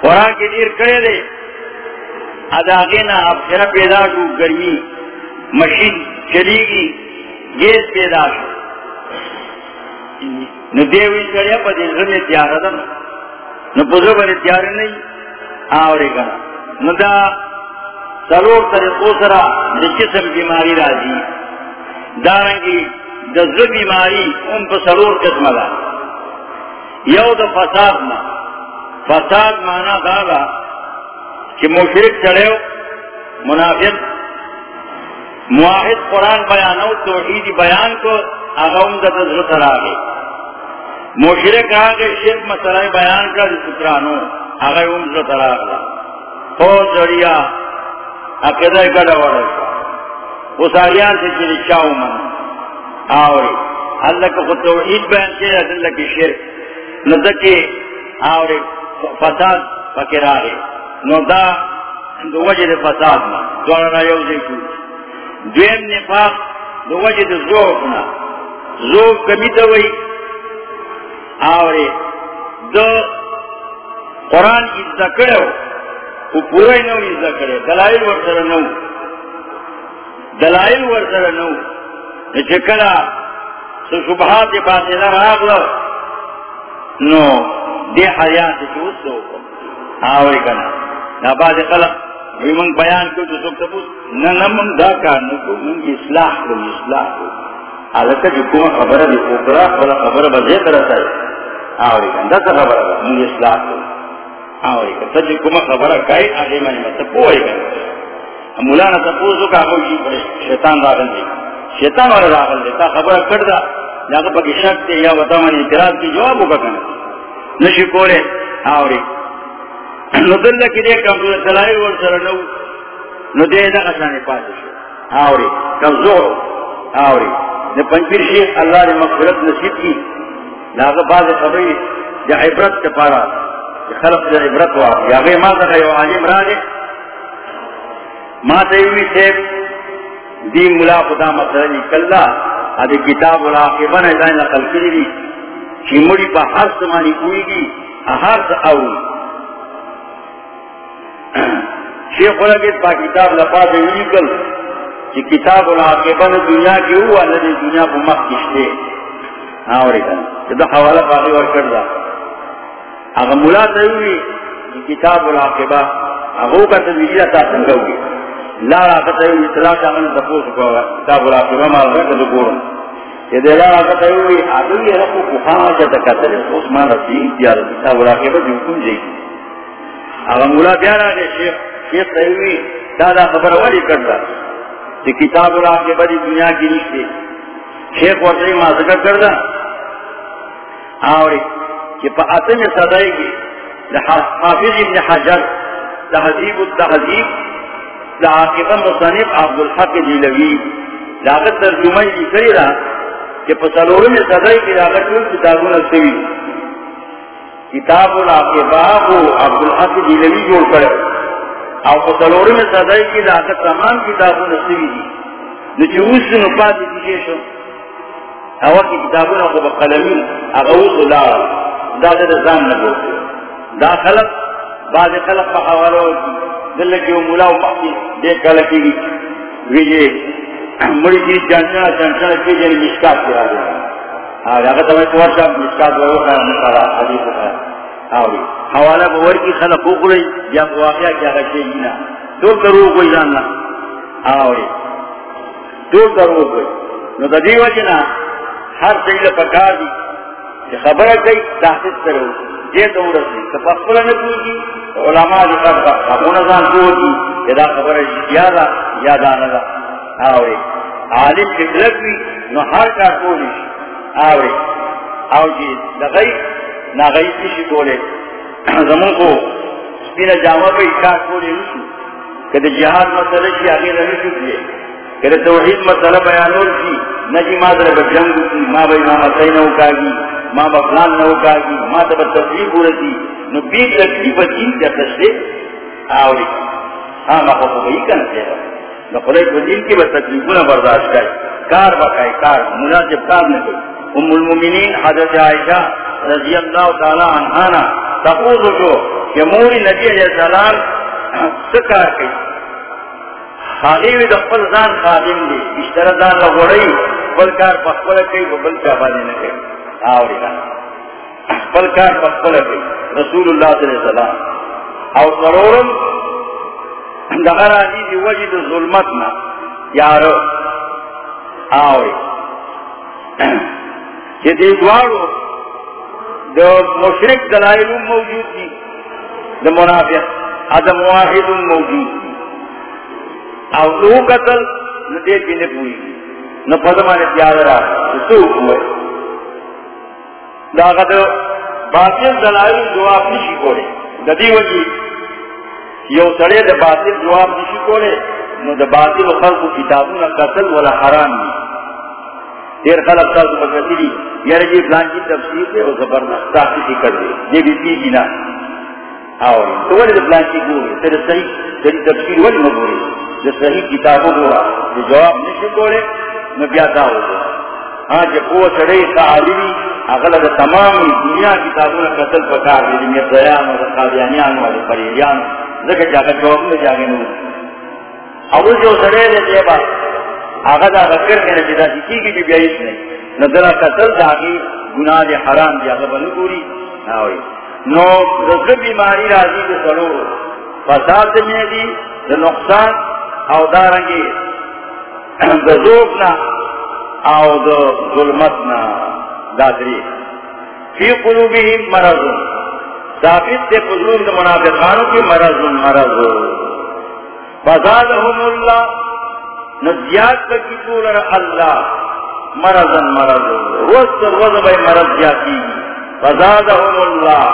قرآن کے دیر کرے دے۔ اداغینا اب پھر پیدا کو گرمی، مشین چلی گی گیس پیدا شو۔ نو دیوی کریا پا دیزر میں تیار دا نو پزر بری تیار نہیں، آوری کنا نو دا سلور طریقو سرا جسم بیماری راجی دارنگی دزر بیماری، ان پا سلور قسم دا۔ یو دا فساد نا فساد مانا دادا کہ مشرک چڑھے منافق معاہد قرآن بیانو، توحید بیان کو اغاؤں دا دزر سر آگے مشرک آگے شرک مسئلہ بیان کا سکرانو اغاؤں دا دزر سر آگے خوش جڑیا عقیدہ گڑا وڑا اس آریان سے چلی چاہو من آوری اللہ کا خود توحید بیان کے اللہ کی شرک. نزکی آوری فساد فکر آگے نو دا دو وجہ دے فساد نا دوارا را یو دیکھو دویم نفاق دو وجہ دے زوف نا زوف کمی دوئی آوری دو قرآن کی ذکر ہو وہ نو عزت کرے دلائل ورسر نو دلائل ورسر نو چکلا سو شبہات باطلہ راگ لو نو دے حیات چوت دو آوری کنا نا بعد خلق وی من بیان کو جو سکتا بود نا نا من دا کار نکو من اصلاح کو اصلاح کو آلکہ جو کما خبر دی اوپرا خلا خبر بزید رسائی آوری کنا دا تا خبر دا من اصلاح کو آوری کن تجھے کما خبرہ کئی آگے مانی مطلب پوئی کن مولانا تپوزو کا آگو جی شیطان راغل دے شیطان والا راغل دے تا خبرہ کر دا جاگا پاکی شک تے یا وطا مانی اعتراض کی جواب ہوگا کن نشی کولے آوری نو دل کی دے کمزور دلائی ور سر نو نو دے دا قسانی پاس شو. آوری کمزور آوری نے پنپیر شیخ اللہ نے مغفرت نصیب کی لاغا باز خبری یا عبرت کے پارا خلق در عبرت ہوا یا غیر ما تخیو عالم راجے ما تیوی سے دی ملا خدا مسئلہ نکللا ادھی کتاب العاقبہ نے دائیں نقل کری دی. چی مڑی پا ہر سمانی کوئی گی ہر سا اوی شیخ الگت پا کتاب لپا چی کتاب دنیا کی ہوا لدی دنیا پا مخ کشتے. ہاں اور ایک دا حوالہ باقی ور کردہ. اگر ملا تیوی کتاب العاقبہ اگو کا تا سنگوگی لا راکا تیوی اطلاع چاہن سپوس کو کتاب العاقبہ مالگا کدو گورن یہ دے لا راکا تیوی آدوی رکو کخانا جاتا کتر اس مان رسی دیار کتاب العاقبہ جو جائی اگر ملا بیارا گے شیخ شیخ تیوی دادا خبر والی کرتا. کہ کتاب العاقبہ دی دنیا کی نشتے شیخ ورطی مازکر کرتا. آوری. کہ پا اتم صدائی کی. حافظ ابن حجر. تحذیب التحذیب لعاقبہ مصنف عبد الحق دیلوی لاغت ترجمہ جی کری رہا کہ پا سلورم کی لاغت کل کتابون السوی کتاب العاقبہ کو عبد الحق دیلوی جوڑ کرے. اور پا سلورم کی لاغت تمام کتابون السوی دی. نچوز سے نپا دی شو اول کی کتابون کو بقلمین اغوث اللہ دا دا زان نبو دا خلق بعد خلق پا حوالو و گی۔ ویجے مڑی کی جانچنا جانچنا کی یعنی مشکات ہاں، تمہیں مشکات حدیث خیر۔ ہاں، آوری بور کی خلق یا واقعہ کیا جی کرو کوئی جاننا۔ ہاں، آوری کرو کوئی۔ نو جنا، ہر سیل پکار دی۔ خبر کئی، تحقیق کرو۔ یہ دور سے تفصیل نہ کی علماء جو کرتا ابو نظام کو کی ادا خبر یاد یاد آنا آوے، عالم کی طرف بھی، نو ہر کا کولی آوے او جی لگئی نہ گئی کسی بولے۔ زمون کو سپینا جامع پہ کار کولی نشو کہ جہاد مسئلہ کی آگے رہی چکی کہ توحید مسئلہ بیانور کی نجی مادر بجنگ کی ماں بھائی ماں مسئلہ نہ اکاگی۔ ماں بفلان نہ اکاگی ماں تب تصریف ہو رہی نو بیت تکلیف دین کیا تشریف آوری ہاں ماں کو بھئی کرتے ہیں نو خدای کو کی بس تکلیفوں برداشت کرے۔ کار بکائے کار۔ مناسب کار نہ کوئی ام المومنین حضرت عائشہ رضی اللہ تعالی عنہانا تقوض جو کہ موری نبی علیہ السلام سکار کئی خالیوی دقل زان خادم دی اشتر زان لغوڑی بلکار پخبل کئی وہ بلکا بانے نہ کئی آوری نا بلکار پخبل کئی رسول اللہ صلی اللہ علیہ وسلم۔ او ضرورم دغر آجی دی وجد ظلمتنا۔ یارو، آوری۔ کہ دی دوارو دو مشرک دلائل موجود دی۔ دو منافق، ادم واحد موجود دی۔ او دو قتل ندے کی نپوئی۔ نپدمان پیار را سو ہوئے دا غد باطل دلائل جواب نشی کولے. ددی وجی، یو سڑے دا باطل جواب نشی کولے، نو دا باطل خلق کتابون قتل ولا حرام دی. دیر خلق تاسو بکتی یعنی جی فلان کی تفسیر دے، او زبرنست تاکتی کر دے. یہ بھی پی جینا آوری تو ولی دا فلان کی گوری تیرے صحیح تیری تفسیر ولی مگوری جو صحیح کتابوں گورا جو جواب نشی کولے، نو بیاتا ہو گا ہاں جب وہ سڑے کا عالمی اغلب تمام دنیا کتابوں نے قتل پکار دے جنگی سیان و قادیانیان والے پریلیان ذکر جاگا جواب میں جاگے نو اب جو سڑے دے دے با آغا دا غکر کے نجدہ جکی کی بھی بیائیس نہیں نظرہ قتل جاگی گناہ دے حرام دے اغلب نکوری ناوئی نو رزق بیماری راضی دے سلو فساد میں دی دے نقصان او دارنگی دے ذوقنا او دے ظلمتنا دادری. فی قلوبہم مرض. ثابت دے قلوب دے منافقانوں کی مرض مرض. فزادہم اللہ. نزیاد تکی طولر اللہ؟ مرضن مرض. روز روز بے مرض جاتی فزادہم اللہ.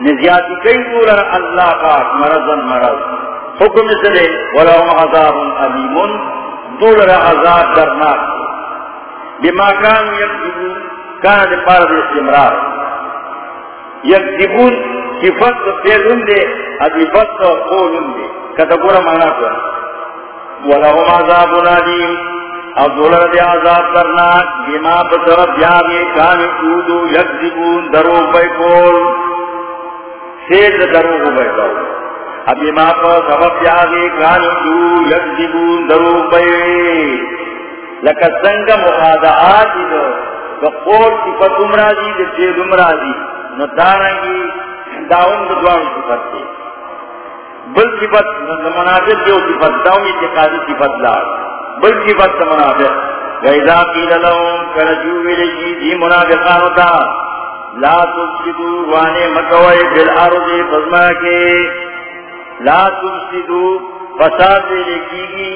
نزیادی کئی طولر اللہ پاک مرضن مرض. حکم سلے ولہم عذاب علیمون طولر عذاب درناک. بما کانو یکذبون کانا دے پارد استمرار یکذبون صفت فیلن دے ادیفت قولن دے کتا گورا مانا کر ولہم عذاب علیم اب دولر دے عذاب کرناک بما بطرف جاگے کانو کودو یکذبون درو بے کول سید درو بے کول اب بما پر سبب جاگے کانو کودو یکذبون درو بے لکا سنگ مخادعات دو دا قول صفت امراضی دا چید امراضی نو دارنگی داون دا دوان صفت دے بل صفت دا منافق دیو صفت داون اتقادی صفت لا بل صفت دا منافق. ویدہ قیل لهم کنجوی لجی دی منافقانو تا لا تفسدو وانے مکوئی بالعرض فضما کے لا تفسدو فساد لکی گی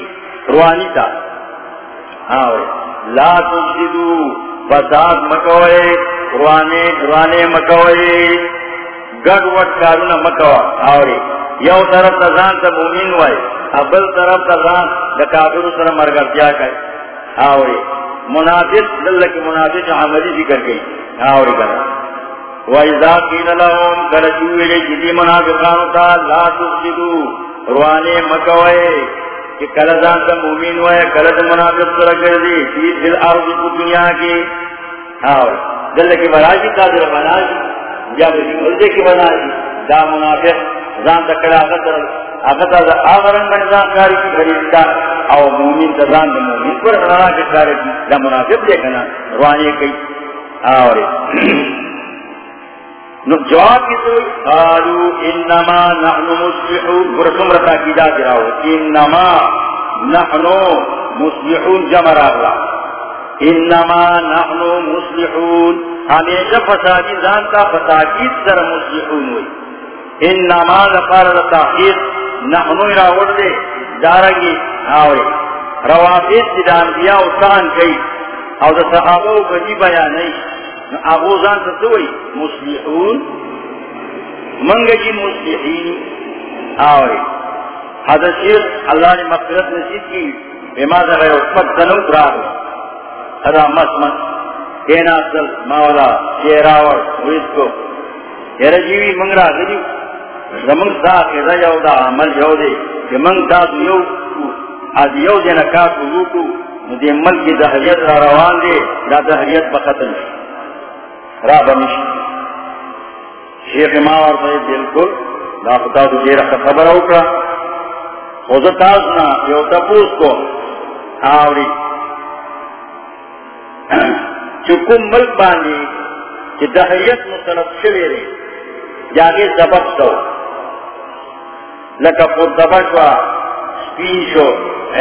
روانی تا لا تفسدو فساد مکوئے روانے روانے مکوئے گڑ وٹ کارونا مکوئے۔ آوری یو طرف تزان تا مومین وائی ابل طرف تزان دا کافر سر مرگرتیا کئی آوری منافق دلکی منافق عملی ذکر گئی آوری کرا وَإِذَا قِيلَ لَهُمْ كَرَجُوا إِلَيْ جِدِي مُنَافِقَانُ تَا لَا تُفْسِدُوا روانے مکوئے۔ کہ کلزان کا مومین ہوا ہے کلز منافق سر کر دی، فی دل عرض کو دنیا کی۔ ہاں، اور دل کی برازی قادر بنازی یا بسی ملدے کی بنازی دا منافق زان تکڑا آغتر آغتر آغرن بنزان کاری کی خریدتا او مومین تزان دا مومین پر رنا کے کاری کی دا منافق دیکھنا روانے کی۔ اور جواب کی تو قالو انما نحن مصلحون برسم رتا کی جا گراو انما نحن مصلحون جمع راغلا انما نحن مصلحون ہمیشہ فسادی زانتا فتاکید سر مصلحون ہوئی۔ انما لقار تاخیر نحن راوڑ دے۔ دارنگی آوے۔ روافیت دی دانبیاء اتان کئی۔ او دا صحابہ بدی بیانی اغوزان تسوئی مسلحون منگا جی مسلحین آوری حضرت شیخ اللہ نے مغفرت نصیب کی بما ذرا عصمت دنو دراغ ادا مسمت کینا اصل مولا شیراور ویس کو یہ رجیوی منگ را گلی زمنگ سا خیزا یو دا عمل یو دے کہ منگ دا یو از یو دینا کافو لوکو ندی ملک دہریت را روان دے دا دہریت بختن شی را بنش شیخ ماور سے بالکل لا خدا تو دیر خبر اوکڑا خود یو تپوس کو۔ آوری۔ چکم ملک باندی چی دہیت مصنف شوی رے جاگے سبب سو لکا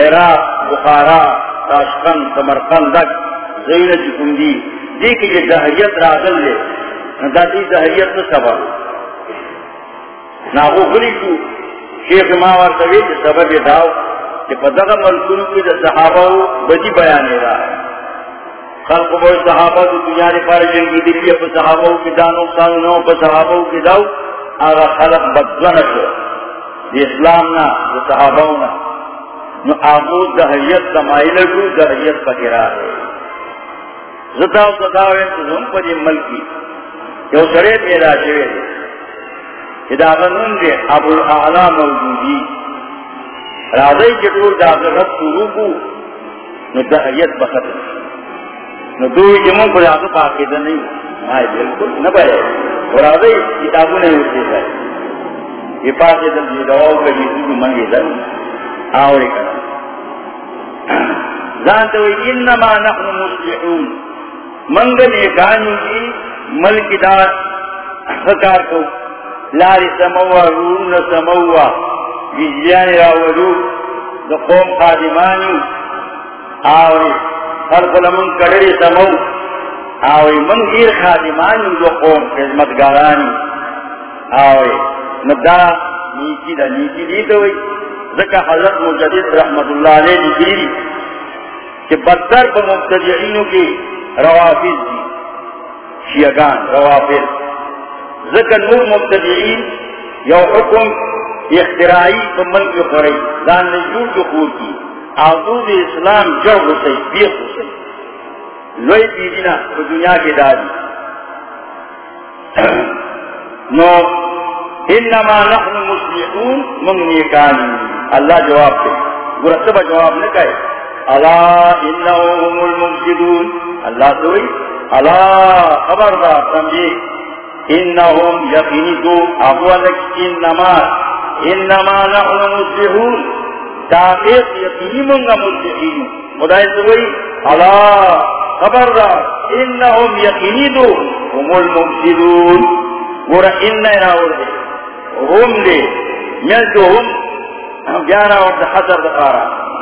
عراق، بخارا تاشقن سمرقن دک زین چکم دی۔ دیکھ جی دہیت راگل لے دا دی دہیت سبب۔ ناغو گلی شو شیخ ماوار سوی چی سبب داو چی پا دغا ملکونو کی دا صحابہ بدی بیانے رہا ہے۔ خلق بوئی صحابہ دو دنیا نے پارے جنگی دلی اپا صحابہ کی دانو قانونوں اپا صحابہ کی داو آغا خلق بدزن شو دی اسلام نا دی صحابہ نا نو آغو دہیت دمائل شو دہیت پکرا ہے۔ زداو زداو انتظام پر دی ملکی یو سرے پیدا شوئے دی. ادا غنون دے ابو الاعلا موجودی راضی چطور دا غرب شروع نو دہیت بختر نو دوی جمعون پر آگا پاکیدہ نہیں آئی بلکل نبائے اور آدھے کتابوں نے ہوتے ہیں یہ پاکیدہ دی دواؤ کا جیسو کو منگی دن آوری کرنا زانتا انما نحن مسلحون. منگل ایکانی کی ملک دار خکار کو، لاری سموا، رون سموا بجیانی راولو دو قوم خادمانی، آوری خلق لمن کڑری سمو آوی من غیر خادمان جو قوم خدمتگارانی آوی ندا نیچی دا نیچی دی دوئی ذکا حضرت مجدد رحمت اللہ علیہ دی کہ بدتر پا مبتدعینوں کی روافظ دی شیعگان روافظ. ذکا نور مبتدعین یو حکم اختراعی پا ملک خوری دان نجور جو خور کی آدود اسلام جو ہوتے بیخ ہوتے لوئی دیدینا تو دنیا کے داری نو، انما نحن مسلحون من نیکانی اللہ جواب دے گرسبہ جواب نہ کہے اللہ انہم المفسدون. اللہ خبردار سمجھے انہم یقینی تو ابو لک انما انما نحن مسلحون تاقیق یقینی منگا خدای المفسدون. دے دے تو گیارہ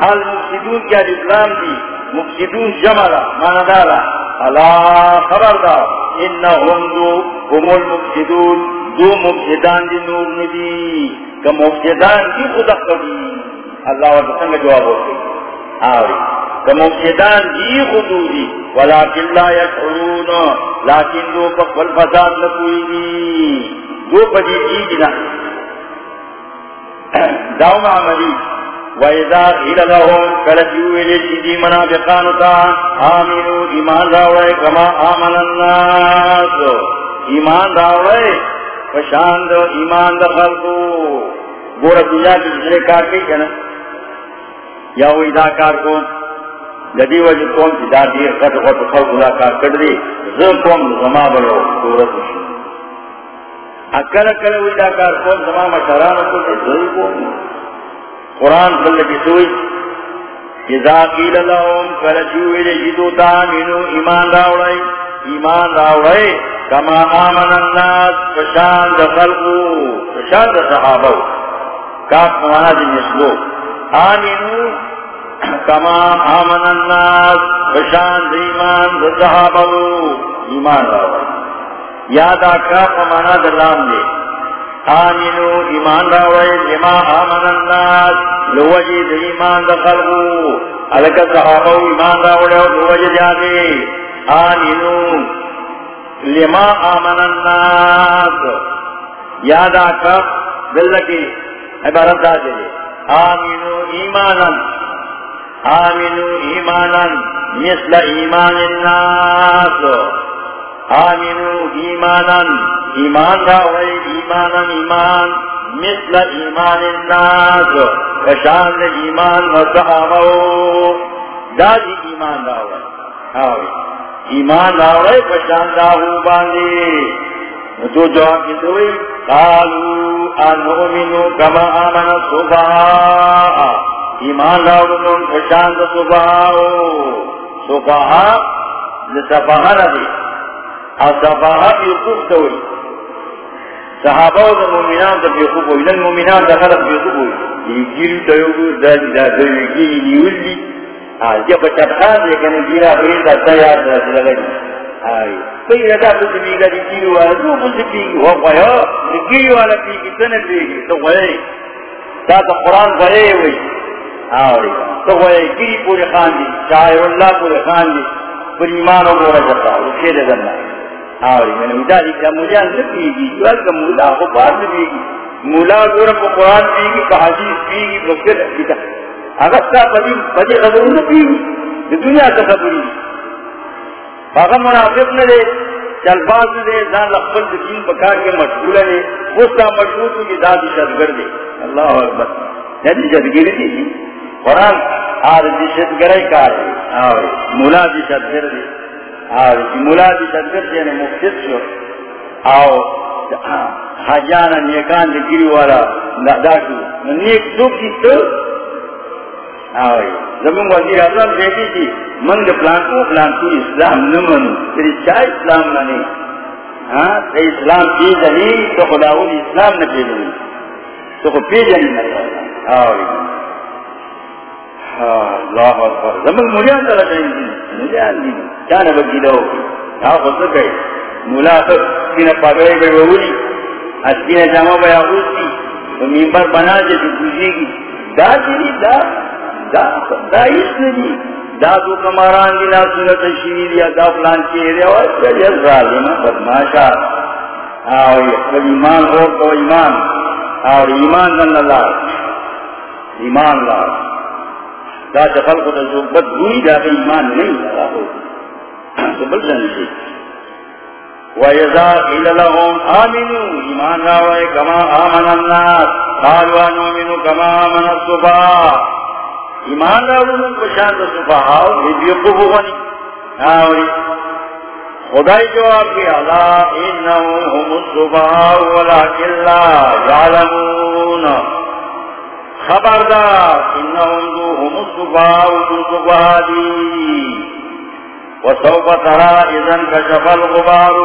حضر دقارا المفسدون کیا اسلام دی؟ مفسدون جمعلا مانا دالا اللہ خبر دا انہم دو، ہم المفسدون، دو مفسدان دی نور ندی کہ مفسدان دی خدا قدیم اللہ و سنگ جواب ہوتے آوری۔ کہ مفسدان دی خدودی ولیکن لا یشعرون لیکن دو پک والفساد لکوئی دی۔ دو پجی چیزنا داؤن عملی۔ وَإِذَا قِيلَ لَهُمْ كَلَّجُوا إِلَيْهِ مُنَافِقَانُ آمِنُوا ایمان راوڑے کما آمن الناس. ایمان راوڑے پشاند ایمان دخل کو گورا دنیا کی جسرے کار کئی کنا. یا وہ ادا کار کو جدی وجہ قوم کی دا دیر خط خط خط ادا کار کر دی زر قوم زما بلو صورت شو اکل اکل وہ ادا کار قوم زما مشاران کو دے زر قرآن صلی کی سوئی، اذا قیل لهم فرجو الى جدو ایمان راوڑائی ایمان راوڑائی، کما آمن الناس فشان دا خلقو فشان دا صحابو، کاف موانا دی نسلو آمنو، کما آمن الناس بشان ایمان صحابو، ایمان راوی یادا کاف مانا دلام دے آمنو ایمان راوی لما آمن الناس لوجی دی ایمان دخلو علکا صحابو ایمان راوی لوجی جاگے آمنو لما آمن الناس. یادا کاف بلکی عبارت دا دے. آمنو ایمانا. آمنو ایمانا مثل ایمان الناس. آمنو ایمانا ایمان راوی ایمانا ایمان مثل ایمان الناس کشان ایمان وصحابو دا دی ایمان راوی آوی ایمان راوی کشان داہو باندی تو جواب کی دوئی قالوا انؤمنو کما آمن صبح ایمان راوڑنون خشاند صبحاو صبح لسفاہا ندی او سفاہا بیوقوف توئی صحابہ و مومنان دا بیوقوف ہوئی لن مومنان دا خلق بیوقوف ہوئی یہ گیرو تیوگو دا دا گیری نیول دی دے کنے گیرا دا تیار دا آئی ردا دی گیرو والا دو گیرو والا تو تا تا قرآن ہوئی آوری تو پورے خان دی شاعر اللہ پورے خان دی پر ایمان ہو گورا جاتا وہ شیر آوری یعنی میں مولا کو بات مولا گورا کو قرآن پی گی حدیث پی گی بکر اگر تا پدی پدی خبر نبی گی دنیا تا خبری فاقا منافق نہ دے چل باز دے دان لقبل دین بکار کے مشغول ہے اس کا مشغول کی دادی شدگر دے۔ اللہ اکبر۔ یعنی جدگیری دی قرآن آر دیشت گرائی کار دی آوری، مولا دیشت گر دی آوری مولا یعنی شو. حجانا نیکان دی گیری والا نیک دو کی تو؟ وزیر اعظم دیکھی تھی، من دا پلانکو پلانکو اسلام نمانو. یعنی تیری چاہ اسلام نانی ہاں اسلام کی جنی تو خداولی اسلام نپی جنی تو خود پی جنی نپی آوری اللہ اکبر. زمان مولیان دی دی چانا خود سینہ پاگوئے بے بولی اسکینہ جامع تو ممبر بنا جے تو گی دا دا دا دا اس نے دی دا کماران دی سنت شیری دیا دا فلان چیرے اور چلی بدماشا آو یہ ایمان اور تو ایمان. اور ایمان دن اللہ ایمان اللہ دا جفل کو تجربت ہوئی دا کہ ایمان نہیں لگا ہو تو بل جانے سے وَيَذَا قِيلَ لَهُمْ آمِنُوا، ایمان راوئے کما آمن الناس. قالوا نؤمن کما آمن الصبا ایمان راوئے کو شان صبح آؤ یہ غنی. آوری خدای جواب کی اللہ انہم هم لا خبردار انہم دو هم الصبا والصبا دی وسوف ترى اذن كشف الغبار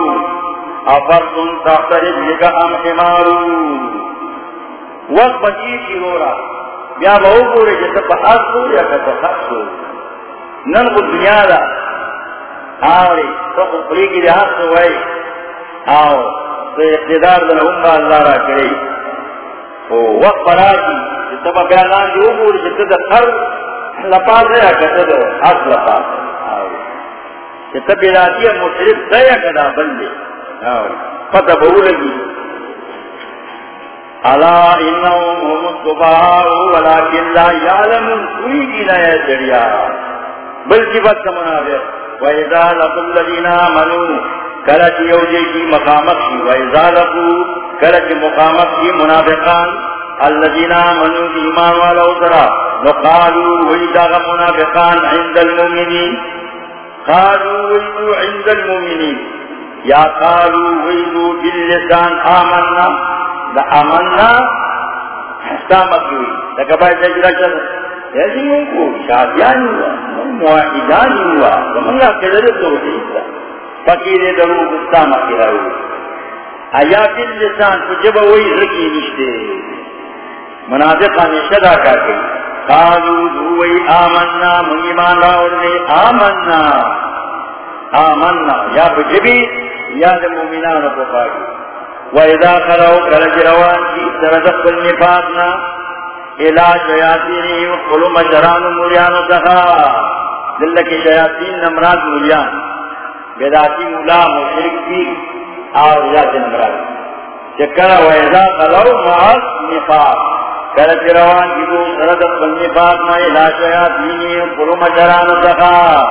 افرد تحت رجلك ام حمار؟ وقت بچی کی رو رہا بیا بہو پورے جیسے بحث ہو یا کتا خط ہو نن کو دنیا دا آوری تو خبری کی لحاظ سے ہوئی آو تو اقتدار دن ہم با اللہ را کرے وقت برا کی بیانان جو پورے جیسے دا خر لپاس ہے یا کتا دا حق لپاس۔ ہے آوری جیسے بیلاتی مشرف دیا کدا بندے۔ آوری پتہ بہو لگی۔ الا انهم هم الصباح ولكن لا يعلمون کوئی بھی نہ ہے دریا بلکہ بس منافق واذا لقوا الذين امنوا کلت یوجی کی مقامت کی واذا لقوا کلت مقامت کی منافقان، الذين امنوا ایمان والا اترا، وقالوا وإذا منافقان عند المؤمنين قالوا وإذا عند المؤمنين یا قالوا وإذا باللسان، آمنا، دا ہوئی دا تجرہ ایسی ان کو شادیان ہوا معاہدان ہوا ومنگا قدر توحید دا فقیر درو استامت کی رہو آیا بل لسان تو جب وہی رکی نشتے منافق ہمیشہ دا کر گئی قالوا دھوئی آمنا، من ایمان راوڑنے آمنا. آمنا. یا بجبی یا دا مومنان کو پاگی وَإِذَا خَلَوْا كَلَجِ رَوَانْكِ سَرَدَقْ النِّفَاتْنَا علاج إِلَا شَيَاطِينِهِمْ قُلُوا مَجْرَانُ مُرْيَانُ سَخَا. دلکہ شیاطین نمراد مریان بیداتی مولا مشرک بھی اور ذات نمراد. چکر ویزا وَإِذَا خَلَوْا مَعَ النِّفَاتْ كَلَجِ رَوَانْكِ دو سَرَدَقْ النِّفَاتْنَا إِلَا شَيَاطِينِهِمْ قُلُوا مَجْرَانُ سَخَا.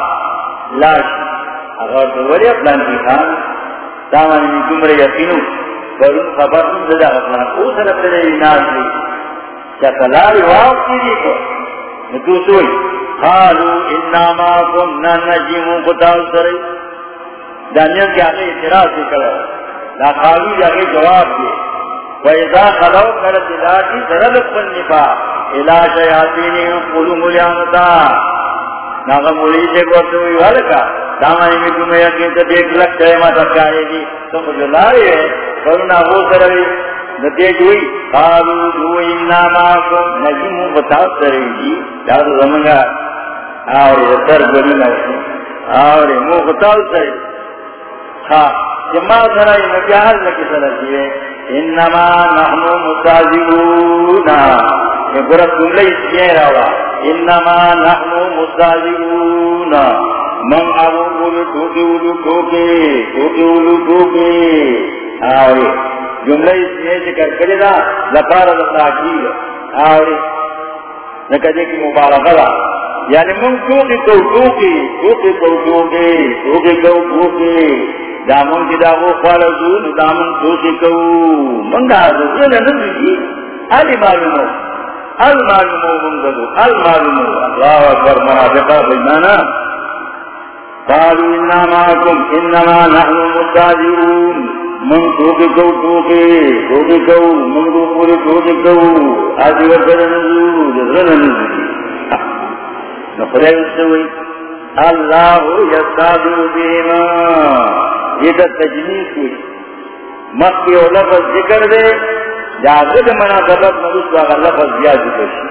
لاش. اگر دوری اپلان کی خان. دامانی من جمر یقینو. برون خبر من زدہ خبرنا او سرب دلے ناز لی چکلاری واقعی دی کو ندو سوئی قالو انما کننا نجیمو قتال سرئی دانیل کی آگے اعتراض کرو لا قالو جاگے جواب دی وَإِذَا خَلَوْ كَرَتِ ذَاتِ سَرَلُقْ النِّفَا إِلَا شَيَاطِينِهِمْ قُلُوا مُلِيَانُتَا۔ ناغا ملی سے گوشت ہوئی والکا دامانی میں تمہیں یقین تو دیکھ لگ گئے ماں تکارے دی جی۔ تو مجھے لائے۔ کرونا وہ سروی نتیج قالو جی سر مو ہاں لکی جی۔ انما یہ جملے اس لیے رہا انما من ابو بولو ٹوکے اولو ٹوکے ٹوکے اولو ٹوکے۔ جملے اس لیے ذکر کرے دا لپارا دا تاکیر آوری نکدے کی مبارکہ دا۔ یعنی من ٹوکے کو ٹوکے ٹوکے کو ٹوکے ٹوکے کو ٹوکے دامن کی دا وہ داغو خوالزو دامن ٹوکے کو۔ من دا حضرت نزدی علی معلومو المعلومو منگلو المعلومو اللہ اکبر، منافقہ بجنانا۔ قالوا إنا معكم إنما نحن مستعجرون من توقي كو توقي توقي كو من توقي توقي كو آجي وقت نزو جزغن نزو نقرأ السوي الله يستعجر بهما یہ تجنیس ہوئی۔ مکی و لفظ ذکر دے۔ جاگد مناسبت نرس واغا لفظ زیاد ذکر شی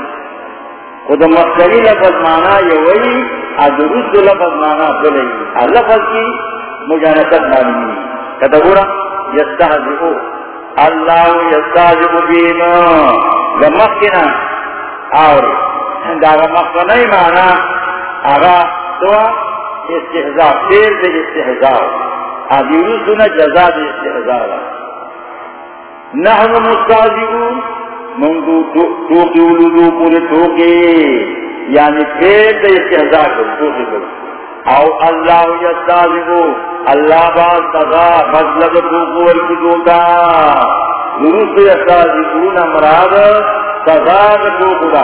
خود مخصری لفظ مانا یہ وہی۔ ادرس لفظ مانا بلے لفظ کی مجانست مانی۔ کتبورا یستہزئو اللہ یستہزئو بینا لمخنا اور دا داغا مخنی مانا. آغا تو استحضاء پیر دے استحضاء ادرسنا جزا دے استحضاء نحن مستہزئون منگو ٹوکی ولدو پورے ٹوکے یعنی پھر دے استحضاء کر ٹوکے کر او اللہ یستازبو اللہ باز تغا مطلب ٹوکو ورکی دوتا روس امراض تغا ٹوکو دا.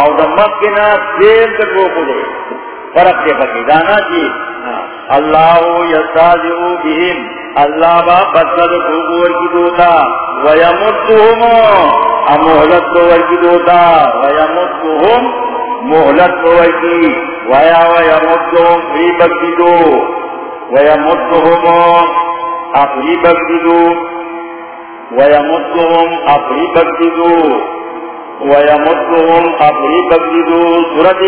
او دا مکنا پھر دے. فرق کے پکی، دانا جی. اللہ یستازبو بہم، اللہ با مطلب ٹوکو ورکی دوتا ویمتهم محلت کو ورکی دوتا ویمتهم محلت کو ورکی ویا ویمتهم فری بکتی دو ویمتهم اپری بکتی دو ویمتهم اپری بکتی دو ویمتهم اپری بکتی دو سورت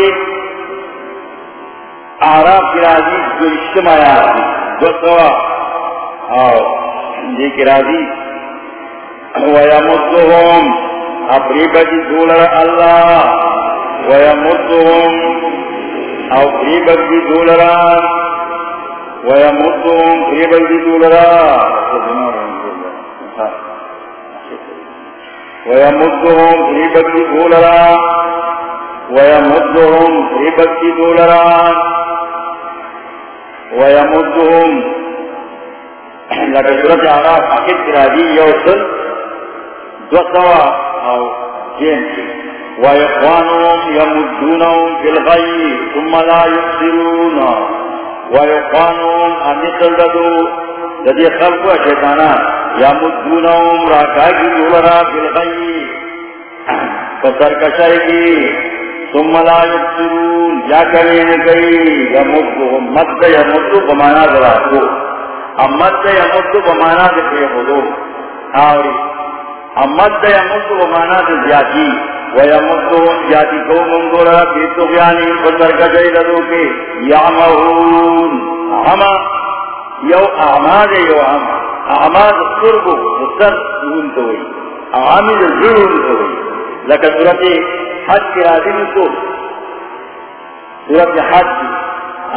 آراف کی راضی جو اجتماع آتی دو سوا اور جی کی راضی وَيَمُدُّهُمْ أَقْرِبَتِ دُولَرَ اللَّهِ وَيَمُدُّهُمْ أَقْرِبَتِ دُولَرَ وَيَمُدُّهُمْ أَقْرِبَتِ دُولَرَ وَيَمُدُّهُمْ أَقْرِبَتِ دُولَرَ وَيَمُدُّهُمْ أَقْرِبَتِ دُولَرَ وَيَمُدُّهُمْ لکہ صورت عراف حقیق کرادی یوصل دو سوا او جین کی وَيَقْوَانُهُمْ يَمُدُّونَهُمْ فِي الْغَيِّ ثُمَّ لَا يُبْصِرُونَ. وَيَقْوَانُهُمْ أَنِّسَلْ دَدُو لدي خلق شیطانا يَمُدُّونَهُمْ راكاكي دولرا فِي الْغَيِّ. فَتَرْكَشَرِكِ ثُمَّ لَا يُبْصِرُونَ. یا کرین کئی يَمُدُّهُمْ. مَدَّ يَمُدُّ بمانا ذراتو امت يَمُدُّ بمانا ذکر خودو آوری امت بمانا ذکر زیادی وَيَمُدُّ زیادی کو منگورا بیتو بیانی فَتَرْكَشَرِ لدو کے یعمہون یو اعماد یو اعماد اعماد سرگو سر دونتو ہوئی اعماد ضرورتو ہوئی لکہ صورت حج کی آدمی کو صورت حج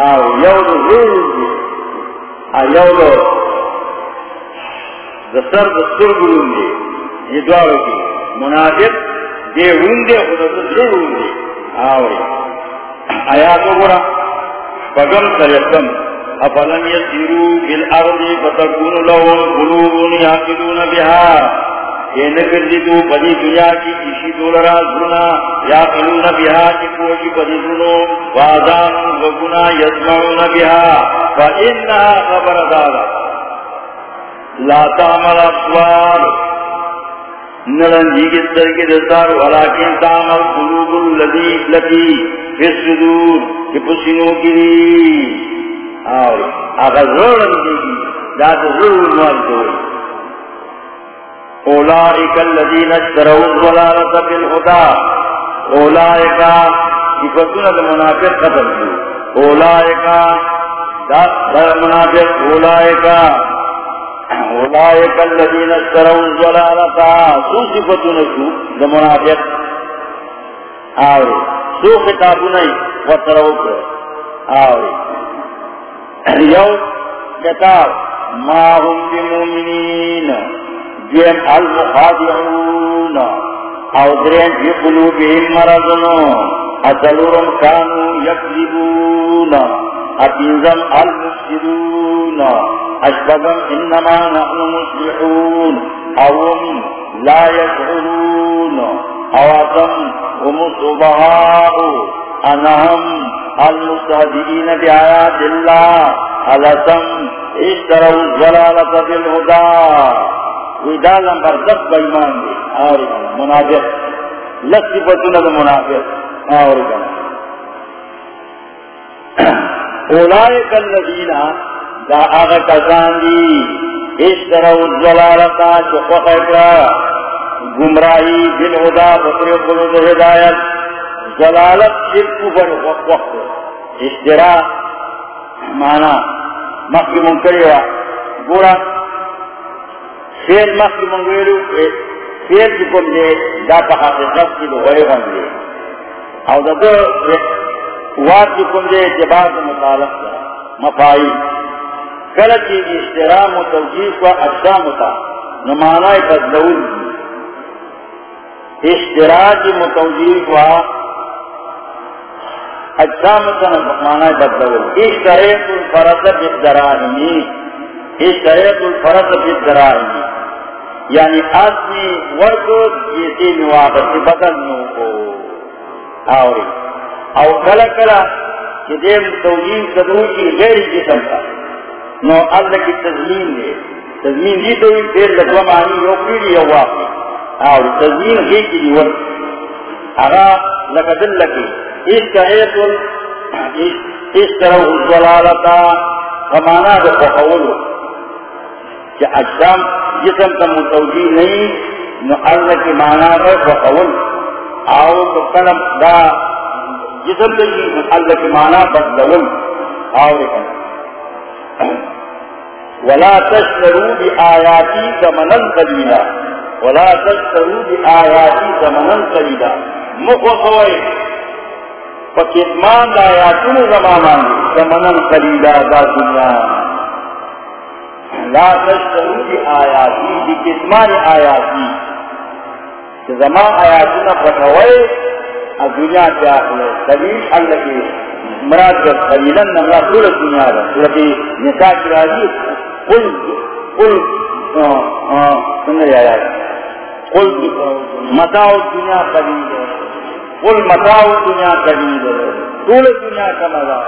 آو یو دو ضرور دی یو دسر دستر یہ کی منافق دے رون دے خود دستر رون دی آو آیاتو گرا فگم سریتم افلم یسیرو فی فتکون لهم قلوب یاقلون بها۔ یہ نگر دیدو پدی دنیا کی کسی دولرا زرنا یا قلون بها کی کوئی پدی زنو وازان وگنا یزمعون بها فإنها خبر دارا۔ لا تعمل اصوار نرنجی نلنجی کی طرح دستار ولیکن تعمل قلوب اللذی لکی، فی الصدور کی پسنوں کی دی آوری آگا زورن دے گی داد زور نوال دوئی اولائک الذین اشتروا الضلالۃ بالهدى اولائک صفتنا المنافق ختم کی اولائک دا منافق، اولائک اولائک الذین اشتروا الضلالۃ سو صفتنا شو دا منافق. آوری سو خطابو نہیں وطرو کر آوری یو کتاب، ما هم بمومنین جیم المخادعون. او درین فی قلوبهم مرضنو اتلورم کانو یکذبون. اتنزم المفسدون. اشبگم انما نحن مسلحون اوم لا يشعرون. اواتم هم صبحاء انهم المستهدئين بآيات الله؟ ألسم اشتروا الزلالة بالهدى. دا نمبر دس با ایمان دی آوری منافق. لسی فتونا دا منافق آوری اولائک اللذین دا آغا کسان دی اشتروا الزلالتا چخوخ اکرا گمراہی بالہدا بطر قلوب ہدایت زلالت شرک پر وقت اشترا مانا مخی منکری وا۔ گورا، فیل مخی منگویلو فیل کی کم دے دا پا حقیقت کی دو غیر غم دے او دا دو واد کی کم دے اتباع مطالق دا مفائی کلچی اشترام و توجیح و اجسام تا نمانائی بدلول دی اشتراک متوجیح و اجسام تا نمانائی بدلول اس طرح اشتریت الفرد بالدراہمی۔ اشتریت الفرد بالدراہمی۔ یعنی آدمی ورکو جیسی نواقت سے بدل کو۔ آوری۔ او کلا کلا کہ دیم توجین صدو کی غیر جسم کا نو اللہ کی تزمین دے تزمین دی تو پھر لگوا معنی یو پیلی یو واقعی آوری تزمین غیر کی دی اگا لقدل لکی اس کا ایتل اس طرح الزلالتا فمانا دو فقولو کہ اجسام جسم کا متوجی نہیں نو اللہ کی معنی ہے بقول آؤ تو کلم دا جسم کے لیے اللہ کی معنی بدلول آؤ لیکن ولا تشتروا بآياتي ثمنا قليلا۔ ولا تشترو تشتروا بآياتي ثمنا قليلا۔ مخوصوي فكتمان آياتنا زمانا ثمنا قليلا دا دنیا۔ لا تشترو دی آیاتی دی کتمان آیاتی؟ زمان آیاتنا فتوئے از دنیا کی آخلے قلیل اللہ کی مراد کر قلیلن نملا سورت دنیا دا سورت نساء کی راضی قل قل سنگل آیات قل متاع دنیا قلیل ہے۔ قل متاع دنیا قلیل ہے۔ سورت دنیا کا مزا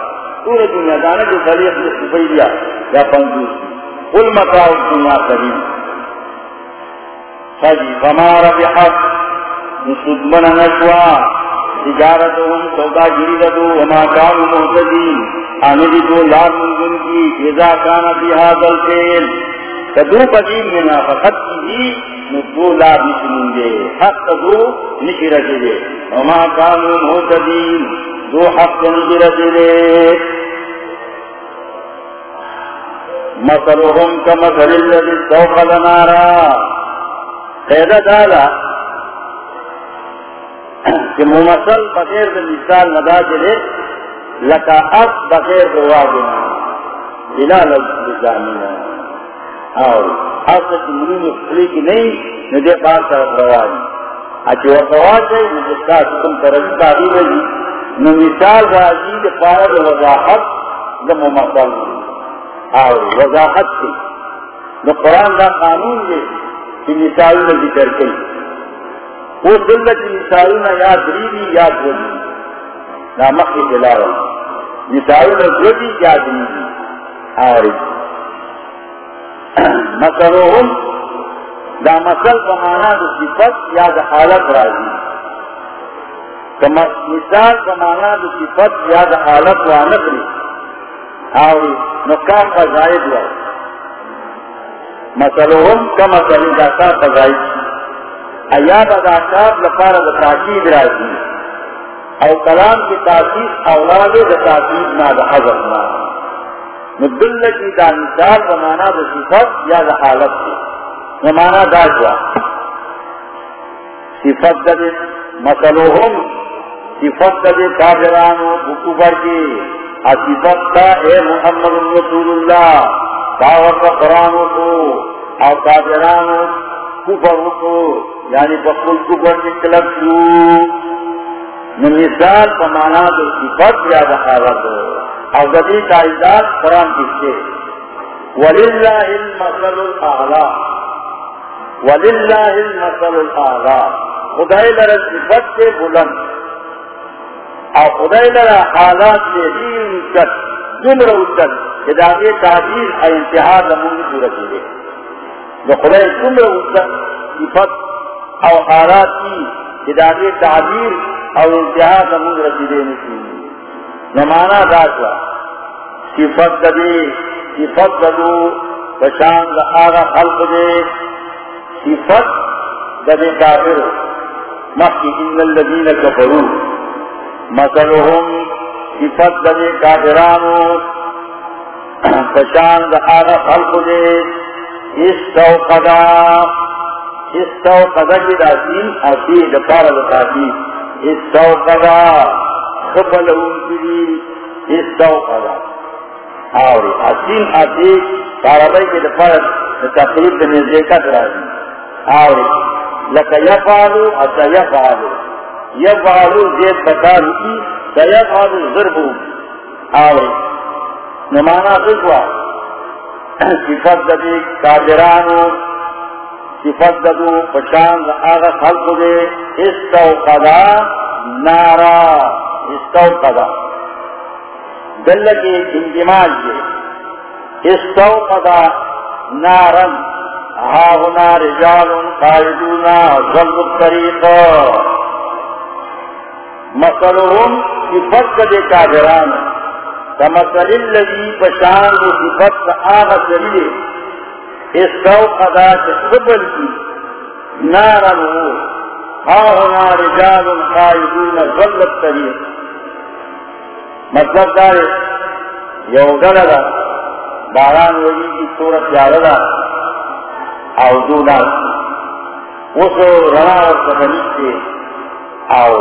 سورت دنیا دانے جو صلیح سفیدیا یا پنجوس۔ قل متاع الدنيا قليل فجي فما ربحت۔ نسد من نشوا تجارتهم سودا جريدتو وما كانوا مهتدين. آمدتو لا منذن کی، اذا كان في هذا الفيل کدو قدیم منا فقط کی ندو لا بسنون دے، حق کدو نشی رجے دے. وما كانوا مهتدين. دو حق نشی رجے دے. مثلهم كمثل الذي استوقد نارا. قیدہ دادا کہ ممثل بغیر مثال ندا جلے، لکا اب بغیر دا واجنا بلا لجامنا اور اصل جمرون اخلی کی نہیں ندے بار طرف روانی ہے ترجی نو مثال پارا وضاحت دا ممثل۔ اور وضاحت کی نو قرآن دا قانون دے کہ مثالوں نے ذکر کی وہ دلت کی مثالوں نے یاد ریدی یاد بولی نامک کی دلاوہ مثالوں نے بولی یاد ریدی اور مثلهم دا مثل بمانا دا صفت یا دا حالت راضی. مثال بمانا دا صفت یا دا حالت وانت ریدی آوری. نکام فضائد ہوا مسلوہم کا مسلی داتا فضائد ایاب اداکاب لپار دا تاکید راجی او کلام کی تاثیر اولاد دا تاثیر نا دا حضر نا ندل کی دا مثال بمانا دا صفت یا دا حالت کی نمانا دا جوا صفت دا مسلوہم صفت دا کافرانو بکوبر کی صفت دا اے محمد رسول اللہ دعوت قرآن کو او کافرانو کفر کو یعنی بخل کفر نکلت شو مثال پمانا دو صفت یا دخالت او دبی قائدات قرآن کسے وللہ المثل الاعلا وللہ المثل الاعلا خدای لرا صفت سے بلند۔ او خدای لرا حالات سے دیر اچت جمر اچت اداغی تعبیر اور انتہا لمنی صورت دے جو خدای جمر اچت صفت۔ او حالات کی اداغی تعبیر اور انتہا لمن رسیدے نسی نمانا داشوا صفت دے صفت دو بشان دا آغا خلق دے۔ صفت دے کافر مخی ان الذین کفروا۔ مثلهم صفت دے کافرانو بشان دا آغا خلق دے۔ استو قدا استو قدا کی داسین اسی دپار دکاتی استو قدا خبل انتری استو قدا آوری اسین اسی کاربائی کے دپار تقریب دنے زیکت رازی آوری لکا یفعلو اتا یفعلو. یفعلو زید بکارو کی، سیفعلو ضربو آوری نمانا ذکوا صفت دبی کابرانو صفت دبو پشان آغا خلق دے استو قدا نارا استو قدا دلکی انجمال دے استو قدا نارن رجال قائدون ظلم الطريق مثلهم صفت دے کافران۔ كمثل الذي بشان صفت آغا سلیلے استو قدا تقبل کی نارا ہو هاهنا رجال قائدون ظلم الطريق مطلب دارے یو گلدہ باران وجی کی صورت یاددہ او دونا اس رنا اور سبنی سے او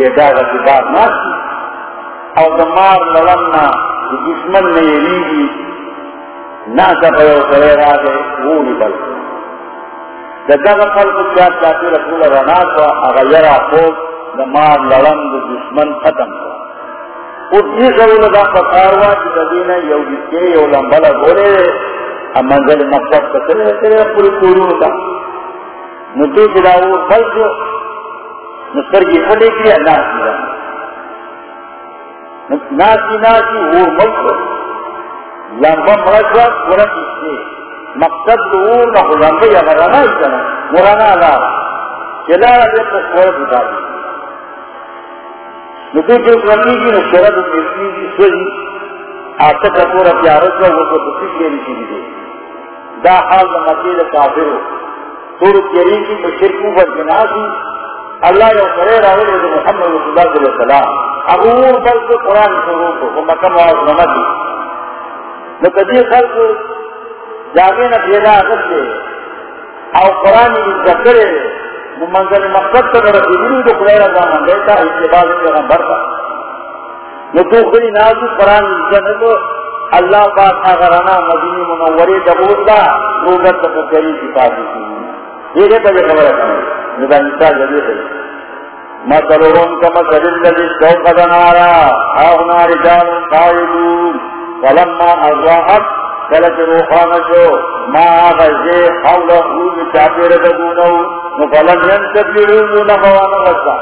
یہ داغا کی بات ناسی۔ او دمار للمنا، دشمن میں یہ لیگی کرے را وہ خلق کیا چاہتے رسول رنا اغیرہ دمار دشمن ختم کو اس یہ سوال یو جی یو لمبلا بولے منزل مقصد پوری پوری ہوتا۔ جو کی کی وہ ملک۔ لمبا مرشا پورا کسے مقصد تو وہ نہ لمبا یا مرانا ہی کنا مرانا لا چلا رہے تو سورا بتا دی ندو جو کرنی کی نصرہ تو ملتی کی سوئی آتا کا پورا پیارت کا وہ تو بسیق لینے کی بھی دا حال دا مکید کافر سورت کریم کی مشرکو پر جناسی اللہ یو کرے راولی دا محمد رسول اللہ صلی اللہ علیہ وسلم. اغور بلد قرآن شروع کو. وہ مکم و عظمت دی نکدی خلق جاگے نا بھیدا عدد دے او قرآن عزت کرے منزل مقصد کا رسیدنی دو قرآن رضا من دیتا اتباع پیغمبر کا نتو خلی نازو قرآن عزت کو اللہ پاک اگرانا مدینی منوری دبود دا روگت تفکری کی پاسی کی یہ ہے تجھے خبر ہے ندا مثال جدید ہے مثلهم كمثل الذي استوقد نارا هاهنا رجال قائلون فلما أضاءت فلت روحانا شو ما غزي حوله بشعبير دونه فلم ينتبهوا نفوانا غزا.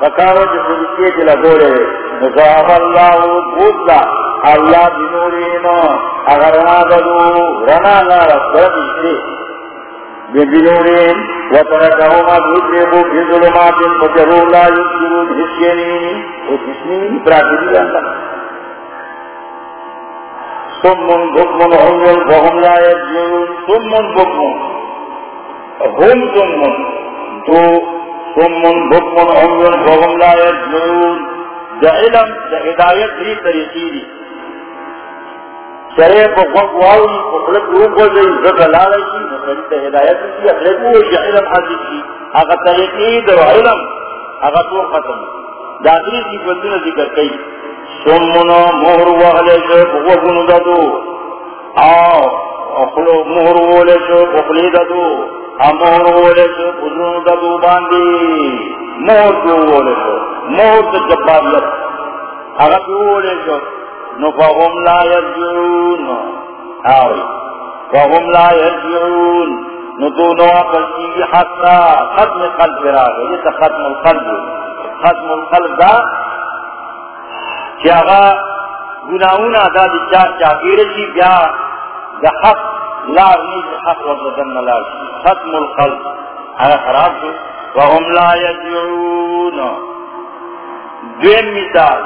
فكانوا جسدكي لقوله نصاب الله بوضا اللہ بنورین اگر رنا دلو رنا نارا سرد اشری بنورین وطرکہما دوسرے بی ظلمات فجروا لا يبصرون حسینین یعنی اس اسمی براکری جانتا ثم بكم عمي وهم لا يسمعون ثم بكم هم ثم. دو. ثم بكم عمي وهم لا دا علم دا ہدایت ہی طریقی دی. شرے کو خوک واؤی اخلق روح ہو جائی زکا لالا کی نصری دا ہدایت کی اخلق روح یا علم حاضر کی. اگا طریقی دا علم اگا تو ختم. دادری کی بندن ذکر کئی سمنا مہر وحلے سے بغوزن دادو آو اخلو مہر وحلے سے بخلی دادو مہر وحلے سے بغوزن دادو باندی۔ مہر کیوں وحلے سے۔ مہر سے جباریت اگا کیوں وحلے سے نفهم لا يرجعون آوي فهم لا يرجعون ندونو قلبي حتى ختم قلب راغ یہ ختم القلب۔ ختم القلب دا چاہا گناہونا دا دی چاہ چاہ بیرشی بیا دا حق لا نیز حق وزدن لا ختم القلب. اگر خراب دو وهم لا يرجعون دویم مثال.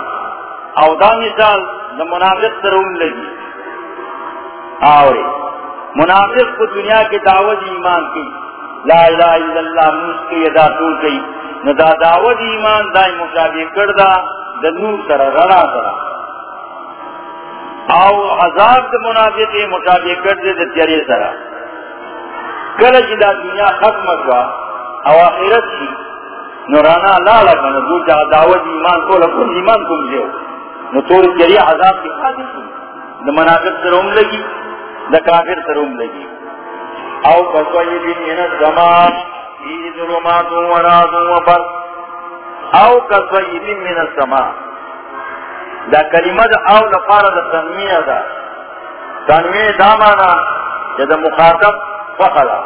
او دا مثال دا منافق سرون لگی. آوری. منافق کو دنیا کے دعوت ایمان کی. لا الہ الا اللہ موس کی ادا طول کی. ندا دعوت ایمان دائی مشابہ کردہ. دا نور سر رنا سر او عذاب دا منافق مشابہ کردے دا تیرے سر کل جدا دنیا ختم کوا او آخرت کی نورانا لا لکن دو جا دعوت، ایمان کو لکن ایمان کم جیو نو تور جری عذاب کی خاطر کی دا منافق سروم لگی دا کافر سروم لگی او کسوئی بین من الزمان فی ظلمات و راز و بر او کسوئی بین من الزمان دا کلمہ دا او لفار دا تنمیہ دا. تنمیہ دا مانا کہ دا مخاطب فقلا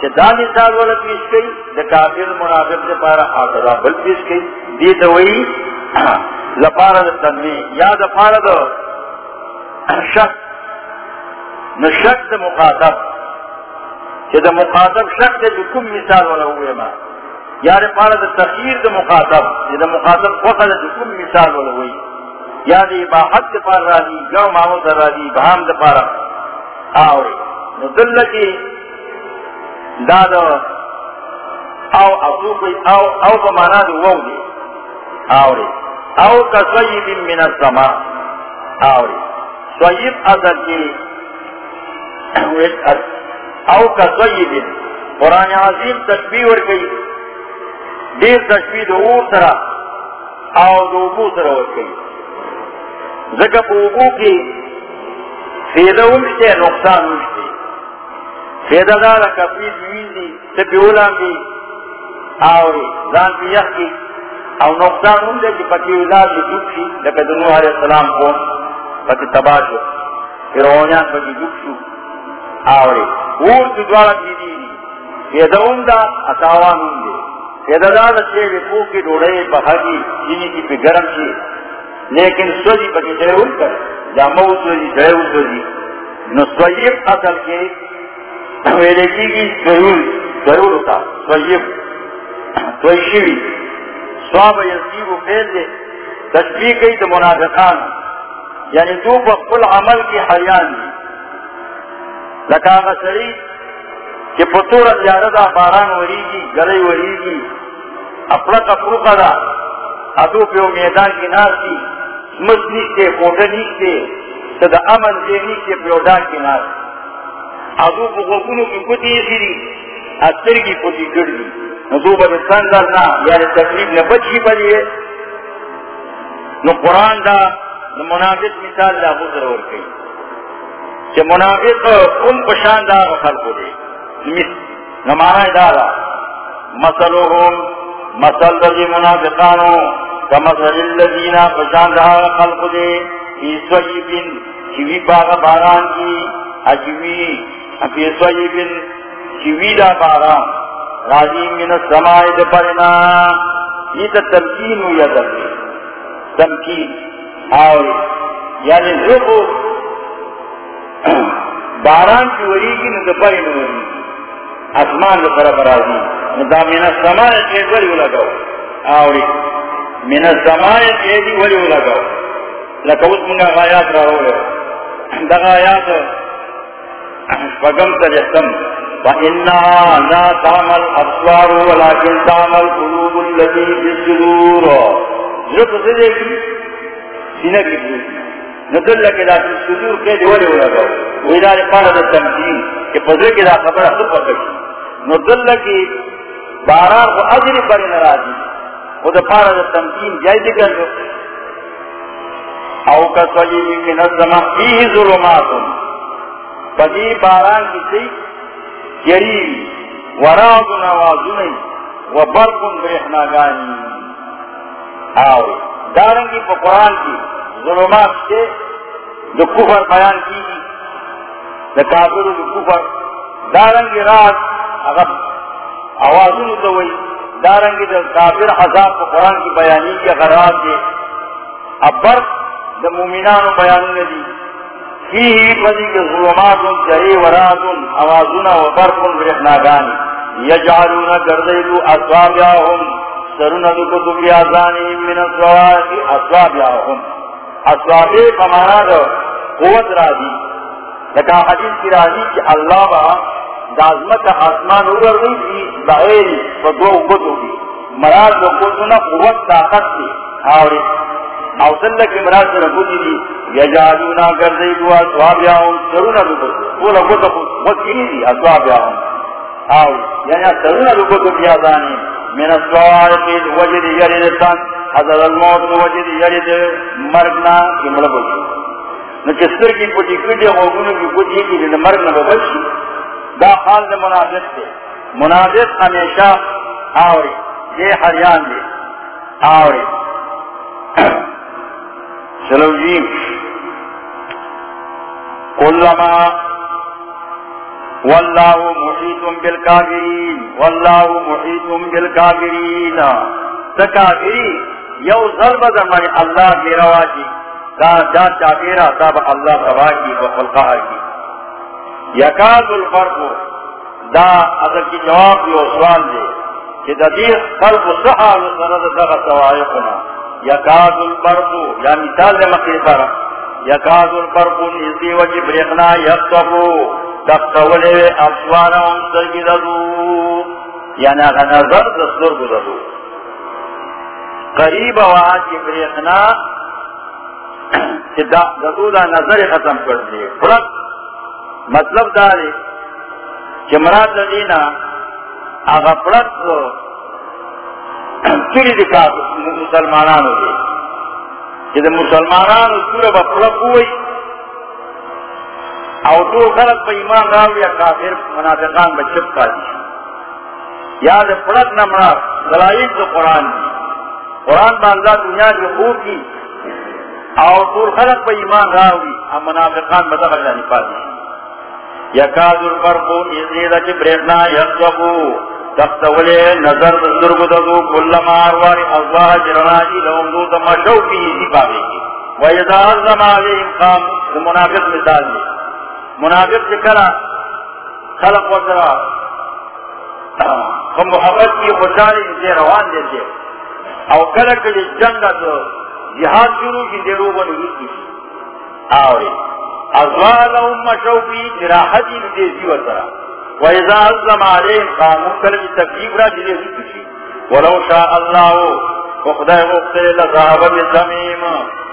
کہ دا مثال والا پیش کئی، دا کافر منافق دا پارا آترا بل پیش کئی. دی دوئی لپارد تنمی یا دپارد شک. نو شک نشک دا مخاطب. چی دا مخاطب شک دا جو کم مثال والا ہوئے ما یا دپارد تخیر دا مخاطب. یعنی چی دا مخاطب فقد جو کم مثال والا ہوئی یا یعنی دا اباحت دا پار را دی جو مامو دا را دی بہام دا پارا آوری. نو کی دا دا او اصوب او او بمانا دا وو دی آوری. او کا سویب من السماء آوری. سویب اثر کی او کا سویب قرآن عظیم تشبیح ورکی. دیر تشبیح دو اور سرا او دو سرا ورکی ذکر پو کی فیدہ امشتے نقصان امشتے فیدہ دارا کفید میندی سپی اولام دی آوری، زان پی یخ کی. او نقصان ہوں دے کہ پکی اولاد بھی دکھ شی لکہ دنو علیہ السلام کو پکی تباہ شو. پھر اونیان پکی دکھ شو. آوری. اور تو کی دی دی یہ دا اتاوان ہوں دے یہ دا دا دا چیوے بہاگی جنی کی پی گرم شی لیکن سوجی سوزی پکی سہول کر جامعو سوزی سہول سوزی۔ نو سوئیب اصل کے ویلے کی گی سہول ضرور ہوتا۔ سوئیب سوئیشوی سواب یسیب و فیل دے۔ تشبیح کئی تو منافقان۔ یعنی تو بخل عمل کی حریان دی لکا غسری کہ پتور زیادہ باران وری وریگی گرے وریگی اپلک اپروکا دا، ادو پیو میدان کی ناس کی سمس نیکتے کوٹا نیکتے صدا امن دے نیکتے پیو دان کی۔ ناس ادو پو غکونو کی کتی سیری اتر کی کتی کردی۔ نو بد سندر نا یعنی تکلیف نہ بچی پڑی ہے۔ نو قرآن دا، نو منافق مثال دا حضر اور کئی۔ کہ منافق ان پشان دا خلق دے۔ نمانا دادا مسلوہم مسل دی منافقانو کمسل اللذین پشان دا خلق دے، فی سوئیبن چوی باغ باران کی اجوی فی سوئیبن چوی دا باران راجی من السماء دپرنا یہ تا تمکین ہو یا تمکین۔ آوری یعنی زخو باران کی وریگی نو دپرنا وریگی اسمان دپر برازی نو دا من السماء چیز وری لگاو آوری. من السماء چیزی وری لگاو لکا منگا غایات را رو لے دغا یاد فگم تجسم فإنها لا تعمل أبصار ولكن تعمل قلوب التي في الصدور. جب سجے کی سینہ کی بلوٹی ندل لکے دا في کے دیولے ہو لگا وہ ادارے پانا دا تمثیل کہ پذر کے دا خبر اصف پکشی ندل لکے باران کو اجر بری نرازی وہ دا پانا دا تمثیل جائے ذکر جو او کسولی من الزمان فیہ ظلماتن پدی باران کی سی یری وراد نوازنی و برکن برحنا گانی آوے دارنگی پا قرآن کی ظلمات سے دو کفر بیان کی دا کافر دو کفر دارنگی رات اگر آوازن دوئی دارنگی دا کافر عذاب پا قرآن کی بیانی کی اگر رات دے۔ اب برک دا مومنان بیان ندی فيه فذيك ظلمات جري وراد أوازنا وبرق برحناغان يجعلون قرديدو أصابعهم سرون دكتب يازانهم من الزواج أصابعهم أصابع فمانا قوت راضي. لکا حدیث کی راضی کہ اللہ با دازمت آسمان اوگر گئی تھی، بغیر فدو قدو کی. مراد دو قدونا قوت طاقت تھی. آوری او دل کی مراد سے رکھوتی دی یجالونا کردئی دو اسوابیاؤن سرونا لکتو بولا کتو وکینی دی اسوابیاؤن او یعنی سرونا لکتو بیازانی من اسوابی وجد یردتان حضر الموت وجد یرد مرگنا کی ملبوشی نو کسر کی پوٹی کٹی خوگونو کی پوٹی کی دی مرگنا ببشی دا حال دا منافق دے منافق ہمیشہ آوری. یہ حریان دے. آوری. چلو جی. کلما واللہ محیط بالکافرین، واللہ محیط بالکافرین. تکافری، یو ظلم زمان اللہ کی روا کی دا جا چاپیرا تاب اللہ سوا کی وخلقہ کی یکاد الفرق، دا اگر کی جواب یو سوال دے کہ دا دیر خلق صحا لسرد دغا سوائقنا یکاد البرق یا مثال دے مقیقر یکاد البرق نزدی وجی بریقنا یقتفو تقتولے افوانهم سرگی دلو. یعنی اگر نظر دستر گدلو قریب وہاں کی بریقنا کہ دلو دا نظر ختم کر دے. فرق مطلب دارے کہ مراد دینا اگر فرق سوری دکھا مسلمانانو دے. کہ مسلمانانو سورہ بفرق ہوئی او تو خلق پہ ایمان راو یا کافر منافقان بچپ کا دی. یاد فرق نمرا دلائل تو قرآن دی. قرآن باندھا دنیا کی خوب کی او تو خلق پہ ایمان راوی ام منافقان بدغل جانی پا دی. یکاد الفرقو ازیدہ چی بریدنا یقضبو تختولے نظر دسترگو ددو کل مارواری اللہ جرناجی لهم دو تمشو کی اسی پاگے کی ویدہ عظم علیہم قام منافق مثال دی. منافق چکرا خلق و وزرا خم محبت کی خوشحالی سے روان دیتے اور او کلک لی جنگت جہاد شروع کی دیرو بنو کی آوری ازوالهم مشو کی جراحتی دیزی وزرا وَإِذَا عَزَّمَ عَلَيْهِمْ قَامُوا كَلَّ تَكْلِيفَ را دِلے ہوئی کشی وَلَوْ شَاءَ اللَّهُ وَخُدَائِ وَقْتَ لَذَهَبَ بِالزَّمِيمَ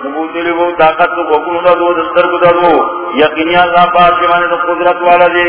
نبوتی لگو طاقت کو بکنو دا دو دستر کو دو یقینی اللہ پاک کے معنی تو قدرت والا دے